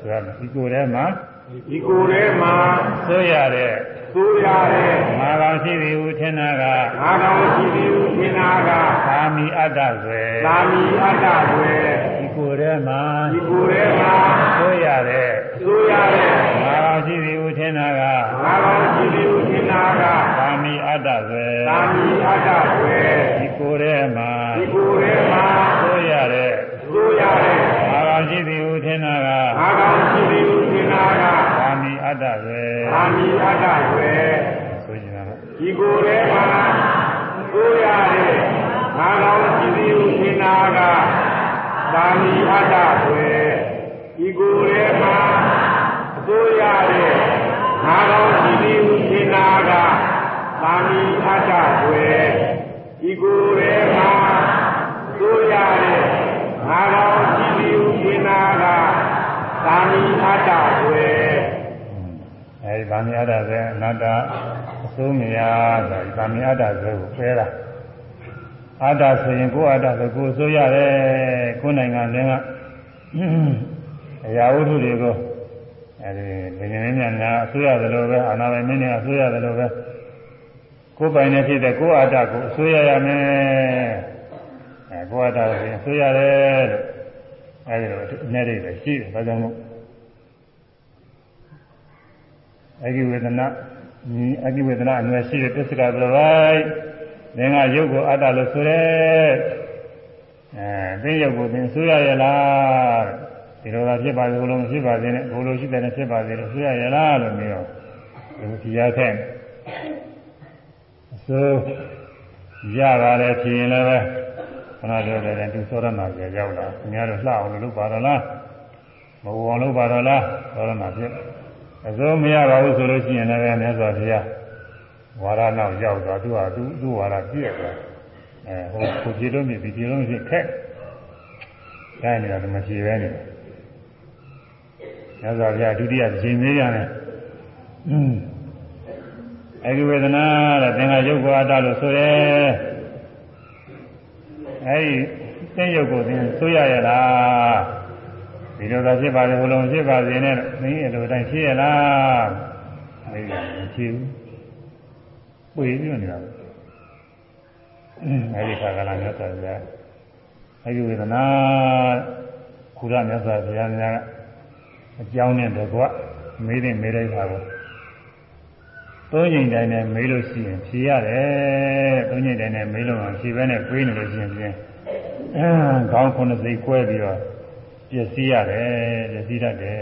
ဆိုရမယ်ဒီကိုယ်ထဲမှာဒီကိုယ်ထဲမှာစိုးရတဲ့ စိုးရတဲ့ငါကောင်ရှိစေဟုထင်တာကငါကောင်ရှိစေဟုထင်တာကသာမီအတ္တဆွဲသာမီအတ္တဆွဲဒီကိုယ်ထဲမှာဒီကိုယ်ထဲမှာစိုးရတဲ့စိုးရတဲ့ငါကောင်ရှိစေဟုထင်တာကငါကောင်ရှိစေဟုထင်တာကသာမီအတ္တဆွဲသာမီအတ္တဆွဲဒီကိုယ်ထဲမှာဒီကိုယ်ထဲမှာစိုးရတဲ့စိုးရတဲ့ငါကောင်ရှိစေဟုထင်တာကငါကောင်ရှိစေဟုထင်တာကသာမီအ တ္တဆွဲသာမီအတ္တဆွဲဆိုကြတာဒီကိုယ်ထဲမှာစိုးရတဲ့ငါကောင်ရှိစေဟုထင်တာကသာမီအတ္တဆွဲဒီကိုယ်ထဲမှာအစိုးရတဲ့ငါကောင်ရှိသည်ဟုထင်တာကသာမီအတ္တဆွဲဒီကိုယ်ထဲမှာအစိုးရတဲ့ငါကောင်ရှိသည်ဟုထင်တာကသာမီအတ္တဆွဲ အဲဒီသာမီအတ္တဆွဲအနတ္တအစိုးမရဆိုသာမီအတ္တဆွဲကိုဖဲတာအတ္တဆိုရင်ကိုယ်အတ္တဆိုကိုယ်ဆိုရတယ်ကိုယ်နိုင်ငံလည်းကအရာဝတ္ထုတွေကိုအဲဒီဘယ်နည်းနဲ့များအစိုးရတယ်လို့ပဲအာနာပိုင်မင်းတွေအစိုးရတယ်လို့ပဲကိုယ်ပိုင်နဲ့ဖြစ်တဲ့ကိုယ်အတ္တကိုအစိုးရရမယ်အဲကိုယ်အတ္တကိုအစိုးရတယ်လို့အဲဒီလိုအနည်းလေးပဲရှိတယ်ဒါကြောင့်မို့ အဂိဝေဒနာအဂိဝေဒနာအနွယ်ရှိတဲ့ပစ္စကသရိုက်သင်ကရုပ်ကိုအတ္တလို့ဆိုရဲအဲသင်ရုပ်ကိုသင်ဆိုရရဲ့လားဒီလိုသာဖြစ်ပါစေဘုလုံးဖြစ်ပါစေနဲ့ဘုလိုရှိတယ်နဲ့ဖြစ်ပါစေလို့ဆိုရရဲ့လားလို့မျိုးဒီဒီရခဲ့ဆိုရပါတယ်ဖြစ်ရင်လည်းပဲခဏပြောတယ်သူသောရဏကျေရောက်လာခင်ဗျားတို့လှအောင်လို့လုပ်ပါတော့လားမဟုတ်အောင်လုပ်ပါတော့လားသောရဏဖြစ် အစိုးမရပါဘူးဆိုလို့ရှိရင်လည်းမြတ်စွာဘုရားဝါရနောက်ရောက်သွားသူဟာသူသူ့ဝါရပြည့်သွားအဲဟိုကိုကြည့်လို့မြည်ဒီကြည့်လို့မြည်ခက်အဲနေတာဒီမကြည့်ပဲနေမြတ်စွာဘုရားဒုတိယဂျင်သေးရတယ်อืมအဲဒီဝေဒနာတဲ့သင်္ခါရုပ်ကိုအတ္တလို့ဆိုရဲအဲဒီသိရုပ်ကိုသင်ဆိုရရလား ဒီလိုသာဖြစ်ပါလေဘုလုံးဖြစ်ပါစေနဲ့သင်ရဲ့လိုတိုင်းဖြစ်ရလားမေးတယ်မရှိဘူးပွေပြနေတာအဲဒီခါကလာမြတ်စွာဘုရားအဲဒီဝေဒနာခုရမြတ်စွာဘုရားများအကြောင်းနဲ့တကွမေးတဲ့မေးတဲ့ခါကိုသုံးချိန်တိုင်းနဲ့မေးလို့ရှိရင်ဖြေရတယ်သုံးချိန်တိုင်းနဲ့မေးလို့မှဖြေပဲနဲ့ပြေးနေလို့ရှိရင်ဖြင့်အဲခေါင်းခုနှစ်စိတ်ကွဲပြီးတော့ ပျက်စီးရတယ်ပျက်စီးတတ်တယ်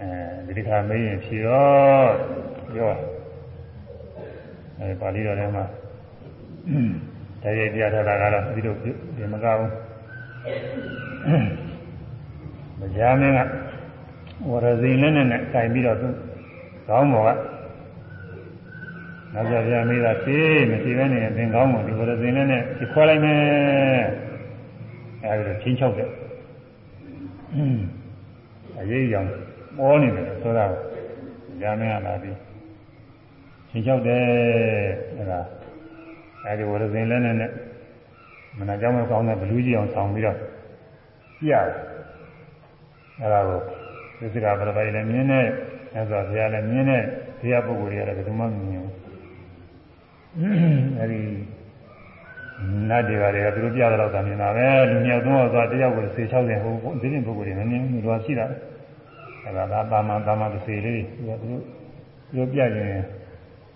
အဲဒီဒီခါမေးရင်ဖြေတော့ပြောအဲပါဠိတော်ထဲမှာတရားပြထားတာကတော့ဒီလိုဒီမကောင်းမကြားမင်းကဝရဇိန်နဲ့နဲ့ကင်ပြီးတော့သူကောင်းပေါ်ကနောက်ကြပြမေးတာဖြေမရှိဘဲနဲ့သင်ကောင်းပေါ်ဒီဝရဇိန်နဲ့နဲ့ဒီခွဲလိုက်မယ် အဲဒီတော့ချင်းချောက်တယ်အရေးကြောင်ပေါ်နေတယ်ဆိုတာကြားမင်းကလာပြီးချင်းချောက်တယ်အဲဒါအဲဒီဝရဇင်လည်းနဲ့နဲ့မနာကြောင်းမကောင်းတဲ့ဘလူးကြီးအောင်ဆောင်ပြီးတော့ပြရတယ်အဲဒါကိုသစ္စကပရပိုင်လည်းမြင်တဲ့မြတ်စွာဘုရားလည်းမြင်တဲ့ဘုရားပုဂ္ဂိုလ်တွေကလည်းဘယ်သူမှမမြင်ဘူးအဲဒီ နတ်တွေကလည်းသူတို့ပြရတော့တာမြင်တာပဲလူမြောက်သုံးယောက်သွားတယောက်ကိုစေ60ဟိုဒီပြင်ပုဂ္ဂိုလ်တွေမမြင်ဘူးလို့ရှိတာအဲဒါသာပါမန်သာမန်တစ်စေလေးသူကသူတို့သူတို့ပြရင်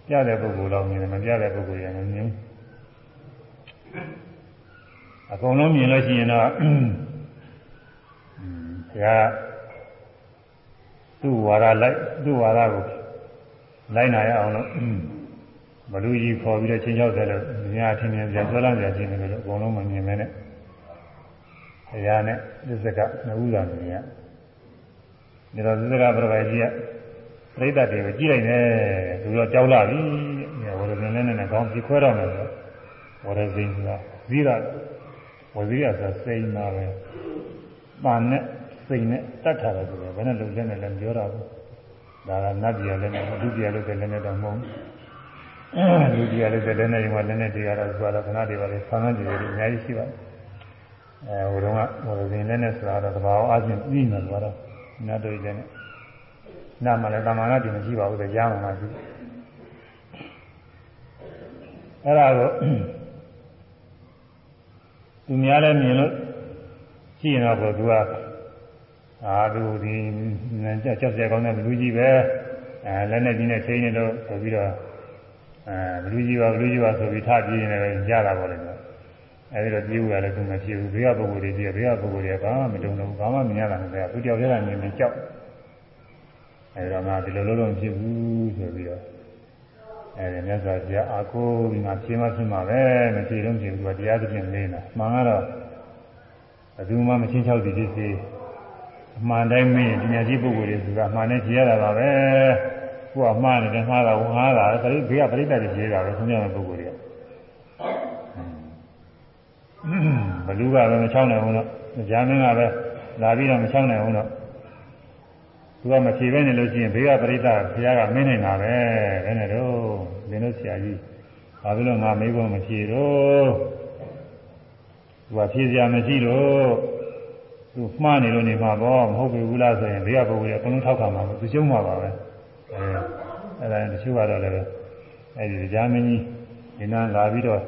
ပြတဲ့ပုဂ္ဂိုလ်တော့မြင်တယ်မပြတဲ့ပုဂ္ဂိုလ်ရမမြင်ဘူးအကုန်လုံးမြင်လို့ရှိရင်တော့ဘုရားသူ့ဝါဒလိုက်သူ့ဝါဒကိုလိုက်နိုင်အောင်လို့ ဘလူကြီးခေါ်ပြီးတော့ချင်းချောက်တယ်လို့မြင်အထင်မြင်ပြန်ဆွဲလန်းပြန်ခြင်းတယ်လို့အကုန်လုံးမမြင်မဲနဲ့ဘုရားနဲ့သစ္စကနှစ်ဦးသာမြင်ရဒါတော့သစ္စကပြပိုင်ကြီးကပြိတ္တတွေကိုကြည့်လိုက်တယ်သူတော့ကြောက်လာပြီဝရဇင်လည်းနဲ့ကောင်းပြခွဲတော့မယ်ဆိုဝရဇင်ကဇီရဝဇီရဆိုစိန်နာပဲပန်နဲ့စိန်နဲ့တတ်ထားတယ်ဆိုတော့ဘယ်နဲ့လုံလဲနဲ့လည်းပြောတာဘူးဒါကနတ်ပြည်လည်းနဲ့ဒုတိယလည်းလည်းနဲ့တော့မဟုတ် လူကြီးရလည်းလည်းနဲ့ဒီမှာလည်းနဲ့တရားတော့ဆိုတော့ခဏတည်းပါလေဆန်းဆန်းကြည့်ရအများကြီးရှိပါတယ်အဲဟိုတုန်းကဟိုဇင်လည်းနဲ့ဆိုတာတော့တဘာဝအချင်းပြီးနေသွားတော့နတ်တို့လည်းနဲ့နာမလည်းတမန်ကတည်းမရှိပါဘူးတရားမှမရှိအဲ့ဒါကိုသူများလည်းမြင်လို့ရှိရင်တော့သူကအာသူဒီကြောက်ကြောက်ကြကောင်းတဲ့လူကြီးပဲအဲလက်နဲ့ကြီးနဲ့ချိန်နေတော့ဆိုပြီးတော့ အဲလူကြီးပါလူကြီးပါဆိုပြီးထားပြေးနေတယ်ကြားတာပေါ့လေအဲဒီတော့ပြေးဦးရလဲသူမပြေဘူးဘေးကပုဂ္ဂိုလ်တွေပြေးဘေးကပုဂ္ဂိုလ်တွေကဘာမှမတုံတော့ဘာမှမမြင်ရတာမသိဘူးသူတယောက်တည်းကမြင်နေကြောက်အဲဒီတော့ငါဒီလိုလုံးလုံးဖြစ်ဘူးဆိုပြီးတော့အဲဒီမြတ်စွာဘုရားအာကိုဒီမှာရှင်းမရှင်းမှာပဲမဖြေတော့ဖြေဘူးသူကတရားသဖြင့်နေတာမှန်ကတော့ဘယ်သူမှမချင်းချောက်သည်ဖြစ်စေအမှန်တိုင်းမင်းပညာရှိပုဂ္ဂိုလ်တွေဆိုတာအမှန်နဲ့ဖြေရတာပါပဲ ကိုကမှားနေတယ်မှားတာဝငါးတာပရိဘေးကပရိသတ်တွေဖြေတာပဲဆုံးဖြတ်တဲ့ပုဂ္ဂိုလ်တွေကဘလူကပဲမချောင်းနိုင်ဘူးတော့ဂျာမင်းကပဲလာပြီးတော့မချောင်းနိုင်ဘူးတော့သူကမဖြေပဲနေလို့ရှိရင်ဘေးကပရိသတ်ဘုရားကမင်းနေတာပဲဘယ်နဲ့တော့သင်တို့ဆရာကြီးဘာဖြစ်လို့ငါမေးဖို့မဖြေတော့သူကဖြေစရာမရှိတော့သူမှားနေလို့နေမှာပေါ့မဟုတ်ဘူးလားဆိုရင်ဘေးကပုဂ္ဂိုလ်ကအကုန်လုံးထောက်ခံမှာသူကျုံးမှာပါပဲ အဲအဲ့ဒါတချို့ကတော့လည်းအဲ့ဒီကြားမင်းကြီးဒီနာလာပြီးတော့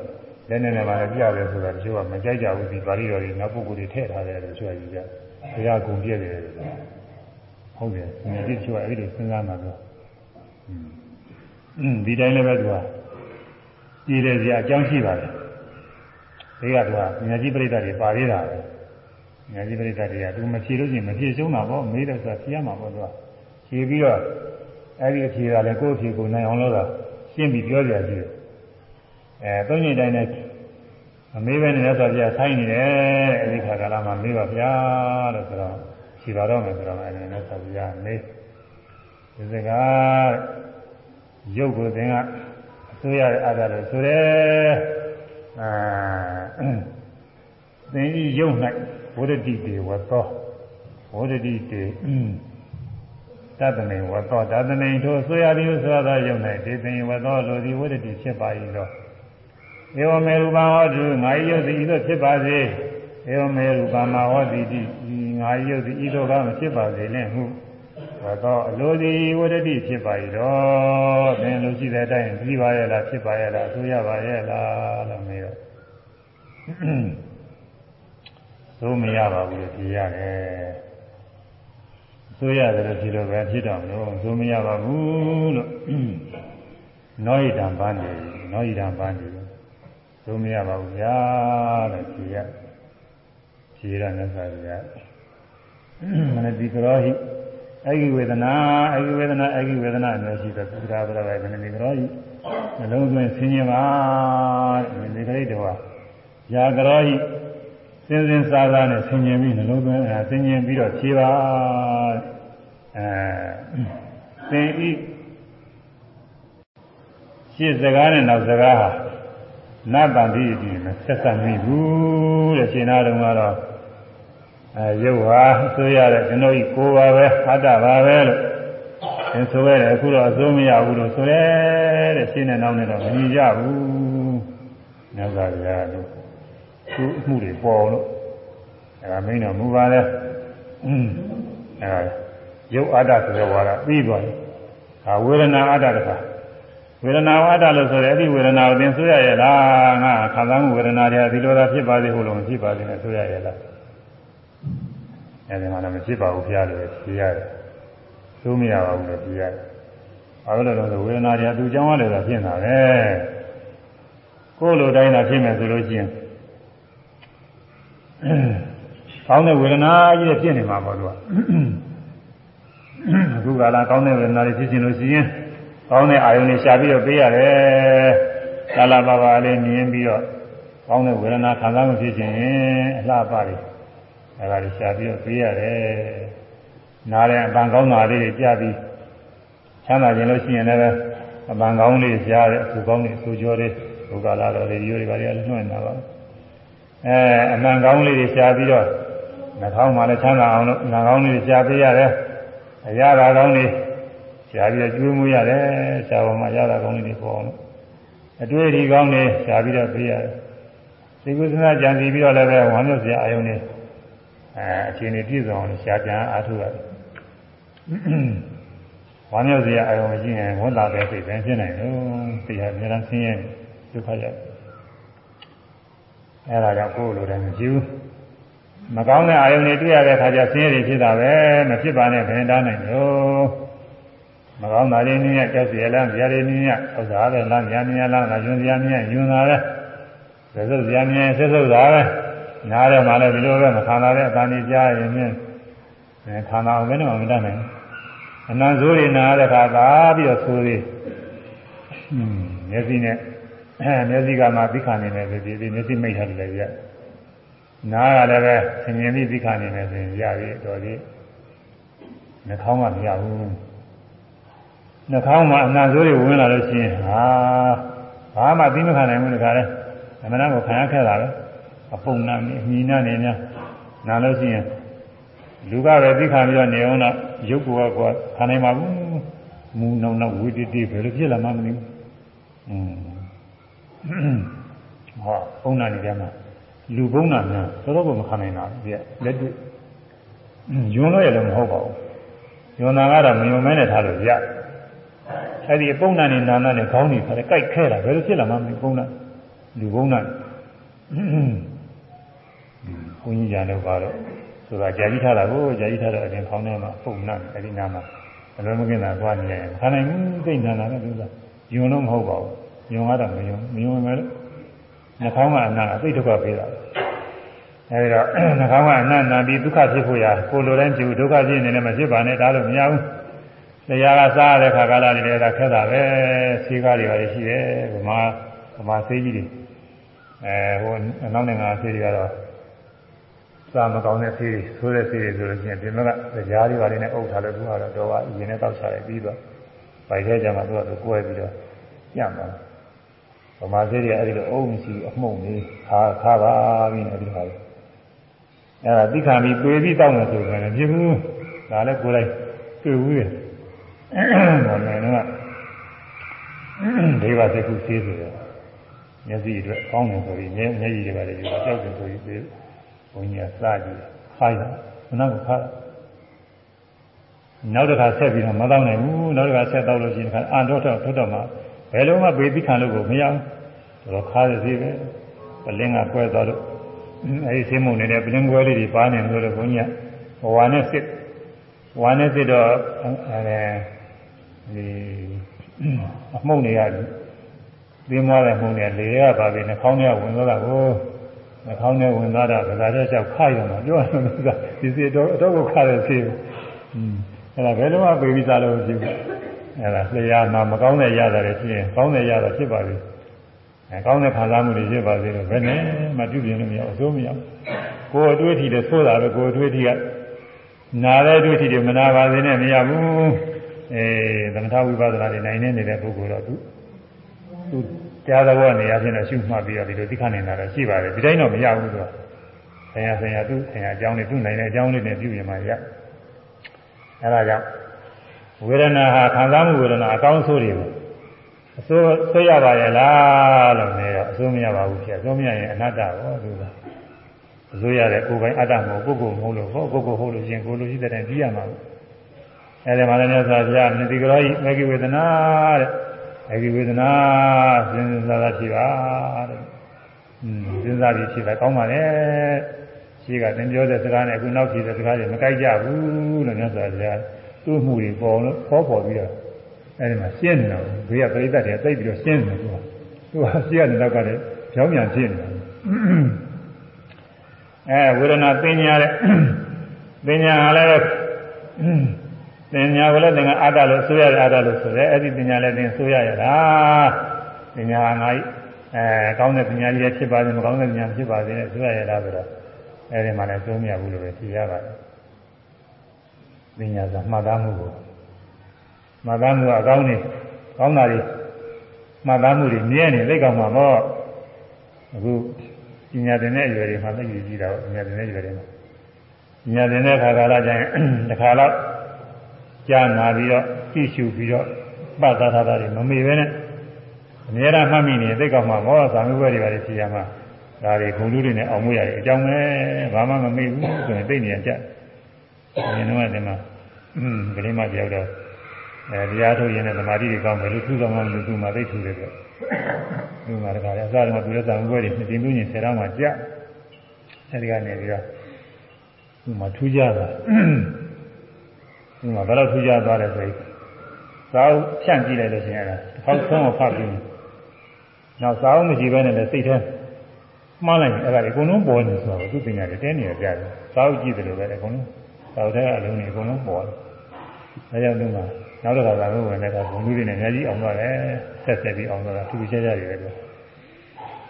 လက်နဲ့လည်းပါလေပြရတယ်ဆိုတာတချို့ကမကြိုက်ကြဘူးဒီပါဠိတော်တွေနောက်ပုဂ္ဂိုလ်တွေထည့်ထားတယ်လို့တချို့ကယူကြဘုရားကုံပြည့်တယ်လို့ဟုတ်တယ်ဒီတချို့ကအဲ့ဒီစဉ်းစားမှာတော့อืมဒီတိုင်းလည်းပဲသူကပြည်တယ်စရာအကြောင်းရှိပါတယ်ဒီကတော့မြတ်ကြီးပြိတ္တတွေပါသေးတာပဲမြတ်ကြီးပြိတ္တတွေကသူမဖြေလို့ရှိရင်မဖြေရှုံးတာပေါ့မေးတယ်ဆိုတာဖြေရမှာပေါ့သူကဖြေပြီးတော့ အဲ့ဒီအဖြေကလည်းကိုယ့်အဖြေကိုနိုင်အောင်လို့တော့ရှင်းပြီးပြောကြရရှိတယ်အဲသုံးညတိုင်းနဲ့အမေးပဲနဲ့ဆိုပြဆိုင်းနေတယ်အဲ့ဒီခါကလာမှမေးပါဗျာလို့ဆိုတော့ဖြေပါတော့မယ်ဆိုတော့အဲ့ဒီနဲ့ဆိုပြမေးဒီစကားရုပ်ကိုသင်ကအစိုးရရဲ့အားဒါလို့ဆိုရဲအာသင်ဤရုပ်၌ဝရတိတေဝသောဝရတိတေ တသနေဝသောတသနေထိုဆိုရသည်ဆိုသောရုပ်၌ဒေသင်ဝသောလိုသည်ဝရတိဖြစ်ပါ၏သောဧဝမေရူပံဟောတုငါယုတ်သည်ဤသို့ဖြစ်ပါစေဧဝမေရူပံမဟောတိတိငါယုတ်သည်ဤသို့ကမဖြစ်ပါစေနှင့်ဟုဝသောအလိုသည်ဝရတိဖြစ်ပါ၏တော့သင်လိုရှိတဲ့အတိုင်းပြီးပါရဲ့လားဖြစ်ပါရဲ့လားအဆိုရပါရဲ့လားလို့မေးတော့သို့မရပါဘူးလို့ဖြေရတယ် ဆိုရတယ်လို့ဖြေလို့ပဲဖြစ်တော့မလို့သို့မရပါဘူးလို့နောဣဒံပန်းတယ်နောဣဒံပန်းတယ်သို့မရပါဘူးဗျာလို့ဖြေရဖြေရမြတ်စွာဘုရားမနတိကရောဟိအဲ့ဒီဝေဒနာအဲ့ဒီဝေဒနာအဲ့ဒီဝေဒနာအမျိုးရှိတဲ့သုဒ္ဓဘရဝေဒနာဒီကရောဟိနှလုံးသွင်းဆင်းရဲပါဒီကလေးတော်ရာကရောဟိ စင်စင်စားစားနဲ့ဆင်ញင်ပြီးနှလုံးသွင်းဆင်ញင်ပြီးတော့ဖြေပါအဲသင်ဤရှင်းစကားနဲ့နောက်စကားဟာနတ်တန်တိအပြင်ဆက်ဆက်မိဘူးတဲ့ရှင်နာတော်ကတော့အဲရုပ်ဟာဆိုရတဲ့ကျွန်တော်ဤကိုယ်ပါပဲအတ္တပါပဲလို့သင်ဆိုရတယ်အခုတော့အစိုးမရဘူးလို့ဆိုရဲတဲ့ရှင်းတဲ့နောက်နဲ့တော့မမြင်ကြဘူးမြတ်စွာဘုရားတို့ သူ့အမှုတွေပေါ်လို့အဲဒါမင်းတော်မူပါလေအင်းအဲရုပ်အတ္တဆိုတဲ့ဝါဒပြီးသွားတယ်ဒါဝေဒနာအတ္တတခါဝေဒနာဝါဒလို့ဆိုရဲအဲ့ဒီဝေဒနာကိုသင်ဆိုရရဲ့လားငါခံစားမှုဝေဒနာတွေဒီလိုသာဖြစ်ပါသေးဟုတ်လို့မဖြစ်ပါသေးနဲ့ဆိုရရဲ့လားအဲဒီမှာလည်းမဖြစ်ပါဘူးဖျားလို့ဖြေရတယ်သိုးမရပါဘူးလို့ဖြေရတယ်ဘာလို့လဲဆိုဝေဒနာတွေသူကြောင်းရတယ်ဆိုဖြစ်နေတာပဲကိုယ်လိုတိုင်းသာဖြစ်မယ်ဆိုလို့ရှိရင် ကောင်းတဲ့ဝေဒနာကြီးဖြစ်နေမှာပေါ့သူကအခုကလာကောင်းတဲ့ဝေဒနာတွေဖြစ်ခြင်းလို့ရှိရင်ကောင်းတဲ့အာယုန်တွေရှာပြီးတော့ပေးရတယ်ကာလပါပါလေးမြင်ပြီးတော့ကောင်းတဲ့ဝေဒနာခံစားမှုဖြစ်ခြင်းအလှပတွေအဲဒါတွေရှာပြီးတော့ပေးရတယ်နားတဲ့အပန်ကောင်းတာလေးတွေကြားပြီးချမ်းသာခြင်းလို့ရှိရင်လည်းအပန်ကောင်းလေးကြားတဲ့အဆူကောင်းတွေအဆူကြောတွေဘုရားလာတော်လေးရိုးတွေပါလေလွှင့်နေတာပါ အဲအမှန်ကောင်းလေးတွေရှားပြီးတော့နှာခေါင်းမှာလည်းချမ်းသာအောင်လို့နှာခေါင်းလေးတွေရှားပေးရတယ်အရာသာကောင်းတွေရှားပြီးတော့ကျွေးမွေးရတယ်ရှားပေါ်မှာရတာကောင်းလေးတွေပေါ်အောင်လို့အတွေ့အထိကောင်းတွေရှားပြီးတော့ပေးရတယ်သိကုသနာကြံစီပြီးတော့လည်းပဲဝမ်းမြောက်စရာအယုံတွေအဲအချိန်တွေပြည့်စုံအောင်ရှားပြန်အားထုတ်ရတယ်ဝမ်းမြောက်စရာအယုံမရှိရင်ဝန်တာပဲစိတ်ပဲဖြစ်နိုင်လို့သိရအများအားဆင်းရဲဒုက္ခရောက် အဲဒါကြောင့်ကိုယ်လိုတယ်မရှိဘူးမကောင်းတဲ့အာယုန်တွေတွေ့ရတဲ့အခါကျဆင်းရဲတွေဖြစ်တာပဲမဖြစ်ပါနဲ့ဘယ်တားနိုင်လို့မကောင်းတာတွေနည်းနဲ့ကြောက်စီရလားဇာတွေနည်းနဲ့ဥစ္စာပဲလားညာမြလားငါကျွန်းဇာမြယွန်းတာပဲသစုဇာမြဆက်စုတာပဲနားထဲမှာလည်းဒီလိုပဲမခံတာတဲ့အတန်ကြီးကြားရင်ဖြင့်ခံတာအောင်ဘယ်နဲ့မှမတတ်နိုင်အနံဆိုးတွေနားတဲ့အခါသာပြီးတော့ဆိုးသေးမျက်စိနဲ့ အဲမျက်စိကမှသိခါနေတယ်ဆိုဒီမျက်စိမိတ်ထားတယ်လည်းရနားကလည်းပဲဆင်ញင်ပြီးသိခါနေတယ်ဆိုရင်ရပြီတော်ဒီနှာခေါင်းကမရဘူးနှာခေါင်းမှာအနာဆိုးတွေဝင်လာလို့ရှိရင်ဟာဘာမှသိမခံနိုင်ဘူးတခါလဲအမှန်တကိုခံရခဲ့တာပဲအပုံနာနေအမိနာနေများနာလို့ရှိရင်လူကပဲသိခါပြီးတော့နေအောင်တော့ရုပ်ကောကခံနိုင်မှာဘူးမူနောင်နောက်ဝိတ္တိဘယ်လိုဖြစ်လာမှမသိဘူးอืม ဟောဘုံနာနေတယ်မှာလူဘုံနာများတော်တော်ကိုမခံနိုင်တာဒီလက်တွေ့ယွန်းလို့ရလည်းမဟုတ်ပါဘူးယွန်းတာကတော့မယွန်းမဲနဲ့ထားလို့ရအဲ့ဒီပုံနာနေနာနာနဲ့ခေါင်းနေခါတယ်ကြိုက်ခဲတာဘယ်လိုဖြစ်လာမှမသိပုံနာလူဘုံနာဘုန်းကြီးညာတော့ပါတော့ဆိုတာကြာကြီးထားတာကိုကြာကြီးထားတော့အရင်ခေါင်းထဲမှာပုံနာအဲ့ဒီနာမှာအလုံးမကင်းတာသွားနေရင်ခါနိုင်ဘူးသိနာနာနဲ့သူကယွန်းတော့မဟုတ်ပါဘူး ညုံကတော့မယုံမယုံမယ်လို့နှာခေါင်းကအနာအသိဒုက္ခပေးတာအဲဒီတော့နှာခေါင်းကအနာနာပြီးဒုက္ခဖြစ်ဖို့ရကိုလိုတိုင်းပြုဒုက္ခဖြစ်နေတယ်မဖြစ်ပါနဲ့ဒါလို့မရဘူးတရားကစားရတဲ့ခါကာလတွေလည်းဒါခက်တာပဲဆေးကားတွေပါရှိတယ်ဗမာဗမာဆေးကြီးတွေအဲဟိုနောက်နိုင်ငံဆေးတွေကတော့စားမကောင်းတဲ့ဆေးတွေဆိုးတဲ့ဆေးတွေဆိုလို့ရှိရင်ဒီမှာကကြားတွေပါနေနဲ့အုပ်ထားလို့သူကတော့တော့ကအရင်နဲ့တောက်ချတယ်ပြီးတော့ဗိုက်ထဲကျမှသူကကွဲပြီးတော့ညံ့သွား ဗမာဆေးတွေအဲ့ဒီလိုအုပ်မရှိအမှုန့်လေးခါခါပါပြီးအဲ့ဒီဟာအဲ့ဒါသိခံပြီးပေပြီးတောက်နေဆိုရင်လည်းပြဘူးဒါလည်းကိုယ်လိုက်တွေ့ဘူးရဲ့ဒါလည်းတော့ဒေဝသကုဆေးဆိုတော့မျက်စိအတွက်ကောင်းတယ်ဆိုပြီးမျက်မျက်ရည်တွေပါလေယူကြောက်တယ်ဆိုပြီးဘုန်းကြီးကစားကြည့်ခိုင်းတာမနာကခါနောက်တစ်ခါဆက်ပြီးတော့မတော့နိုင်ဘူးနောက်တစ်ခါဆက်တော့လို့ရှိရင်ခါအန်တော့တော့ထွတ်တော့မှ ဘယ်လုံးမှပေပြီးခံလို့ကိုမရဘူးတော့ခါရစီပဲပလင်းကကွဲသွားတော့အဲဒီဆေးမုံနေတဲ့ပလင်းကွဲလေးတွေပါနေလို့ဘုန်းကြီးကဝါနဲ့စစ်ဝါနဲ့စစ်တော့အဲဒီအမှုန့်တွေကသင်းသွားတဲ့မှုန့်တွေလေရပါပြီနှာခေါင်းထဲဝင်သွားတာကိုနှာခေါင်းထဲဝင်သွားတာဗလာတဲ့ချက်ခါရမှာပြောရမယ်ကဒီစီတော့အတော့ကိုခါတဲ့ဆေးอืมအဲ့ဒါဘယ်တော့မှပေပြီးစားလို့မရှိဘူး အဲ့ဒါလျှာမှာမကောင်းတဲ့ရတာတွေဖြစ်ရင်ကောင်းတဲ့ရတာဖြစ်ပါပြီအဲကောင်းတဲ့ခံစားမှုတွေဖြစ်ပါစေလို့ဘယ်နဲ့မှပြုပြင်လို့မရအစိုးမရကိုယ်အတွေ့အထိတွေသိုးတာပဲကိုယ်အတွေ့အထိကနာတဲ့အတွေ့အထိတွေမနာပါစေနဲ့မရဘူးအဲသမထဝိပဿနာတွေနိုင်နေနေတဲ့ပုဂ္ဂိုလ်တော့သူသူတရားတော်နေရာချင်းတော့ရှုမှတ်ပြီးတော့ဒီလိုသိခနေတာတော့ရှိပါတယ်ဒီတိုင်းတော့မရဘူးသူကဆရာဆရာသူဆရာအကြောင်းလေးသူ့နိုင်တဲ့အကြောင်းလေးနဲ့ပြုပြင်မှရအဲဒါကြောင့် ဝေဒနာဟာခံစားမှုဝေဒနာအကောင်းဆိုးတွေကိုအစိုးဆွရပါရဲ့လားလို့နေတော့အစိုးမရပါဘူးဖြစ်အစိုးမရရင်အနတ္တဟောသူကအစိုးရတဲ့ကိုယ်ပိုင်အတ္တမဟုတ်ပုဂ္ဂိုလ်မဟုတ်လို့ဟောပုဂ္ဂိုလ်ဟုတ်လို့ရှင်ကိုယ်လိုရှိတဲ့တိုင်ပြီးရမှာအဲဒီမှာလည်းမြတ်စွာဘုရားနိတိကရောဤမေဂိဝေဒနာတဲ့မေဂိဝေဒနာစဉ်းစားတာရှိပါတဲ့อืมစဉ်းစားပြီးဖြစ်တာကောင်းပါလေရှိကသင်ပြောတဲ့စကားနဲ့အခုနောက်ဖြစ်တဲ့စကားတွေမကိုက်ကြဘူးလို့မြတ်စွာဘုရား သူ့မှုတွေပေါ်လို့ပေါ်ပေါ်ပြီးတော့အဲဒီမှာရှင်းနေတာဘေးကပရိသတ်တွေသိပြီးတော့ရှင်းနေတယ်သူကသူကရှင်းရတဲ့နောက်ကလည်းကြောင်းပြန်ဖြစ်နေတာအဲဝေဒနာပညာတဲ့ပညာကလည်းပညာကိုလည်းသင်ကအတ္တလို့ဆိုရတယ်အတ္တလို့ဆိုတယ်အဲ့ဒီပညာလည်းသင်ဆိုရရတာပညာကငါအဲကောင်းတဲ့ပညာကြီးလည်းဖြစ်ပါစေမကောင်းတဲ့ပညာဖြစ်ပါစေနဲ့ဆိုရရတာဆိုတော့အဲ့ဒီမှာလည်းသုံးမြဘူးလို့ပဲသိရပါတယ် ပညာဆိုမှတ်သားမှုကိုမှတ်သားမှုကအကောင်းနေကောင်းတာတွေမှတ်သားမှုတွေမြဲနေသိကောင်းမှာပေါ့အခုပညာသင်တဲ့အရွယ်တွေမှာသိကြည့်ကြည့်တာပေါ့ပညာသင်တဲ့အရွယ်တွေမှာပညာသင်တဲ့ခါကာလကျရင်တစ်ခါတော့ကြားနာပြီးတော့ကြည့်ရှုပြီးတော့ပတ်သားထားတာတွေမမေ့ပဲနဲ့အများအားမှတ်မိနေသိကောက်မှာဘောသာမျိုးပဲတွေပါလေဖြေရမှာဒါတွေခုံလူတွေနဲ့အောင်မွေးရတယ်အကြောင်းပဲဘာမှမမေ့ဘူးဆိုရင်သိနေရကြ။ ဒီတော့ဒီမှာอืมကလေးမတယောက်တော့အဲတရားထုတ်ရင်လည်းသမာဓိတွေကောင်းတယ်လို့သူ့ကောင်မှလို့သူ့မှာသိထူတယ်ပြ။သူ့မှာတခါလေအစားကသူလည်းသာမျိုးပဲတွေနှစ်တင်သူညင်ဆယ်တော့မှကြ။အဲဒီကနေပြီးတော့သူ့မှာထူးကြတာ။ဒီမှာဘယ်တော့ထူးကြသွားလဲဆိုရင်သာဝဖြန့်ကြည့်လိုက်လို့ရှိရင်အဲ့ဒါတစ်ခေါက်ဆုံးအောင်ဖတ်ပြီးနောက်သာဝမရှိဘဲနဲ့လည်းစိတ်ထဲမှားလိုက်ရင်အဲ့ဒါအကုန်လုံးပေါ်နေဆိုတော့သူပညာတွေတင်းနေရကြတယ်သာဝကြည့်တယ်လို့ပဲအကုန်လုံး သာဝတဲ့အလုံးတွေအကုန်လုံးပေါ်တယ်ဒါကြောင့်ဒီမှာနောက်တစ်ခါသာလို့ဝင်တဲ့အခါဘုံလူတွေနဲ့အများကြီးအောင်သွားတယ်ဆက်ဆက်ပြီးအောင်သွားတာသူချာချာတွေပဲလို့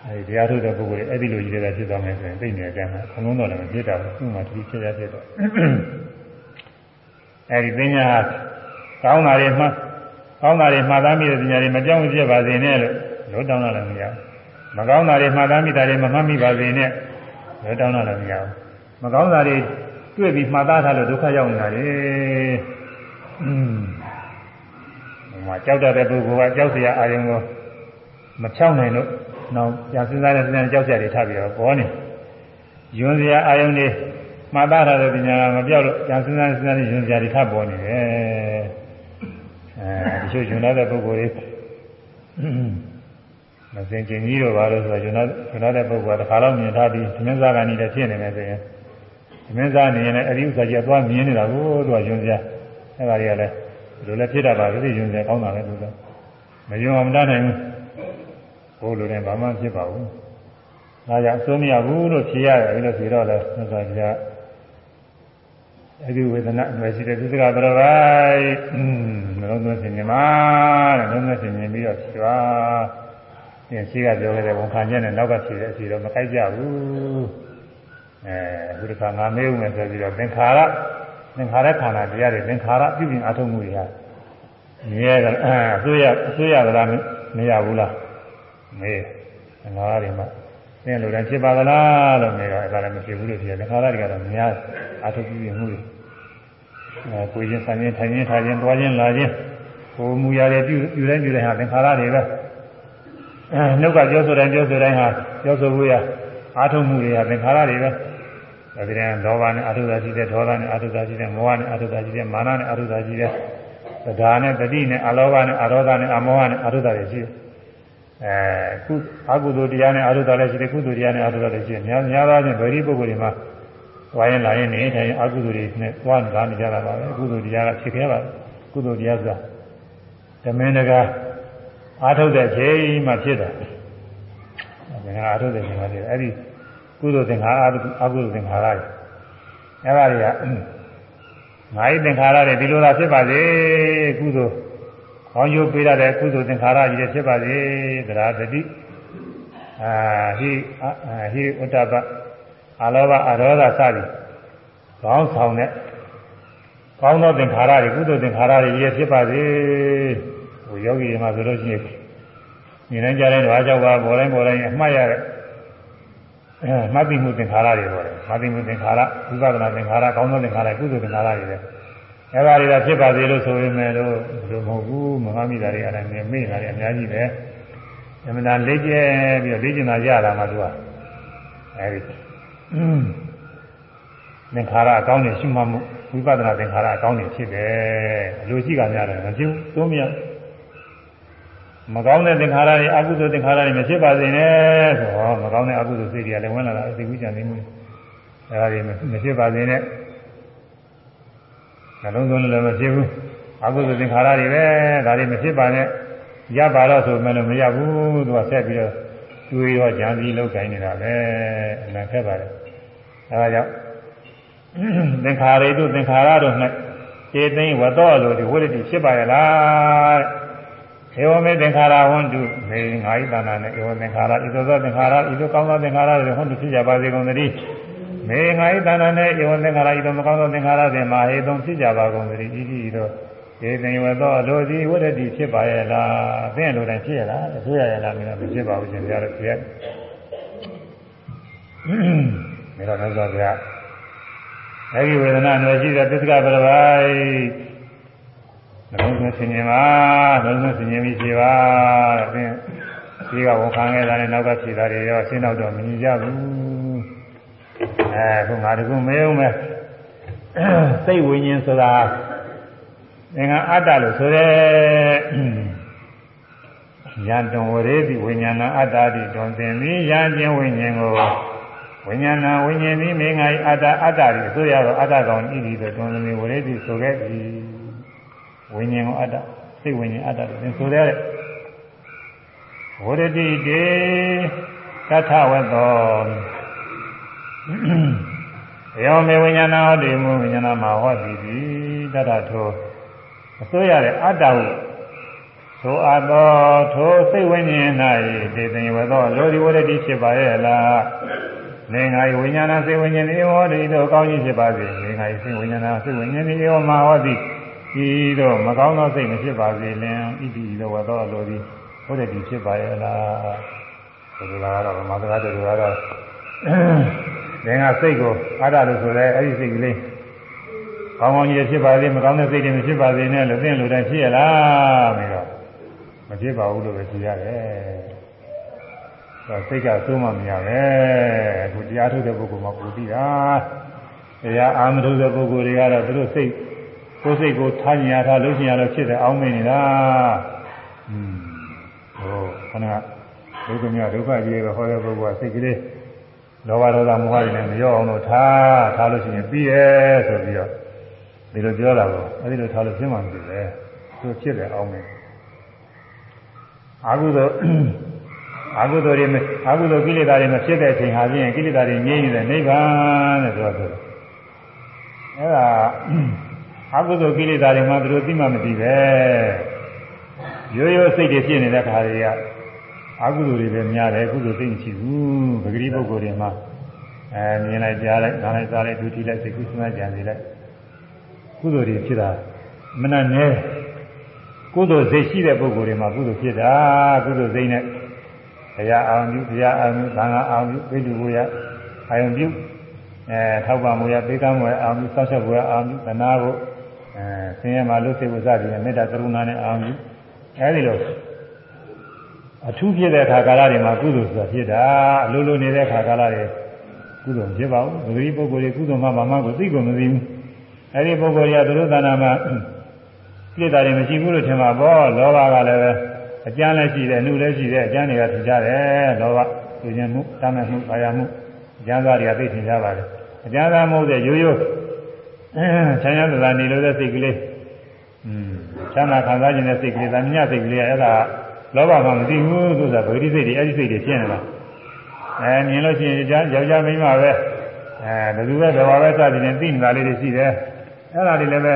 အဲဒီတရားထုတ်တဲ့ပုဂ္ဂိုလ်တွေအဲ့ဒီလိုကြီးတဲ့ဖြစ်သွားမယ်ဆိုရင်သိနေကြမှာအလုံးတော်လည်းမဖြစ်တာဘူးသူ့မှာသူချာချာဖြစ်တော့အဲဒီပညာကောင်းတာတွေမှကောင်းတာတွေမှတ်သားမိတဲ့ပညာတွေမပြောင်းမပြတ်ပါစေနဲ့လို့လို့တောင်းတာလည်းမရဘူးမကောင်းတာတွေမှတ်သားမိတာတွေမမှတ်မိပါစေနဲ့လို့တောင်းတာလည်းမရဘူးမကောင်းတာတွေ တွေ့ပြီးမှတ်သားထားလို့ဒုက္ခရောက်နေတာလေอืมဟိုမှာကြောက်တတ်တဲ့ပုဂ္ဂိုလ်ကကြောက်စရာအာရုံကိုမဖြောင်းနိုင်လို့နောက်ပြန်စဉ်းစားတဲ့စဉ်းစားကြောက်စရာတွေထားပြီးတော့ပေါ်နေယွန်းစရာအာရုံတွေမှတ်သားထားတဲ့ပညာကမပြောက်လို့ပြန်စဉ်းစားစဉ်းစားတဲ့ယွန်းစရာတွေထပ်ပေါ်နေတယ်အဲဒီချို့ယွန်းတဲ့ပုဂ္ဂိုလ်တွေမစင်ကျင်ကြီးတော့ပါလို့ဆိုတော့ယွန်းတဲ့ယွန်းတဲ့ပုဂ္ဂိုလ်ကတစ်ခါတော့မြင်ထားပြီးသမင်းစားကနေလည်းဖြစ်နေတယ်ဆိုရင် သမင်းစားနေရင်လည်းအဲဒီဥစ္စာကြီးကသွားမြင်နေတာကိုသူကယွန်းစရာအဲဒါတွေကလည်းဒီလိုလည်းဖြစ်တာပါသိယွန်းစရာကောင်းတာပဲသူကမယွန်းအောင်မတတ်နိုင်ဘူးဟိုလိုတဲ့ဘာမှဖြစ်ပါဘူးဒါကြောင့်အစိုးမရဘူးလို့ဖြေရတယ်အဲ့လိုဖြေတော့လဲမြတ်စွာဘုရားအဲ့ဒီဝေဒနာအမြဲရှိတဲ့သစ္စာတော်ပိုင်းနှလုံးသွင်းစဉ်မြင်ပါတဲ့နှလုံးသွင်းစဉ်မြင်ပြီးတော့ဖြေပါဒီရှိကပြောခဲ့တဲ့ဝန်ခံချက်နဲ့နောက်ကဖြေတဲ့အစီတော့မကိုက်ကြဘူး အဲဘုရားငါမေးဦးမယ်ဆိုပြီးတော့သင်္ခါရသင်္ခါရခန္ဓာတရားတွေသင်္ခါရပြုပြင်အထုံးမှုတွေဟာမြဲတယ်အစိုးရအစိုးရကလားမရဘူးလားမေးသင်္ခါရတွေမှာသင်လိုတိုင်းဖြစ်ပါသလားလို့မေးတော့အဲ့ဒါလည်းမဖြစ်ဘူးလို့ဖြေတယ်သင်္ခါရတွေကတော့များအထုံးပြုပြင်မှုတွေအဲကိုယ်ချင်းဆံချင်းထိုင်ချင်းထားချင်းတွားချင်းလာချင်းကိုယ်မူရတဲ့ပြုပြုတိုင်းပြုတိုင်းဟာသင်္ခါရတွေပဲအဲနှုတ်ကပြောဆိုတိုင်းပြောဆိုတိုင်းဟာပြောဆိုဖို့ရ အာထုံမှုတွေဟာသင်္ခါရတွေပဲအဲဒီတည်းလောဘနဲ့အထုသာရှိတဲ့ဒေါသနဲ့အထုသာရှိတဲ့မောဟနဲ့အထုသာရှိတဲ့မာနနဲ့အထုသာရှိတဲ့သဒ္ဓါနဲ့တတိနဲ့အလောဘနဲ့အရောဓနဲ့အမောဟနဲ့အထုသာတွေရှိတယ်အဲကုအကုသိုလ်တရားနဲ့အထုသာလည်းရှိတယ်ကုသိုလ်တရားနဲ့အထုသာလည်းရှိတယ်များများသောဖြင့်ဗေဒိပုဂ္ဂိုလ်တွေမှာဝါရင်လာရင်နေထိုင်အကုသိုလ်တွေနဲ့သွားနေတာနေကြတာပါပဲကုသိုလ်တရားကဖြစ်ခဲ့ပါကုသိုလ်တရားဆိုတာဓမင်းတကာအာထုတ်တဲ့ချိန်မှဖြစ်တာဒါကအာထုတ်တဲ့ချိန်မှဖြစ်တယ်အဲ့ဒီ ကုသိုလ်သင်္ခါရအကုသိုလ်သင်္ခါရတွေအဲ့ဒါတွေကငါးဤသင်္ခါရတွေဒီလိုသာဖြစ်ပါစေကုသိုလ်ခေါင်းကျိုးပေးရတဲ့ကုသိုလ်သင်္ခါရကြီးတွေဖြစ်ပါစေသရတတိအာဟိဟိဥတ္တပအလောဘအရောဓစသည်ကောင်းဆောင်တဲ့ကောင်းသောသင်္ခါရတွေကုသိုလ်သင်္ခါရတွေကြီးဖြစ်ပါစေဟိုယောဂီတွေမှာဆိုလို့ရှိရင်နေတိုင်းကြားတိုင်းဓဝါကြောက်ပါပေါ်တိုင်းပေါ်တိုင်းအမှတ်ရတဲ့အဲ မှတ်သိမှုသင်္ခါရတွေပေါ်တယ်မှတ်သိမှုသင်္ခါရဝိပဿနာသင်္ခါရကောင်းသောသင်္ခါရကုသိုလ်သင်္ခါရတွေလည်းအဲဒါတွေကဖြစ်ပါစေလို့ဆိုရင်လည်းလို့ဘယ်လိုမဟုတ်ဘူးမဟာမိတာတွေအဲ့ဒါနဲ့မေ့တာတွေအများကြီးပဲအမှန်တရားလေ့ကျက်ပြီးတော့လေ့ကျင်တာရတာမှသူကအဲဒီသင်္ခါရအကောင်းနေရှိမှမှုဝိပဿနာသင်္ခါရအကောင်းနေဖြစ်တယ်အလိုရှိကများတယ်မဖြစ်ဘူးသုံးမြတ် မကောင်းတဲ့သင်္ခါရတွေအကုသိုလ်သင်္ခါရတွေမဖြစ်ပါစေနဲ့ဆိုတော့မကောင်းတဲ့အကုသိုလ်စိတ်တွေကလည်းဝင်လာတာအသိဝိကြံနေမှုအဲဒါတွေမဖြစ်ပါစေနဲ့နှလုံးသွင်းလည်းမဖြစ်ဘူးအကုသိုလ်သင်္ခါရတွေပဲဒါတွေမဖြစ်ပါနဲ့ရပါတော့ဆိုမှလည်းမရဘူးသူကဆက်ပြီးတော့တွေးရောကြံစည်လောက်ကိုင်းနေတာပဲအနံခက်ပါတယ်အဲဒါကြောင့်သင်္ခါရတို့သင်္ခါရတို့၌ခြေသိမ့်ဝတော်လို့ဒီဝိရတိဖြစ်ပါရဲ့လား ဧဝမေသင်္ခါရဟွန်တုမေငါဤတဏ္ဍာနဲ့ဧဝသင်္ခါရဤသို့သောသင်္ခါရဤသို့ကောင်းသောသင်္ခါရတွေဟွန်တုဖြစ်ကြပါစေကုန်သတည်းမေငါဤတဏ္ဍာနဲ့ဧဝသင်္ခါရဤသို့မကောင်းသောသင်္ခါရတွေမှာဟေတုံဖြစ်ကြပါကုန်သတည်းဤဤသို့ေသိဝသောလိုသည်ဝိရတိဖြစ်ပါရဲ့လားအသင်လိုတိုင်းဖြစ်ရလားအဆိုးရရဲ့လားမင်းမဖြစ်ပါဘူးရှင်ပြရတော့ဖြစ်မေရနောသောဗျာအဲဒီဝေဒနာအနွယ်ရှိတဲ့သစ္စကပရပိုင် နှလုံးသွင်းဆင်ញင်ပါနှလုံးသွင်းဆင်ញင်ပြီးဖြေပါတဲ့အင်းဒီကဝန်ခံခဲ့တာနဲ့နောက်ကဖြေတာတွေရောရှင်းတော့တော့မမြင်ကြဘူးအဲခုငါတခုမေးအောင်မယ်စိတ်ဝိညာဉ်ဆိုတာသင်္ကအတ္တလို့ဆိုရဲယံတွန်ဝရေတိဝိညာဏအတ္တတိတွန်သင်ပြီးယံခြင်းဝိညာဉ်ကိုဝိညာဏဝိညာဉ်သည်မင်းငါအတ္တအတ္တတိဆိုရတော့အတ္တကောင်ဤသည်ဆိုတွန်သင်ဝရေတိဆိုခဲ့ပြီ ဝိညာဉ်ကိုအတ္တစိတ်ဝိညာဉ်အတ္တလို့သင်ဆိုရတဲ့ဝရတိတေသထဝတ္တောယောမေဝိညာဏဟောတိမူဝိညာဏမှာဟောတိသည်တတထောအစိုးရတဲ့အတ္တဟုသို့အပ်သောထိုစိတ်ဝိညာဉ်၌ဒေသင်ဝသောလောဒီဝရတိဖြစ်ပါရဲ့လားနေငါဝိညာဏစိတ်ဝိညာဉ်ဤဟောတိတို့ကောင်းကြီးဖြစ်ပါစေနေငါစိတ်ဝိညာဏစိတ်ဝိညာဉ်ဤဟောမှာဟောတိ ဤတို့မကောင်းသောစိတ်မဖြစ်ပါစေလင်ဣတိလောဝသောလောဒီဝရတိဖြစ်ပါရဲ့လားဒီလိုလားတော့မသကားတူကတော့နေငါစိတ်ကိုအတ္တလို့ဆိုရဲအဲ့ဒီစိတ်ကလေးကောင်းကောင်းကြီးဖြစ်ပါစေမကောင်းတဲ့စိတ်တွေမဖြစ်ပါစေနဲ့လို့သိလို့တိုင်းဖြစ်ရလားပြီးတော့မဖြစ်ပါဘူးလို့ပဲကြည်ရတယ်။ဒါစိတ်ကသုံးမှမရပဲ။အခုတရားထုတ်တဲ့ပုဂ္ဂိုလ်မှပူပြီးတာ။တရားအာမထုတ်တဲ့ပုဂ္ဂိုလ်တွေကတော့သူတို့စိတ် ကိုယ်စိတ်ကိုထားညင်ရထားလို့ရှိရင်တော့ဖြစ်တယ်အောင်းမင်းနေတာ။อืมဟိုခဏဒုက္ခမြဒုက္ခကြီးပဲဟောတဲ့ပုဂ္ဂိုလ်ကစိတ်ကလေးလောဘဒေါသမောဟတွေနဲ့မရောအောင်လို့ထားထားလို့ရှိရင်ပြီးရဲ့ဆိုပြီးတော့ဒီလိုပြောတာကိုအဲဒီလိုထားလို့ဖြစ်မှမဖြစ်ပဲသူဖြစ်တယ်အောင်မယ်အာဟုသောအကုသိုလ်တွေအကုသိုလ်ကိလေသာတွေမဖြစ်တဲ့အချိန်ဟာဖြင့်ကိလေသာတွေငြိမ့်နေတဲ့နိဗ္ဗာန်တဲ့ဆိုတော့အဲ့ဒါ အကုသိုလ်ကိလေသာတွေမှသူတို့သိမှမသိပဲရိုးရိုးစိတ်တွေဖြစ်နေတဲ့ခါတွေကအကုသိုလ်တွေပဲများတယ်ကုသိုလ်သိမရှိဘူးပဂတိပုဂ္ဂိုလ်တွေမှာအဲမြင်လိုက်ကြားလိုက်နားလိုက်စားလိုက်ဒုတိလိုက်စိတ်ကူးစဉ်းစားကြံနေလိုက်ကုသိုလ်တွေဖြစ်တာမနှနဲ့ကုသိုလ်စိတ်ရှိတဲ့ပုဂ္ဂိုလ်တွေမှာကုသိုလ်ဖြစ်တာကုသိုလ်စိတ်နဲ့ဘုရားအောင်ပြုဘုရားအောင်ပြုသံဃာအောင်ပြုပိဋကဘုရားအာယုံပြုအဲထောက်ပံ့ဘုရားပေးကမ်းဘုရားအောင်ပြုဆောက်ရှောက်ဘုရားအောင်ပြုသနာဖို့ အဲဆင်းရဲမှာလို့စိတ်ဝစသည်နဲ့မေတ္တာကရုဏာနဲ့အောင်ပြုအဲဒီလိုအထူးဖြစ်တဲ့အခါကာလတွေမှာကုသိုလ်ဆိုတာဖြစ်တာအလိုလိုနေတဲ့အခါကာလတွေကုသိုလ်ဖြစ်ပါဘူးဘဂရီပုဂ္ဂိုလ်တွေကုသိုလ်မှမမှကိုသိကုန်မသိဘူးအဲဒီပုဂ္ဂိုလ်တွေကသူတို့သာနာမှာပြည့်တာတွေမရှိဘူးလို့ထင်ပါဘောလောဘကလည်းပဲအကျမ်းလည်းရှိတယ်အနုလည်းရှိတယ်အကျမ်းတွေကထင်ကြတယ်လောဘသူခြင်းမှုတမ်းမဲ့မှုပါရမှုအကျမ်းသားတွေကသိထင်ကြပါတယ်အကျမ်းသားမဟုတ်တဲ့ရိုးရိုး ဆန်းရသသာနေလို့တဲ့စိတ်ကလေးอืมချမ်းသာခံစားခြင်းတဲ့စိတ်ကလေးသာမြတ်စိတ်ကလေးအဲ့ဒါလောဘမှမသိဘူးဆိုတာဗေဒိစိတ်တွေအဲ့ဒီစိတ်တွေဖြစ်နေတာအဲမြင်လို့ရှိရင်ကြာယောက်ျားမိန်းမပဲအဲဘယ်သူပဲဘယ်ပါပဲစသည်နဲ့သိနေတာလေးတွေရှိတယ်အဲ့ဒါတွေလည်းပဲ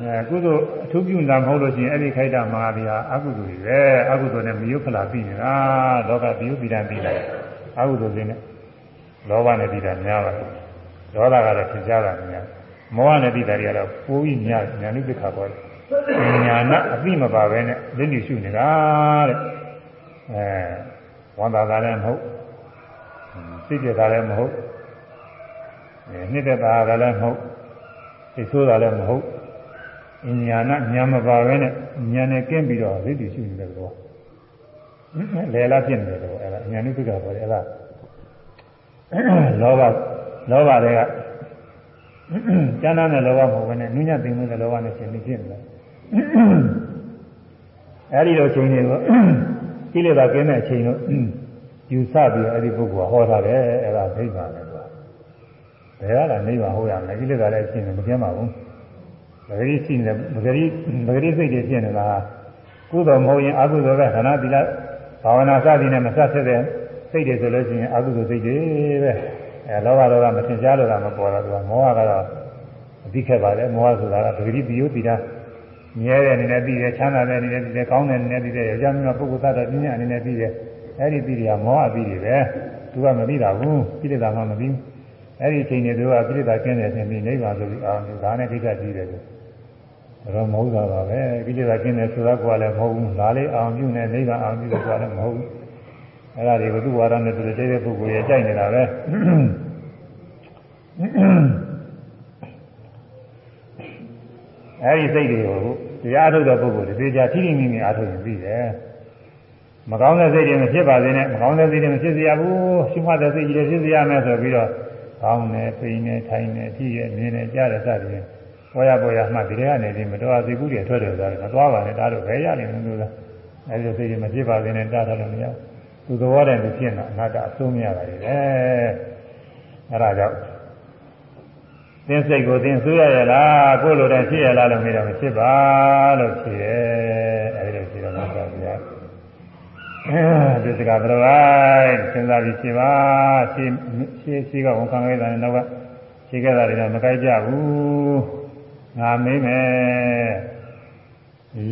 အဲကုသိုလ်အထူးပြုတာမဟုတ်လို့ရှိရင်အဲ့ဒီခိုက်တာမှာဒီဟာအကုသိုလ်တွေပဲအကုသိုလ်နဲ့မယုတ်ခလာပြီးနေတာလောကပြယုတ်ပြီးတာပြီးလိုက်အကုသိုလ်တွေနဲ့လောဘနဲ့ပြီးတာများပါတယ် ဒေါသကတော့သင်ကြားတာများမောဟနဲ့ပြီးတာတွေကတော့ပိုးပြီးများညာနုပ္ပခါပေါ်တယ်ညာနာအသိမပါပဲနဲ့လက်ညှိရှုနေတာတဲ့အဲဝန်တာတာလည်းမဟုတ်သိကြတာလည်းမဟုတ်နှစ်သက်တာလည်းမဟုတ်သိဆိုးတာလည်းမဟုတ်ညာနာညာမပါပဲနဲ့ညာနဲ့ကင်းပြီးတော့လက်ညှိရှုနေတဲ့ကောလေလာဖြစ်နေတယ်တော့အဲ့ဒါညာနုပ္ပခါပေါ်တယ်အဲ့ဒါလောဘ လောဘတွေကကျမ်းသာတဲ့လောဘမဟုတ်ဘဲနဲ့နုညံ့သိမ့်တဲ့လောဘနဲ့ရှင်နေဖြစ်နေတယ်အဲဒီလိုချိန်တွေကိုကိလေသာကင်းတဲ့အချိန်တို့ယူဆပြီးတော့အဲဒီပုဂ္ဂိုလ်ကဟောထားတယ်အဲဒါနိဗ္ဗာန်လေကွာဘယ်ကလာနိဗ္ဗာန်ဟောရမလဲကိလေသာလည်းရှင်းတယ်မကျင်းပါဘူးပဂရိရှိနေပဂရိပဂရိစိတ်တွေဖြစ်နေတာကုသိုလ်မဟုတ်ရင်အကုသိုလ်ပဲခန္ဓာသီလဘာဝနာစသည်နဲ့မဆက်ဆက်တဲ့စိတ်တွေဆိုလို့ရှိရင်အကုသိုလ်စိတ်တွေပဲ အဲလောဘဒေါသမထင်ရှားလို့တာမပေါ်တော့သူကမောဟကတော့အသိခဲ့ပါတယ်မောဟဆိုတာကပဂရိပိယုပိတာမြဲတဲ့အနေနဲ့ပြီးတယ်ချမ်းသာတဲ့အနေနဲ့ပြီးတယ်ကောင်းတဲ့အနေနဲ့ပြီးတယ်ယောက်ျားမျိုးပုဂ္ဂိုလ်သတ္တပညာအနေနဲ့ပြီးတယ်အဲ့ဒီပြီးတွေကမောဟပြီးတွေပဲသူကမပြီးတာဘူးပြိတ္တာမှမပြီးအဲ့ဒီအချိန်တွေသူကပြိတ္တာကျင်းတဲ့အချိန်ပြီးနိဗ္ဗာန်ဆိုပြီးအောင်ဒါနဲ့ဒိဋ္ဌကြီးတယ်လို့တော့မဟုတ်တာပါပဲပြိတ္တာကျင်းတယ်ဆိုတာကလည်းမဟုတ်ဘူးဒါလေးအောင်ပြုနေနိဗ္ဗာန်အောင်ပြုတယ်ဆိုတာလည်းမဟုတ်ဘူး အဲ့ဒါတွေဘုသူဝါဒနဲ့သူတို့တဲ့ပုဂ္ဂိုလ်ရဲ့ကြိုက်နေတာပဲအဲဒီစိတ်တွေကိုတရားထုတ်တဲ့ပုဂ္ဂိုလ်တွေတရားထိထိမိမိအားထုတ်ရင်ပြီးတယ်မကောင်းတဲ့စိတ်တွေမဖြစ်ပါစေနဲ့မကောင်းတဲ့စိတ်တွေမဖြစ်စေရဘူးရှိမှတဲ့စိတ်ကြီးတွေဖြစ်စေရမယ်ဆိုပြီးတော့ကောင်းတယ်ပိန်တယ်ထိုင်တယ်ဖြည့်ရမြင်တယ်ကြားတယ်စသည်ဖြင့်ပေါ်ရပေါ်ရမှဒီထဲကနေဒီမတော်စိတ်ကူးတွေထွက်တယ်ဆိုတာမသွားပါနဲ့ဒါတော့ဘယ်ရလိမ့်မလို့လားအဲဒီလိုစိတ်တွေမဖြစ်ပါစေနဲ့တားထားလို့မရဘူး သူသဘောတည်းသူဖြစ်နေတာအနာတအဆုံးမရပါဘူးလေအဲဒါကြောင့်သင်စိတ်ကိုသင်ဆိုးရရလားကိုလိုတဲ့ဖြစ်ရလားလို့မေးတော့မဖြစ်ပါလို့ဖြေတယ်အဲဒီလိုဖြေတော့မှသာဗျာအဲဒီစကားတော်လိုက်စဉ်းစားပြီးဖြေပါဖြေဖြေဖြေကဝန်ခံခဲ့တာနဲ့နောက်ကဖြေခဲ့တာတွေကမကြိုက်ကြဘူးငါမေးမယ်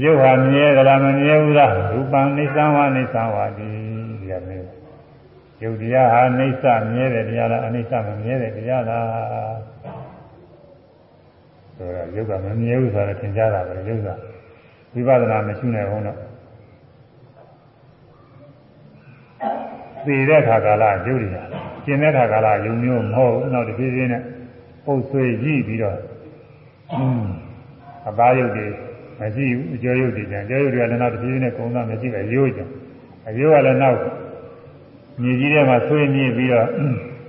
ရုပ်ဟာမြဲကြလားမမြဲဘူးလားရူပံနိစ္စဝနိစ္စဝတိဒီကမေး ရုပ်တရားဟာနိစ္စမြဲတယ်တရားလားအနိစ္စမမြဲတယ်တရားလားဆိုတော့ယုတ်ကမမြဲဘူးဆိုတော့သင်ကြားတာပဲယုတ်ကဝိပဿနာမရှိနိုင်ဘူးတော့သိတဲ့ခါကာလယုတ်တွေကကျင်တဲ့ခါကာလယုံမျိုးမဟုတ်ဘူးနောက်တစ်ပြေးပြေးနဲ့ပုတ်ဆွေကြည့်ပြီးတော့အသားယုတ်တွေမရှိဘူးအကျော်ယုတ်တွေကျန်ကျော်ယုတ်တွေကလည်းနောက်တစ်ပြေးပြေးနဲ့ကုံသားမရှိပဲရိုးကြအရိုးကလည်းနောက် မြေကြီးထဲမှာဆွေးမြေပြီးတော့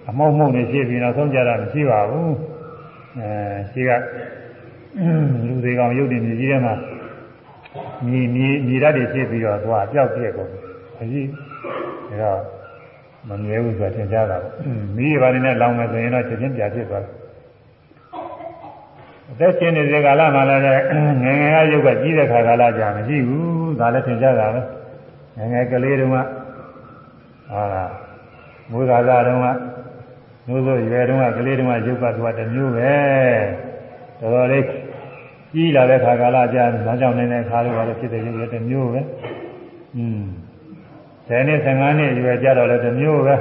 အမောက်မှုန့်နေရှိပြီးနောက်ဆုံးကြတာမရှိပါဘူးအဲရှိကလူတွေကောင်ရုပ်တည်မြေကြီးထဲမှာမြေမြေမြေဓာတ်တွေဖြစ်ပြီးတော့သွားပျောက်ပြက်ကုန်အကြီးဒါတော့မမြဲဘူးဆိုတာသင်ကြားတာပေါ့မိရပါနေနဲ့လောင်မယ်ဆိုရင်တော့ချက်ချင်းပြဖြစ်သွားတယ်အသက်ရှင်နေတဲ့ကာလမှာလည်းငယ်ငယ်ကရုပ်ကကြီးတဲ့ခါကာလကြာမရှိဘူးဒါလည်းသင်ကြားတာပဲငယ်ငယ်ကလေးတုန်းက ဟာလားမူသာသာတုန်းကနိုးဆိုရွယ်တုန်းကကလေးတုန်းကရုပ်ကသူကတစ်မျိုးပဲတော်တော်လေးကြီးလာတဲ့ခါကာလကြာလမ်းကြောင်းနေတဲ့ခါလိုပါလို့ဖြစ်တဲ့ရုပ်လည်းတစ်မျိုးပဲอืม10နှစ်15နှစ်ရွယ်ကြတော့လည်းတစ်မျိုးပဲ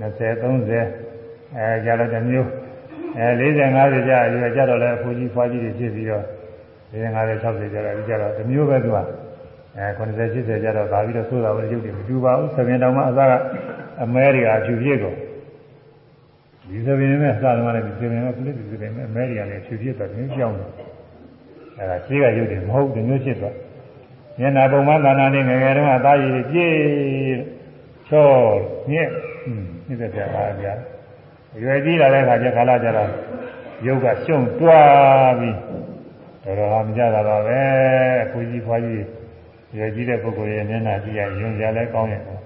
20 30အဲကြတော့တစ်မျိုးအဲ40 50ကြာရွယ်ကြတော့လည်းအဖိုးကြီးဖွားကြီးတွေဖြစ်ပြီးတော့40 50 60ကြာတော့ဒီကြတော့တစ်မျိုးပဲသူက အဲ90 80ကြာတော့ဗာပြီးတော့သိုးတာပဲရုပ်တွေမတူပါဘူးသဖြင့်တောင်မှအသားကအမဲတွေအဖြူပြည့်ကုန်ဒီသဖြင့်နဲ့စတယ်မှလည်းဒီသဖြင့်ကပြည့်ဒီသဖြင့်နဲ့အမဲတွေကလည်းဖြူပြည့်တော့မျိုးကြောင်းတယ်အဲဒါရှိကရုပ်တွေမဟုတ်ဒီမျိုးဖြစ်သွားမျက်နာပုံမှန်သာနာနဲ့ငယ်ငယ်တုန်းကသားရည်ပြည့်ချောညက်ဟွန်းဒီသက်ပြပါဗျာရွယ်ကြီးလာတဲ့အခါကျခါလာကြတော့ရုပ်ကရှုံတွားပြီးတော်တော်ဟာမကြတာပါပဲအကူကြီးဖွားကြီး ရွယ်ကြီးတဲ့ပုဂ္ဂိုလ်ရဲ့မျက်နှာကြည့်ရယွန်ကြလဲကောင်းရဲ့ဒါ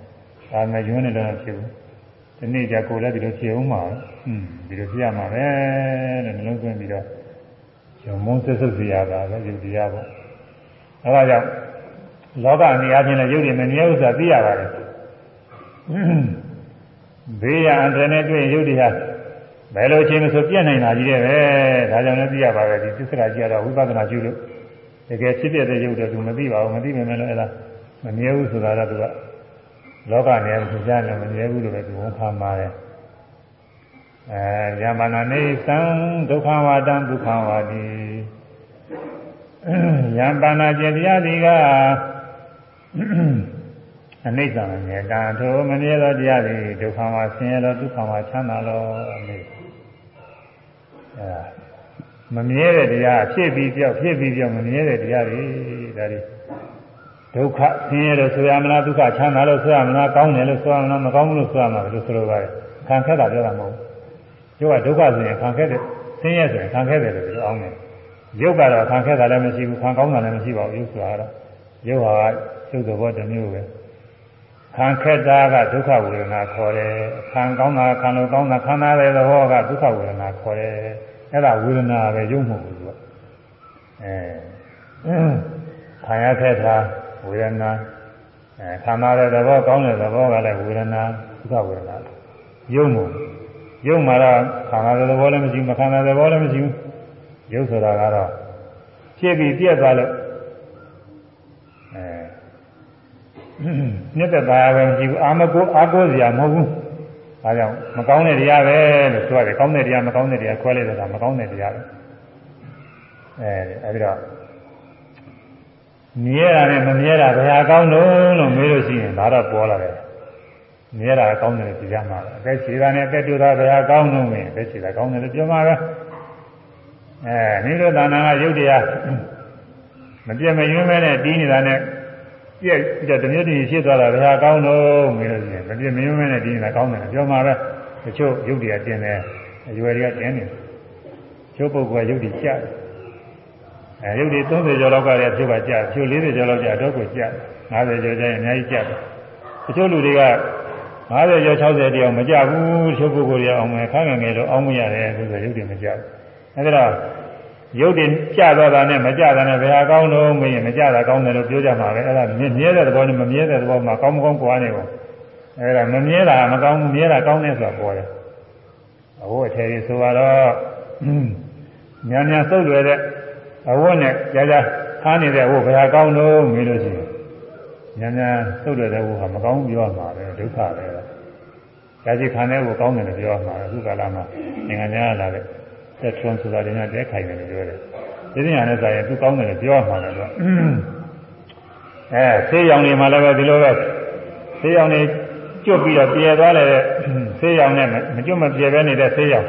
မှယွန်းနေတော့ဖြစ်ဘူးဒီနေ့ကျကိုယ်လည်းဒီလိုဖြစ်အောင်မှာဟွန်းဒီလိုဖြစ်ရမှာပဲတဲ့နှလုံးသွင်းပြီးတော့ယုံမုန်းဆက်ဆက်စီရတာပဲယုတ်တရားပေါ့အဲဒါကြောင့်လောကအနေအချင်းလည်းယုတ်တွေမမြဲဥစ္စာသိရပါတယ်ဘေးရအန္တရာယ်နဲ့တွေ့ရင်ယုတ်တွေဟာဘယ်လိုအချိန်မှဆိုပြည့်နိုင်တာကြီးတဲ့ပဲဒါကြောင့်လည်းသိရပါပဲဒီသစ္စာကြီးကတော့ဝိပဿနာကျူလို့ တကယ်ဖြစ်ပြတဲ့ယုတ်တွေသူမသိပါဘူးမသိပေမဲ့လည်းအဲ့ဒါမမြဲဘူးဆိုတာတော့သူကလောကနေသူကြားလည်းမမြဲဘူးလို့ပဲသူဝန်ခံပါတယ်အဲယမနာနေသံဒုက္ခဝါဒံဒုက္ခဝါဒီယံပါဏာကျေတရားဒီကအနိစ္စမမြဲတာထိုမမြဲသောတရားတွေဒုက္ခဝါဆင်းရဲသောဒုက္ခဝါချမ်းသာသောအနိစ္စအဲ မမြဲတဲ့တရားဖြစ်ပြီးပြောက်ဖြစ်ပြီးပြောက်မမြဲတဲ့တရားတွေဒါတွေဒုက္ခဆင်းရဲလို့ဆိုရမလားဒုက္ခချမ်းသာလို့ဆိုရမလားကောင်းတယ်လို့ဆိုရမလားမကောင်းဘူးလို့ဆိုရမှာလို့ဆိုလိုပါတယ်ခံခက်တာပြောတာမဟုတ်ဘူးကျိုးကဒုက္ခဆိုရင်ခံခက်တဲ့ဆင်းရဲဆိုရင်ခံခက်တယ်လို့ပြောအောင်တယ်ရုပ်ကတော့ခံခက်တာလည်းမရှိဘူးခံကောင်းတာလည်းမရှိပါဘူးရုပ်ဆိုတာကတော့ရုပ်ဟာရုပ်သဘောတစ်မျိုးပဲခံခက်တာကဒုက္ခဝေဒနာခေါ်တယ်ခံကောင်းတာခံလို့ကောင်းတာခံရတဲ့သဘောကဒုက္ခဝေဒနာခေါ်တယ် အဲ့ဒါဝေဒနာပဲရုပ်မဟုတ်ဘူးသူကအဲခံရခက်တာဝေဒနာအဲခံရတဲ့သဘောကောင်းတဲ့သဘောကလည်းဝေဒနာဒုက္ခဝေဒနာရုပ်မဟုတ်ရုပ်မှာတော့ခံရတဲ့သဘောလည်းမရှိဘူးမခံရတဲ့သဘောလည်းမရှိဘူးရုပ်ဆိုတာကတော့ဖြစ်ပြီးပြက်သွားလို့အဲမြတ်တဲ့တရားပဲမရှိဘူးအာမကိုအာကိုစရာမဟုတ်ဘူး ဒါကြောင့်မကောင်းတဲ့တရားပဲလို့ဆိုရတယ်ကောင်းတဲ့တရားမကောင်းတဲ့တရားခွဲလိုက်တာမကောင်းတဲ့တရားပဲအဲအဲဒီတော့မြဲတာနဲ့မမြဲတာဘယ်ဟာကောင်းလို့လို့မေးလို့ရှိရင်ဒါတော့ပေါ်လာတယ်မြဲတာကောင်းတယ်လို့ပြောမှာအသက်ရှည်တာနဲ့အသက်တူတာဘယ်ဟာကောင်းလို့မင်းအသက်ရှည်တာကောင်းတယ်လို့ပြောမှာပဲအဲနိရောဓနာကယုတ်တရားမပြတ်မယွင်းမဲနဲ့တီးနေတာနဲ့ ပြည့်ပြီးတော့တမျိုးတည်းဖြစ်သွားတာဘယ်ဟာကောင်းလို့မင်းလို့ရှိရင်မပြတ်မယွင်းမဲနဲ့တီးနေတာကောင်းတယ်ပြောမှာပဲတချို့ယုတ်တရားတင်တယ်အရွယ်တွေကတင်တယ်ကျုပ်ပုဂ္ဂိုလ်ကယုတ်တွေကြားတယ်အဲရုပ်တွေ30ကျော်လောက်ကလည်းပြုတ်ကကြာပြုတ်40ကျော်လောက်ကြာတော့ကိုကြာ50ကျော်ကြာရင်အများကြီးကြာတယ်တချို့လူတွေက50ကျော်60တယောက်မကြဘူးတချို့ပုဂ္ဂိုလ်တွေအောင်မယ်ခါငယ်ငယ်တော့အောင်းမရတယ်ဆိုတော့ရုပ်တွေမကြဘူးအဲဒါတော့ ရုပ်တွေကြာသွားတာနဲ့မကြတာနဲ့ဘယ်ဟာကောင်းတော့မင်းမကြတာကောင်းတယ်လို့ပြောကြမှာပဲအဲဒါမြဲတဲ့သဘောနဲ့မမြဲတဲ့သဘောမှာကောင်းမကောင်းကွာနေပေါ့အဲဒါမမြဲတာမကောင်းဘူးမြဲတာကောင်းတယ်ဆိုတာပေါ်တယ်အခုအထည်ဆိုတော့မြန်မြန်စုပ်လွယ်တဲ့အဝတ်နဲ့ကြာကြာခါနေတဲ့အဝတ်ဘယ်ဟာကောင်းလို့မေးလို့ရှိရင်ညာညာသုတ်တဲ့ဝတ်ဟာမကောင်းပြောမှာပဲဒုက္ခပဲကြာကြီးခံတဲ့ဝတ်ကောင်းတယ်လို့ပြောမှာအခုကာလမှာနိုင်ငံခြားလာတဲ့ သက်ထွန်းဆိုတာတွေနဲ့တဲခိုင်တယ်လို့ပြောတယ်ဒီနေ့ရတယ်ဆိုရင်သူကောင်းတယ်လို့ပြောမှာလည်းတော့အဲဆေးရောင်တွေမှာလည်းပဲဒီလိုပဲဆေးရောင်တွေကျွတ်ပြီးတော့ပြဲသွားတယ်ဆေးရောင်နဲ့မကျွတ်မပြဲပဲနေတဲ့ဆေးရောင်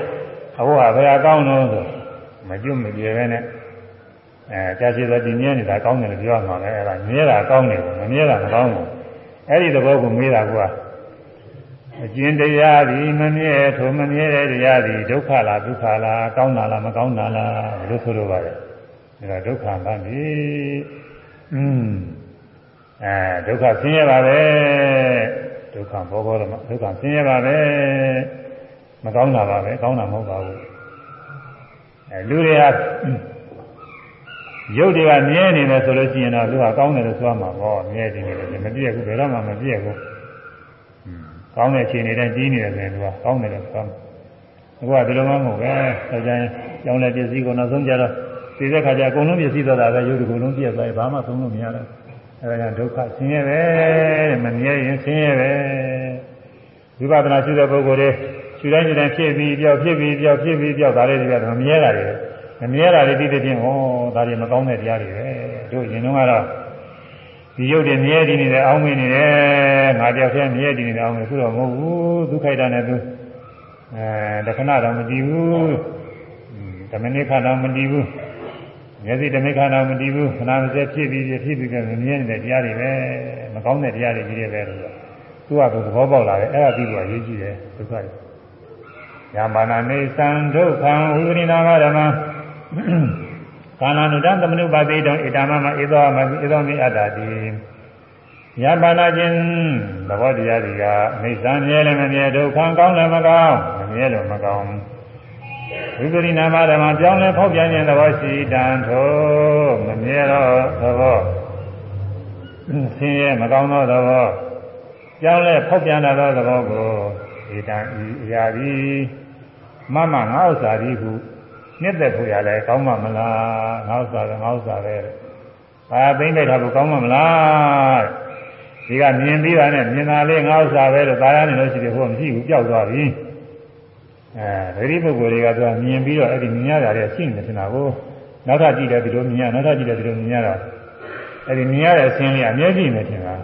အဝတ်ဟာဘယ်ဟာကောင်းလို့ဆိုမကျွတ်မပြဲပဲနဲ့အဲကြာရှည်သောဒီမြဲနေတာကောင်းတယ်လို့ပြောမှာပဲအဲဒါမြဲတာကောင်းတယ်မမြဲတာမကောင်းဘူးအဲ့ဒီသဘောကိုမေးတာက အကျဉ်တရားဒီမမြဲထိုမမြဲတဲ့တရားဒီဒုက္ခလားဒုက္ခလားကောင်းတာလားမကောင်းတာလားလို့ဆိုလိုပါတယ်ဒါကဒုက္ခမှန်ပြီอืมအဲဒုက္ခဆင်းရဲပါပဲဒုက္ခဘောဘောတော့ဒုက္ခဆင်းရဲပါပဲမကောင်းတာပါပဲကောင်းတာမဟုတ်ပါဘူးအဲလူတွေကရုပ်တွေကမြဲနေတယ်ဆိုလို့ရှိရင်တော့သူကကောင်းတယ်လို့ဆိုမှာပေါ့မြဲတယ်နေတယ်မပြည့်ဘူးဘယ်တော့မှမပြည့်ဘူးခ ကောင်းတဲ့အခြေအနေတိုင်းကြီးနေတယ်ဆိုရင်သူကကောင်းတယ်လို့ကောင်းတယ်အခုကဒီလိုမှမဟုတ်ပဲအဲဒါကြောင့်ကြောင်းတဲ့ပစ္စည်းကိုနောက်ဆုံးကြတော့သိတဲ့ခါကျအကုန်လုံးပစ္စည်းသွားတာပဲရုပ်တကူလုံးပြည့်သွားရင်ဘာမှသုံးလို့မရတော့အဲဒါကြောင့်ဒုက္ခဆင်းရဲပဲတဲ့မမြဲရင်ဆင်းရဲပဲဝိပဿနာရှိတဲ့ပုဂ္ဂိုလ်တွေခြေတိုင်းခြေတိုင်းဖြစ်ပြီးပြောက်ဖြစ်ပြီးပြောက်ဖြစ်ပြီးပြောက်ဒါလေးတွေကတော့မမြဲတာတွေမမြဲတာတွေတိတိချင်းဟောဒါတွေမကောင်းတဲ့တရားတွေပဲတို့ရင်တော့ကတော့ ဒီရုပ်တွေမြဲတည်နေတယ်အောင်းမင်းနေတယ်ငါတယောက်တည်းမြဲတည်နေတယ်အောင်းမင်းဆိုတော့မဟုတ်ဘူးဒုက္ခိုက်တာနဲ့သူအဲတခဏတော့မတည်ဘူးဓမ္မနိခဏတော့မတည်ဘူးမျက်စိဓမ္မနိခဏတော့မတည်ဘူးခဏမစက်ဖြစ်ပြီးဖြစ်ပြီးကမြဲနေတဲ့တရားတွေပဲမကောင်းတဲ့တရားတွေကြီးတွေပဲလို့သူကသူသဘောပေါက်လာတယ်အဲ့ဒါပြီးတော့ရေးကြည့်တယ်ဒုက္ခတွေယမနာနေသံဒုက္ခံဝိရိနာမဓမ္မ ကာလနုတံသမနုပါတိတောဣတမမဧသောမဧသောမိအတ္တတိယပါဏခြင်းသဘောတရားတွေကအနိစ္စမြဲလည်းမမြဲဒုက္ခကောင်းလည်းမကောင်းမမြဲလို့မကောင်းဝိပရိနာမဓမ္မပြောင်းလဲဖောက်ပြန်ခြင်းသဘောရှိတံထိုမမြဲတော့သဘောဆင်းရဲမကောင်းသောသဘောပြောင်းလဲဖောက်ပြန်သောသဘောကိုဣတံဤအရာသည်မမငါဥစ္စာသည်ဟု နှစ်သက်ဖို့ရလဲကောင်းမှမလားငါဥစ္စာကငါဥစ္စာပဲဘာသိမ့်လိုက်တာကိုကောင်းမှမလားဒီကမြင်ပြီးတာနဲ့မြင်တာလေးငါဥစ္စာပဲလို့သာယာနေလို့ရှိတယ်ဟိုမရှိဘူးပျောက်သွားပြီအဲဒီပုဂ္ဂိုလ်တွေကသူကမြင်ပြီးတော့အဲ့ဒီမြင်ရတာတွေရှိနေတယ်ထင်တာကိုနောက်ထပ်ကြည့်တယ်ဒီလိုမြင်ရနောက်ထပ်ကြည့်တယ်ဒီလိုမြင်ရတာအဲ့ဒီမြင်ရတဲ့အခြင်းလေးအမြဲကြည့်နေထင်တာ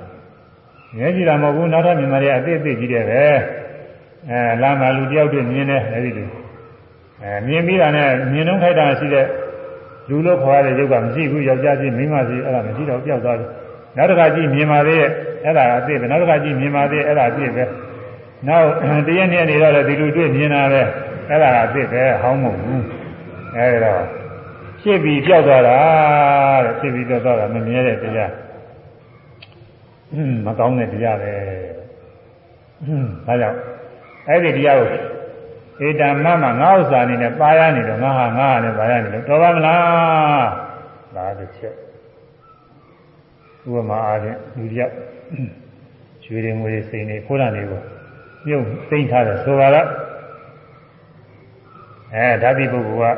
မြဲကြည့်တာမဟုတ်ဘူးနောက်ထပ်မြင်တာတွေအသေးသေးကြည့်တယ်ပဲအဲလာမှလူတယောက်တည်းမြင်တယ်အဲ့ဒီလို အဲမြင်ပြီးတာနဲ့မြင်တော့ခိုက်တာရှိတဲ့လူလို့ခေါ်ရတဲ့ရုပ်ကမရှိဘူးယောက်ျားချင်းမိန်းမချင်းအဲ့ဒါမရှိတော့ပျောက်သွားတယ်နောက်တစ်ခါကြည့်မြင်ပါသေးရဲ့အဲ့ဒါအသိပဲနောက်တစ်ခါကြည့်မြင်ပါသေးအဲ့ဒါအသိပဲနောက်တရက်နေ့နေတော့လည်းဒီလိုတွေ့မြင်တာပဲအဲ့ဒါအသိပဲဟောင်းမဟုတ်ဘူးအဲ့ဒါဖြစ်ပြီးပျောက်သွားတာတဲ့ဖြစ်ပြီးပျောက်သွားတာမမြဲတဲ့တရားမကောင်းတဲ့တရားပဲဒါကြောင့်အဲ့ဒီတရားကို ဧတမမငါဥစ္စာအနေနဲ့ပါရနေတော့ငါဟာငါဟာလည်းပါရနေလို့တော်ပါမလားဒါတစ်ချက်ဥပမာအားဖြင့်လူတယောက်ရွှေတွေငွေတွေစိန်တွေခိုးတာတွေကိုမြုပ်သိမ့်ထားတယ်ဆိုပါတော့အဲဓာတိပုဂ္ဂိုလ်က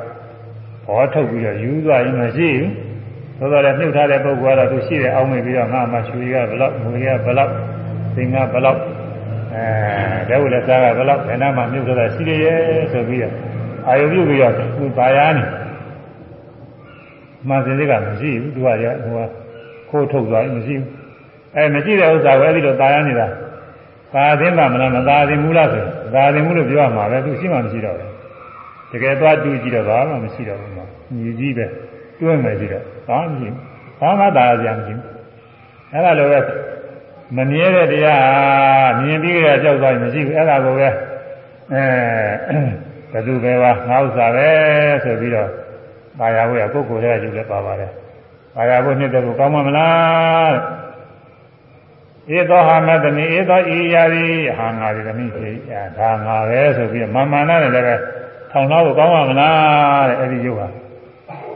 ဘောထုတ်ပြီးတော့ယူသွားရင်မရှိဘူးသို့တော်လည်းမြုပ်ထားတဲ့ပုဂ္ဂိုလ်ကတော့သူရှိတယ်အောင်းမိပြီးတော့ငါမှရွှေကဘလောက်ငွေကဘလောက်စိန်ကဘလောက်အဲ တဲ့ဝလက်စားကဘယ်လောက်ခဏမှမြုပ်သွားရှိရရဲ့ဆိုပြီးတော့အာယုပြုပြီးတော့သူပါရနေမှန်စင်စိတ်ကမရှိဘူးသူကရဟိုကခိုးထုတ်သွားမရှိဘူးအဲမရှိတဲ့ဥစ္စာပဲဒီလိုပါရနေတာပါသင်းပါမလားမသာသင်ဘူးလားဆိုသာသင်ဘူးလို့ပြောရမှာပဲသူရှိမှမရှိတော့ဘူးတကယ်သွားတူးကြည့်တော့ဘာမှမရှိတော့ဘူးမှာညီကြီးပဲတွဲမယ်ကြည့်တော့ဘာမရှိဘူးဘာမှသာရစရာမရှိဘူးအဲ့ဒါလိုပဲ မမြဲတဲ့တရားမြင်ပြီးကြကြောက်သွားရင်မရှိဘူးအဲ့ဒါကိုပဲအဲဘယ်သူပဲပါငါဥစ္စာပဲဆိုပြီးတော့ပါရဖို့ရပုဂ္ဂိုလ်တွေကယူလဲပါပါတယ်ပါရဖို့နှစ်တဲ့ကိုကောင်းမမလားဧသောဟာမတမိဧသောဤယာရီဟာငါဒီသမီးဖြစ်ဒါငါပဲဆိုပြီးမာမာနာနဲ့လည်းပဲထောင်တော့ကိုကောင်းပါမလားတဲ့အဲ့ဒီရုပ်ဟာ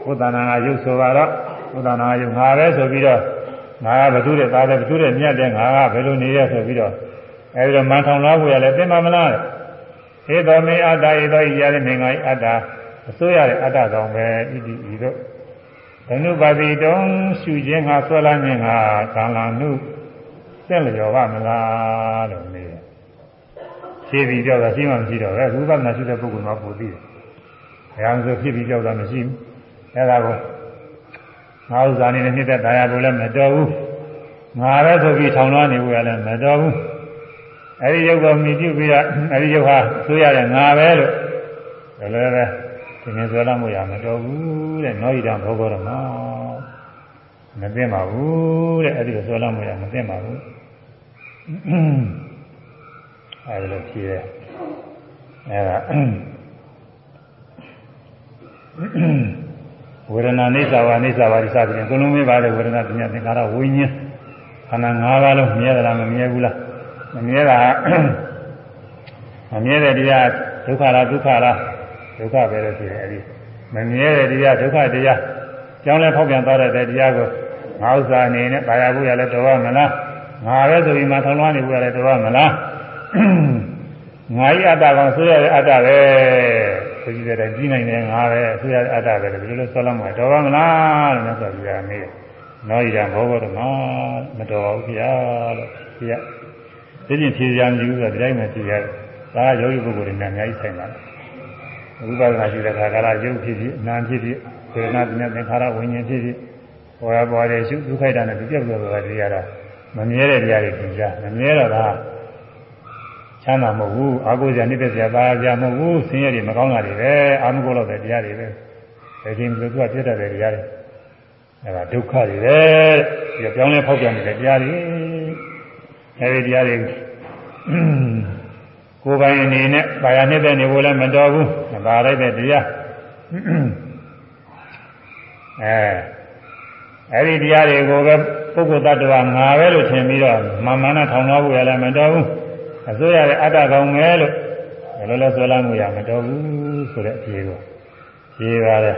ဘုဒ္ဓနာကရုပ်ဆိုပါတော့ဘုဒ္ဓနာကရုပ်ငါပဲဆိုပြီးတော့ ငါကဘသူတဲ့သားတဲ့ဘသူတဲ့မြတ်တဲ့ငါကဘယ်လိုနေရဆိုပြီးတော့အဲဒီတော့မန်ထောင်လာဖို့ရလဲသိမှာမလားဧသောမေအတ္တဧသောဤရတဲ့မင်္ဂလာအတ္တအစိုးရတဲ့အတ္တကောင်ပဲဣတိဤတို့ဘနုပါတိတုံရှုခြင်းဟာဆွဲလာခြင်းဟာကာလနုစက်လျော်ပါမလားလို့နေတယ်ဖြည့်ပြီးကြောက်တာရှိမှမရှိတော့ပဲဘုရားနာရှိတဲ့ပုဂ္ဂိုလ်မှပိုသိတယ်။အဲဒါဆိုဖြစ်ပြီးကြောက်တာမရှိဘူး။အဲဒါကို ငါဥစ္စာနေနဲ့မြစ်တဲ့တရားလို့လည်းမတော်ဘူးငါပဲဆိုပြီးထောင်လွှားနေဖို့လည်းမတော်ဘူးအဲဒီရုပ်ကမြည်ပြုပြီးတော့အဲဒီရုပ်ဟာဆိုရတဲ့ငါပဲလို့ဒါလည်းပဲသင်္ကေဆွဲလာမှုရမတော်ဘူးတဲ့နောဣဒံဘောဂရမမသိပါဘူးတဲ့အဲဒီလိုဆွဲလာမှုရမသိပါဘူးအဲဒီလိုဖြေတယ်အဲဒါ ဝေဒနာအိဋ္ဌာဝအိဋ္ဌာဝဒီစသဖြင့်ကိုလုံးမေးပါလေဝေဒနာပညာသင်္ခါရဝိညာဉ်ခန္ဓာ၅ပါးလုံးမြဲသလားမမြဲဘူးလားမမြဲတာမမြဲတဲ့တရားဒုက္ခလားဒုက္ခလားဒုက္ခပဲလို့ဆိုရင်အဲဒီမမြဲတဲ့တရားဒုက္ခတရားကြောင်းလဲဖောက်ပြန်သွားတဲ့တရားကိုငါဥစ္စာအနေနဲ့ပါရဖို့ရလဲတော်ရမလားငါပဲဆိုပြီးမှထောင်လွှားနေဖို့ရလဲတော်ရမလားငါကြီးအတ္တကောင်ဆိုရတဲ့အတ္တပဲ ဆိုကြည့်တဲ့ကြီးနိုင်တယ်ငါပဲဆိုရတဲ့အတ္တပဲလို့ဒီလိုဆိုလာမှာတော်ပါမလားလို့မြတ်စွာဘုရားမေးတယ်နော်ဤကဘောဘောတော့မတော်ပါဘူးခင်ဗျာလို့ခင်ဗျာဒီပြင်ဖြေရမရှိဘူးဆိုတော့ဒီတိုင်းမှဖြေရတယ်ဒါကယောဂီပုဂ္ဂိုလ်တွေနဲ့အများကြီးဆိုင်ပါတယ်ဝိပဿနာရှိတဲ့ခါကလာရုပ်ဖြစ်ဖြစ်နာမ်ဖြစ်ဖြစ်ဝေဒနာပြင်းတဲ့ခါရဝိညာဉ်ဖြစ်ဖြစ်ဟောရပေါ်တယ်ရှုဒုက္ခိုက်တာနဲ့ပြည့်ပြည့်စုံစုံတရားရတာမမြဲတဲ့တရားတွေသင်ကြားမမြဲတော့တာ ချမ်းသာမဟုတ်ဘူးအာဟုဇာနိတ္တဇာပါဇာမဟုတ်ဘူးဆင်းရဲတွေမကောင်းတာတွေပဲအာမကိုလို့တဲ့တရားတွေပဲဒါချင်းဘယ်သူကပြတ်တတ်တဲ့တရားတွေအဲဒါဒုက္ခတွေပဲဒီပြောင်းလဲဖောက်ပြန်နေတဲ့တရားတွေအဲဒီတရားတွေကိုယ်ပိုင်အနေနဲ့ပါရနှစ်တဲ့နေဖို့လည်းမတော်ဘူးမပါလိုက်တဲ့တရားအဲအဲဒီတရားတွေကိုပဲပုဂ္ဂိုလ်တ attva ငါပဲလို့ထင်ပြီးတော့မာမနာထောင်သွားဖို့ရလည်းမတော်ဘူး အစိုးရရဲ့အတ္တကောင်ပဲလို့ဘယ်လိုလဲဆိုလာမှုရမတော်ဘူးဆိုတဲ့အဖြေကိုဖြေပါတယ်